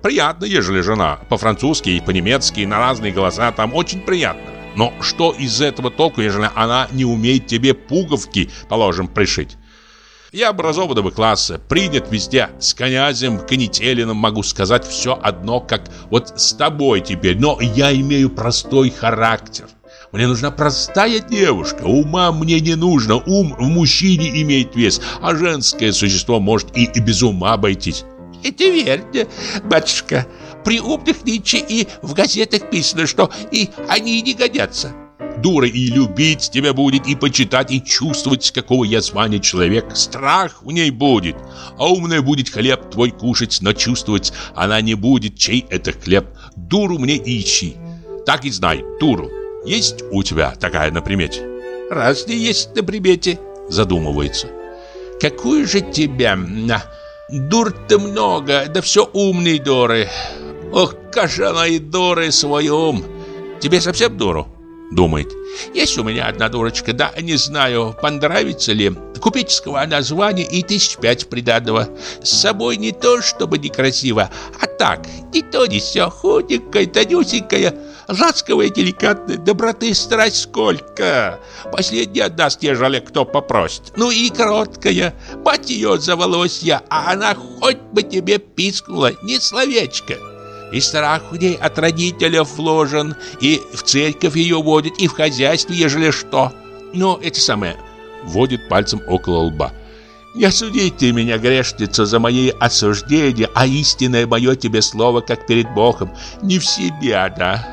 Приятно, ежели жена по-французски и по-немецки, на разные голоса, там очень приятно. Но что из этого толку, ежели она не умеет тебе пуговки, положим, пришить? Я образованного класса, принят везде, с князем Канителиным могу сказать все одно, как вот с тобой теперь, но я имею простой характер. Мне нужна простая девушка, ума мне не нужно, ум в мужчине имеет вес, а женское существо может и, и без ума обойтись. Это верно, батюшка. При умных нынче и в газетах писано, что и они не годятся дура и любить тебя будет, и почитать, и чувствовать, какого я звания человек. Страх в ней будет. А умная будет хлеб твой кушать, но чувствовать она не будет, чей это хлеб. Дуру мне ищи. Так и знай, дуру. Есть у тебя такая на примете? Разные есть на примете, задумывается. Какую же тебя... Дур-то много, да все умные дуры. Ох, каша и дуры свой ум. Тебе совсем дуру? Думает, есть у меня одна дурочка, да не знаю, понравится ли. Купеческого названия и тысяч пять приданного. С собой не то, чтобы некрасиво, а так, ни то, ни сё, худенькая, тонюсенькая, ласковая, деликатная, доброты страсть сколько. Последний отдаст, ежели кто попросит. Ну и короткая, мать ее за волосья, а она хоть бы тебе пискнула, не словечко. И страх в ней от родителей вложен, и в церковь ее водит, и в хозяйстве, ежели что. Но это самое, водит пальцем около лба. Не осудите меня, грешница, за мои осуждения, а истинное мое тебе слово, как перед Богом, не в себе она.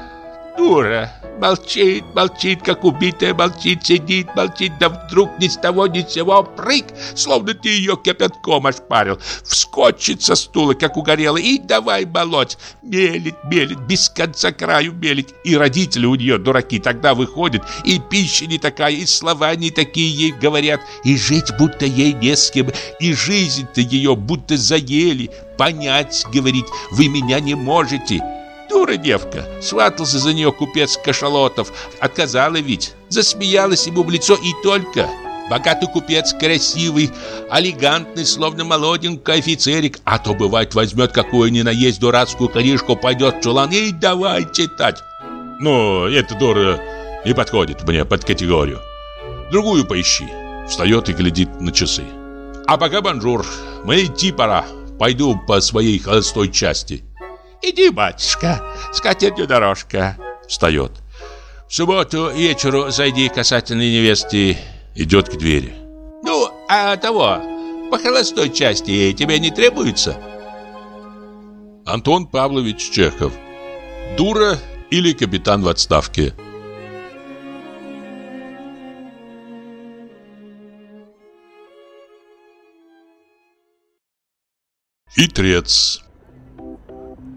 Дура, Молчит, молчит, как убитая, молчит, сидит, молчит, да вдруг ни с того ни с сего прыг, словно ты ее кипятком ошпарил, вскочит со стула, как угорелый, и давай молоть, мелит, мелит, без конца краю мелит, и родители у нее дураки. Тогда выходят, и пища не такая, и слова не такие ей говорят, и жить будто ей не с кем, и жизнь-то ее будто заели, понять, говорить, вы меня не можете, Дура девка. Сватался за нее купец Кашалотов. Отказала ведь. Засмеялась ему в лицо и только. Богатый купец, красивый, элегантный, словно молоденький офицерик. А то, бывает, возьмет какую ни наесть дурацкую книжку, пойдет в чулан и давай читать. Ну, эта дура не подходит мне под категорию. Другую поищи. Встает и глядит на часы. А пока бонжур, мне идти пора. Пойду по своей холостой части. Иди, батюшка, скатертью дорожка. Встает. В субботу вечеру зайди касательно невесты. Идет к двери. Ну, а того, по холостой части тебе не требуется? Антон Павлович Чехов. Дура или капитан в отставке? Хитрец.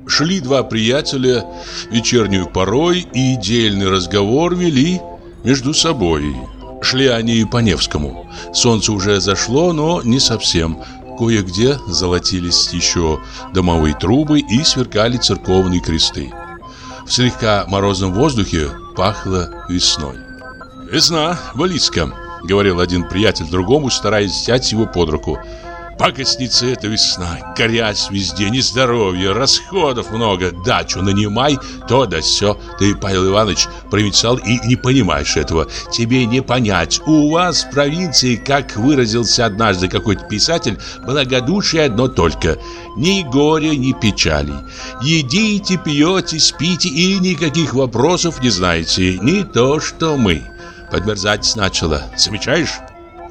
Шли два приятеля, вечернюю порой и дельный разговор вели между собой. Шли они по Невскому. Солнце уже зашло, но не совсем. Кое-где золотились еще домовые трубы и сверкали церковные кресты. В слегка морозном воздухе пахло весной. «Весна близко», — говорил один приятель другому, стараясь взять его под руку. Пакостница эта весна, грязь везде, нездоровье, расходов много, дачу нанимай, то да сё. Ты, Павел Иванович, провинциал и не понимаешь этого. Тебе не понять. У вас в провинции, как выразился однажды какой-то писатель, благодушие одно только. Ни горя, ни печали. Едите, пьете, спите и никаких вопросов не знаете. Не то, что мы. Подмерзать начало. Замечаешь?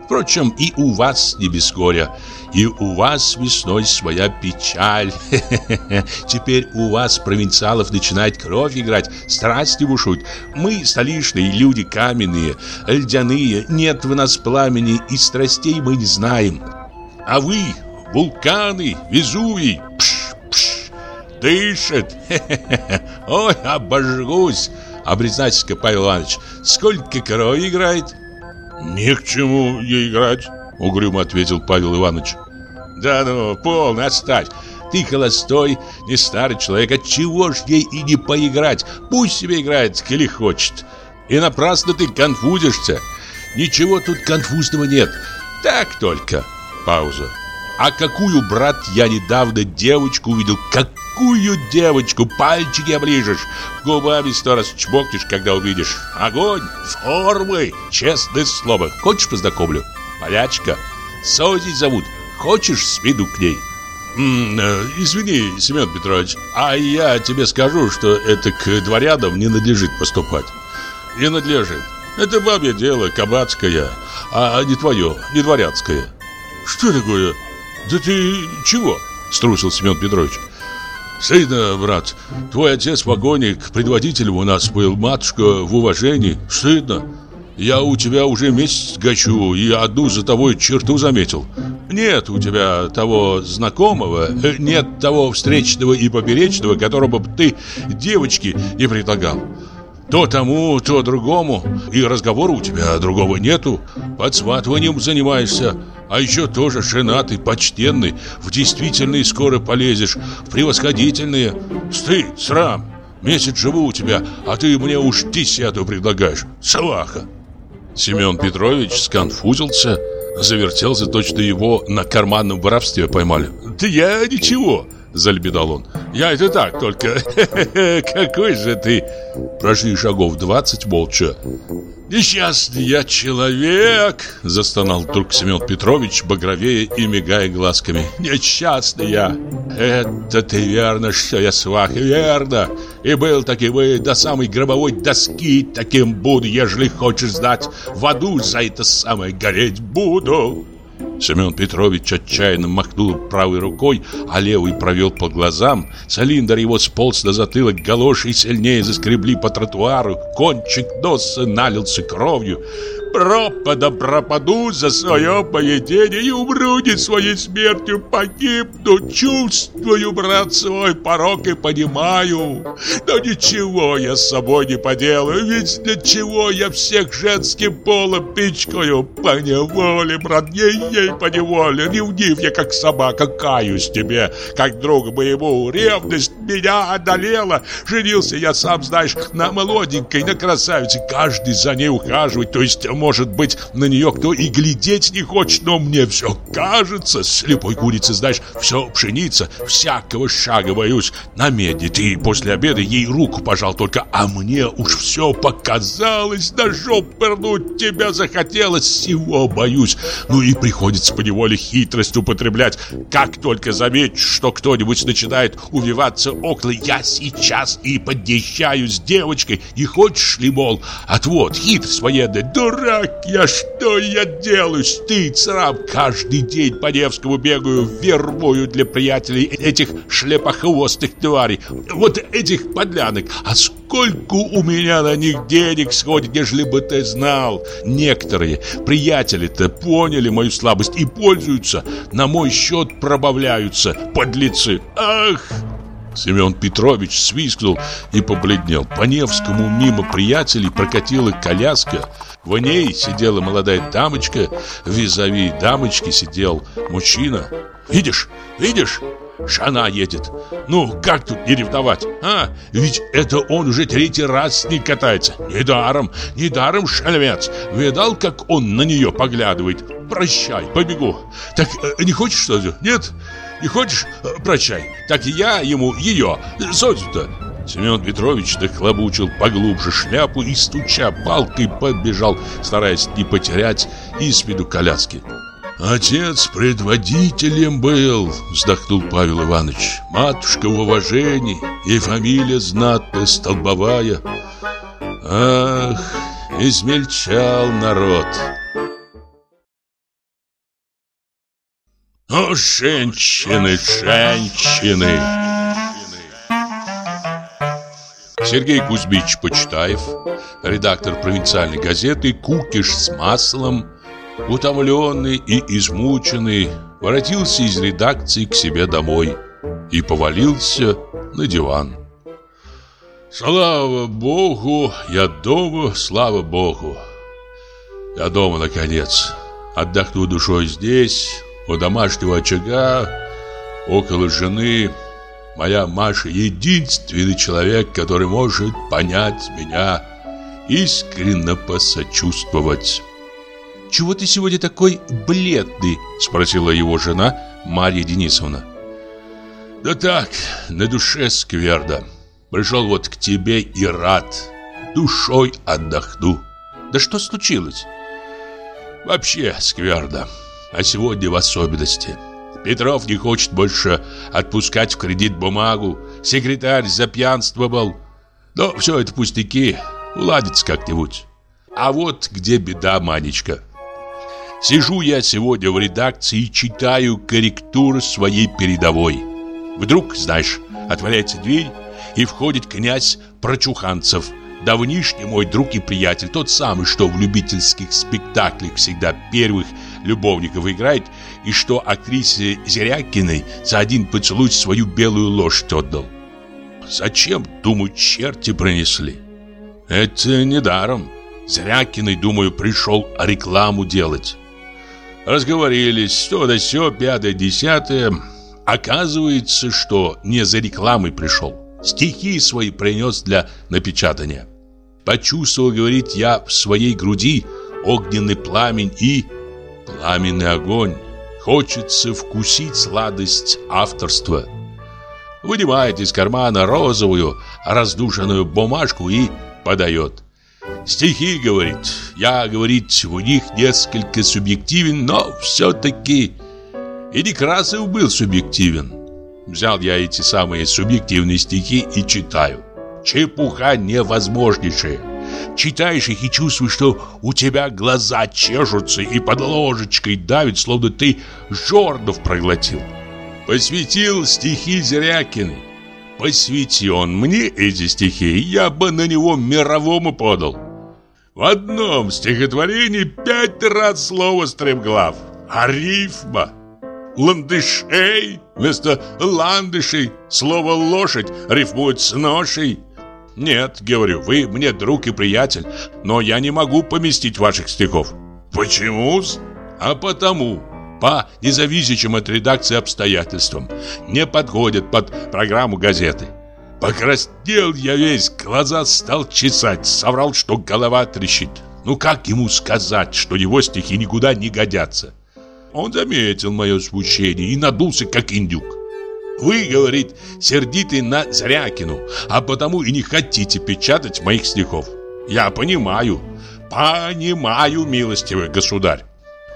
Впрочем, и у вас не без горя. И у вас весной своя печаль. Теперь у вас, провинциалов, начинает кровь играть, страсти бушуют. Мы, столичные люди, каменные, льдяные, нет в нас пламени, и страстей мы не знаем. А вы, вулканы, Везувий, пш, пш, дышит. Ой, обожгусь. Признайтесь-ка, Павел Иванович, сколько крови играет? Ни к чему ей играть, угрюмо ответил Павел Иванович. Да ну, полно, оставь. Ты холостой, не старый человек, отчего ж ей и не поиграть? Пусть себе играет, коли хочет. И напрасно ты конфузишься. Ничего тут конфузного нет. Так только. Пауза. А какую, брат, я недавно девочку увидел? Какую девочку? Пальчики оближешь, губами сто раз чмокнешь, когда увидишь. Огонь, формы, честное слово. Хочешь познакомлю? Полячка. Сози зовут. Хочешь, сведу к ней? М -м, извини, Семен Петрович, а я тебе скажу, что это к дворянам не надлежит поступать. Не надлежит. Это бабье дело, кабацкое, а не твое, не дворянское. Что такое? Да ты чего? Струсил Семен Петрович. Стыдно, брат. Твой отец погоник, предводителем у нас был, матушка в уважении. Стыдно. Я у тебя уже месяц гачу и одну за тобой черту заметил. Нет у тебя того знакомого, э, нет того встречного и поперечного, которого бы ты девочке не предлагал. То тому, то другому, и разговора у тебя другого нету. Под сватыванием занимаешься, а еще тоже женатый, почтенный, в действительные скоро полезешь, в превосходительные. Стыд, срам, месяц живу у тебя, а ты мне уж десятую предлагаешь. Салаха. Семен Петрович сконфузился, завертелся, точно его на карманном воровстве поймали. «Да я ничего!» – залебедал он. «Я это так только. Какой же ты!» Прошли шагов двадцать молча. «Несчастный я человек!» – застонал вдруг Семен Петрович, багровее и мигая глазками. «Несчастный я! Это ты верно, что я свах, верно! И был таки вы до самой гробовой доски таким буду, ежели хочешь знать. В аду за это самое гореть буду!» Семен Петрович отчаянно махнул правой рукой, а левый провел по глазам. Цилиндр его сполз на затылок, галоши сильнее заскребли по тротуару, кончик носа налился кровью. Пропада пропаду за свое поведение и умру не своей смертью, погибну, чувствую, брат, свой порог и понимаю. Но ничего я с собой не поделаю, ведь для чего я всех женским полом пичкаю? По неволе, брат, ей-ей по неволе, ревнив я, как собака, каюсь тебе, как другу моему, ревность меня одолела. Женился я, сам знаешь, на молоденькой, на красавице, каждый за ней ухаживает, то есть может быть, на нее кто и глядеть не хочет, но мне все кажется. Слепой курицы, знаешь, все пшеница, всякого шага боюсь. На медне ты после обеда ей руку пожал только, а мне уж все показалось, на жоп пырнуть тебя захотелось, всего боюсь. Ну и приходится поневоле хитрость употреблять. Как только заметишь, что кто-нибудь начинает увиваться около, я сейчас и подъезжаю с девочкой, не хочешь ли, мол, отвод, хитрость военная, дурак я, что я делаю? Стыд, срам. Каждый день по Невскому бегаю, вербую для приятелей этих шлепохвостых тварей. Вот этих подлянок. А сколько у меня на них денег сходит, нежели бы ты знал. Некоторые приятели-то поняли мою слабость и пользуются. На мой счет пробавляются, подлецы. Ах! Семен Петрович свистнул и побледнел. По Невскому мимо приятелей прокатила коляска. В ней сидела молодая дамочка, визави дамочки сидел мужчина. «Видишь? Видишь? Жена едет. Ну, как тут не ревновать, а? Ведь это он уже третий раз с ней катается. Недаром, недаром шальмец. Видал, как он на нее поглядывает? Прощай, побегу. Так э, не хочешь что ли? Нет? Не хочешь? Э, прощай. Так я ему ее, Созю-то. Семен Петрович дохлобучил поглубже шляпу и, стуча палкой, побежал, стараясь не потерять из виду коляски. «Отец предводителем был», — вздохнул Павел Иванович. «Матушка в уважении и фамилия знатная, столбовая. Ах, измельчал народ». «О, женщины, женщины!» Сергей Кузьмич Почтаев, редактор провинциальной газеты «Кукиш с маслом», утомленный и измученный, воротился из редакции к себе домой и повалился на диван. «Слава Богу, я дома, слава Богу! Я дома, наконец, отдохну душой здесь, у домашнего очага, около жены». Моя Маша единственный человек, который может понять меня, искренне посочувствовать. «Чего ты сегодня такой бледный?» – спросила его жена Марья Денисовна. «Да так, на душе скверно. Пришел вот к тебе и рад. Душой отдохну». «Да что случилось?» «Вообще скверно, а сегодня в особенности». Петров не хочет больше отпускать в кредит бумагу. Секретарь запьянствовал. Но все это пустяки. Уладится как-нибудь. А вот где беда, Манечка. Сижу я сегодня в редакции и читаю корректуру своей передовой. Вдруг, знаешь, отворяется дверь, и входит князь Прочуханцев – давнишний мой друг и приятель, тот самый, что в любительских спектаклях всегда первых любовников играет, и что актрисе Зерякиной за один поцелуй свою белую лошадь отдал. Зачем, думаю, черти пронесли? Это недаром. Зрякиной, думаю, пришел рекламу делать. Разговорились, то да сё, пятое, десятое. Оказывается, что не за рекламой пришел. Стихи свои принес для напечатания. Почувствовал, говорит, я в своей груди огненный пламень и пламенный огонь. Хочется вкусить сладость авторства. Вынимает из кармана розовую раздушенную бумажку и подает. Стихи, говорит, я, говорит, в них несколько субъективен, но все-таки и Некрасов был субъективен. Взял я эти самые субъективные стихи и читаю. Чепуха невозможнейшая. Читаешь их и чувствуешь, что у тебя глаза чешутся и под ложечкой давит, словно ты жорнов проглотил. Посвятил стихи Зрякины. Посвяти он мне эти стихи, я бы на него мировому подал. В одном стихотворении пять раз слово стремглав, а рифма ландышей вместо ландышей слово лошадь рифмует с ношей. «Нет, — говорю, — вы мне друг и приятель, но я не могу поместить ваших стихов». «Почему-с?» «А потому, по независящим от редакции обстоятельствам, не подходят под программу газеты». Покраснел я весь, глаза стал чесать, соврал, что голова трещит. Ну как ему сказать, что его стихи никуда не годятся? Он заметил мое смущение и надулся, как индюк. Вы, говорит, сердиты на Зрякину, а потому и не хотите печатать моих стихов. Я понимаю, понимаю, милостивый государь.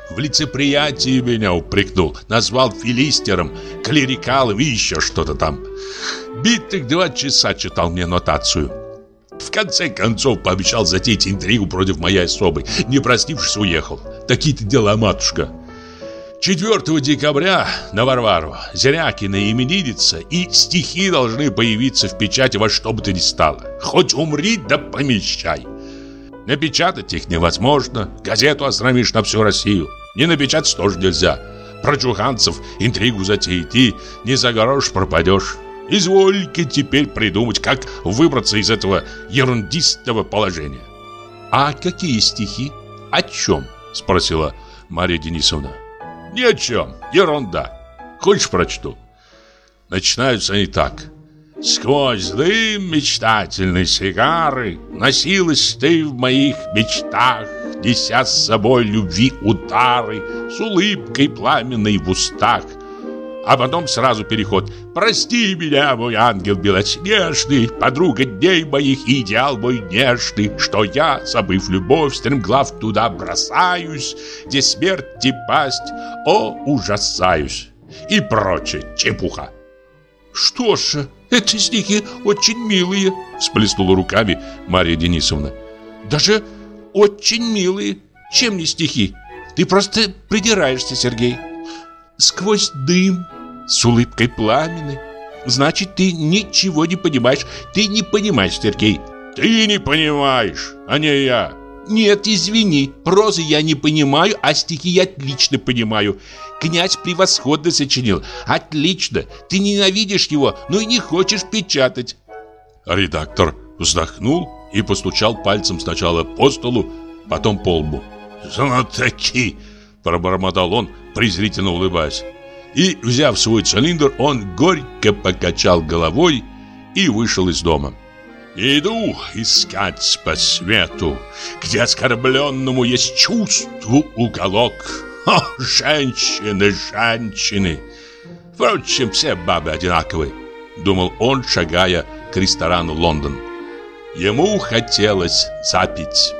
В лицеприятии меня упрекнул, назвал филистером, клерикалом и еще что-то там. Битых два часа читал мне нотацию. В конце концов пообещал затеять интригу против моей особы. Не простившись, уехал. Такие-то дела, матушка. 4 декабря на Варвару Зерякина именинница и стихи должны появиться в печати во что бы то ни стало. Хоть умри да помещай. Напечатать их невозможно, газету осрамишь на всю Россию. Не напечатать тоже нельзя. Про чуханцев интригу затеять и не за грош пропадешь. Извольте теперь придумать, как выбраться из этого ерундистого положения. «А какие стихи? О чем?» – спросила Мария Денисовна. Ни о чем, ерунда. Хочешь прочту? Начинаются они так. Сквозь дым мечтательной сигары Носилась ты в моих мечтах, Неся с собой любви удары, С улыбкой пламенной в устах. А потом сразу переход. Прости меня, мой ангел белоснежный, Подруга дней моих и идеал мой нежный, Что я, забыв любовь, стремглав туда бросаюсь, Где смерть и пасть, о, ужасаюсь. И прочее чепуха. Что ж, эти стихи очень милые, всплеснула руками Мария Денисовна. Даже очень милые. Чем не стихи? Ты просто придираешься, Сергей. Сквозь дым, с улыбкой пламенной. Значит, ты ничего не понимаешь. Ты не понимаешь, Сергей. Ты не понимаешь, а не я. Нет, извини, прозы я не понимаю, а стихи я отлично понимаю. Князь превосходно сочинил. Отлично. Ты ненавидишь его, но и не хочешь печатать. Редактор вздохнул и постучал пальцем сначала по столу, потом по лбу. «Знатоки!» – пробормотал он, презрительно улыбаясь. И, взяв свой цилиндр, он горько покачал головой и вышел из дома. Иду искать по свету, где оскорбленному есть чувству уголок. О, женщины, женщины! Впрочем, все бабы одинаковые, думал он, шагая к ресторану Лондон. Ему хотелось запить.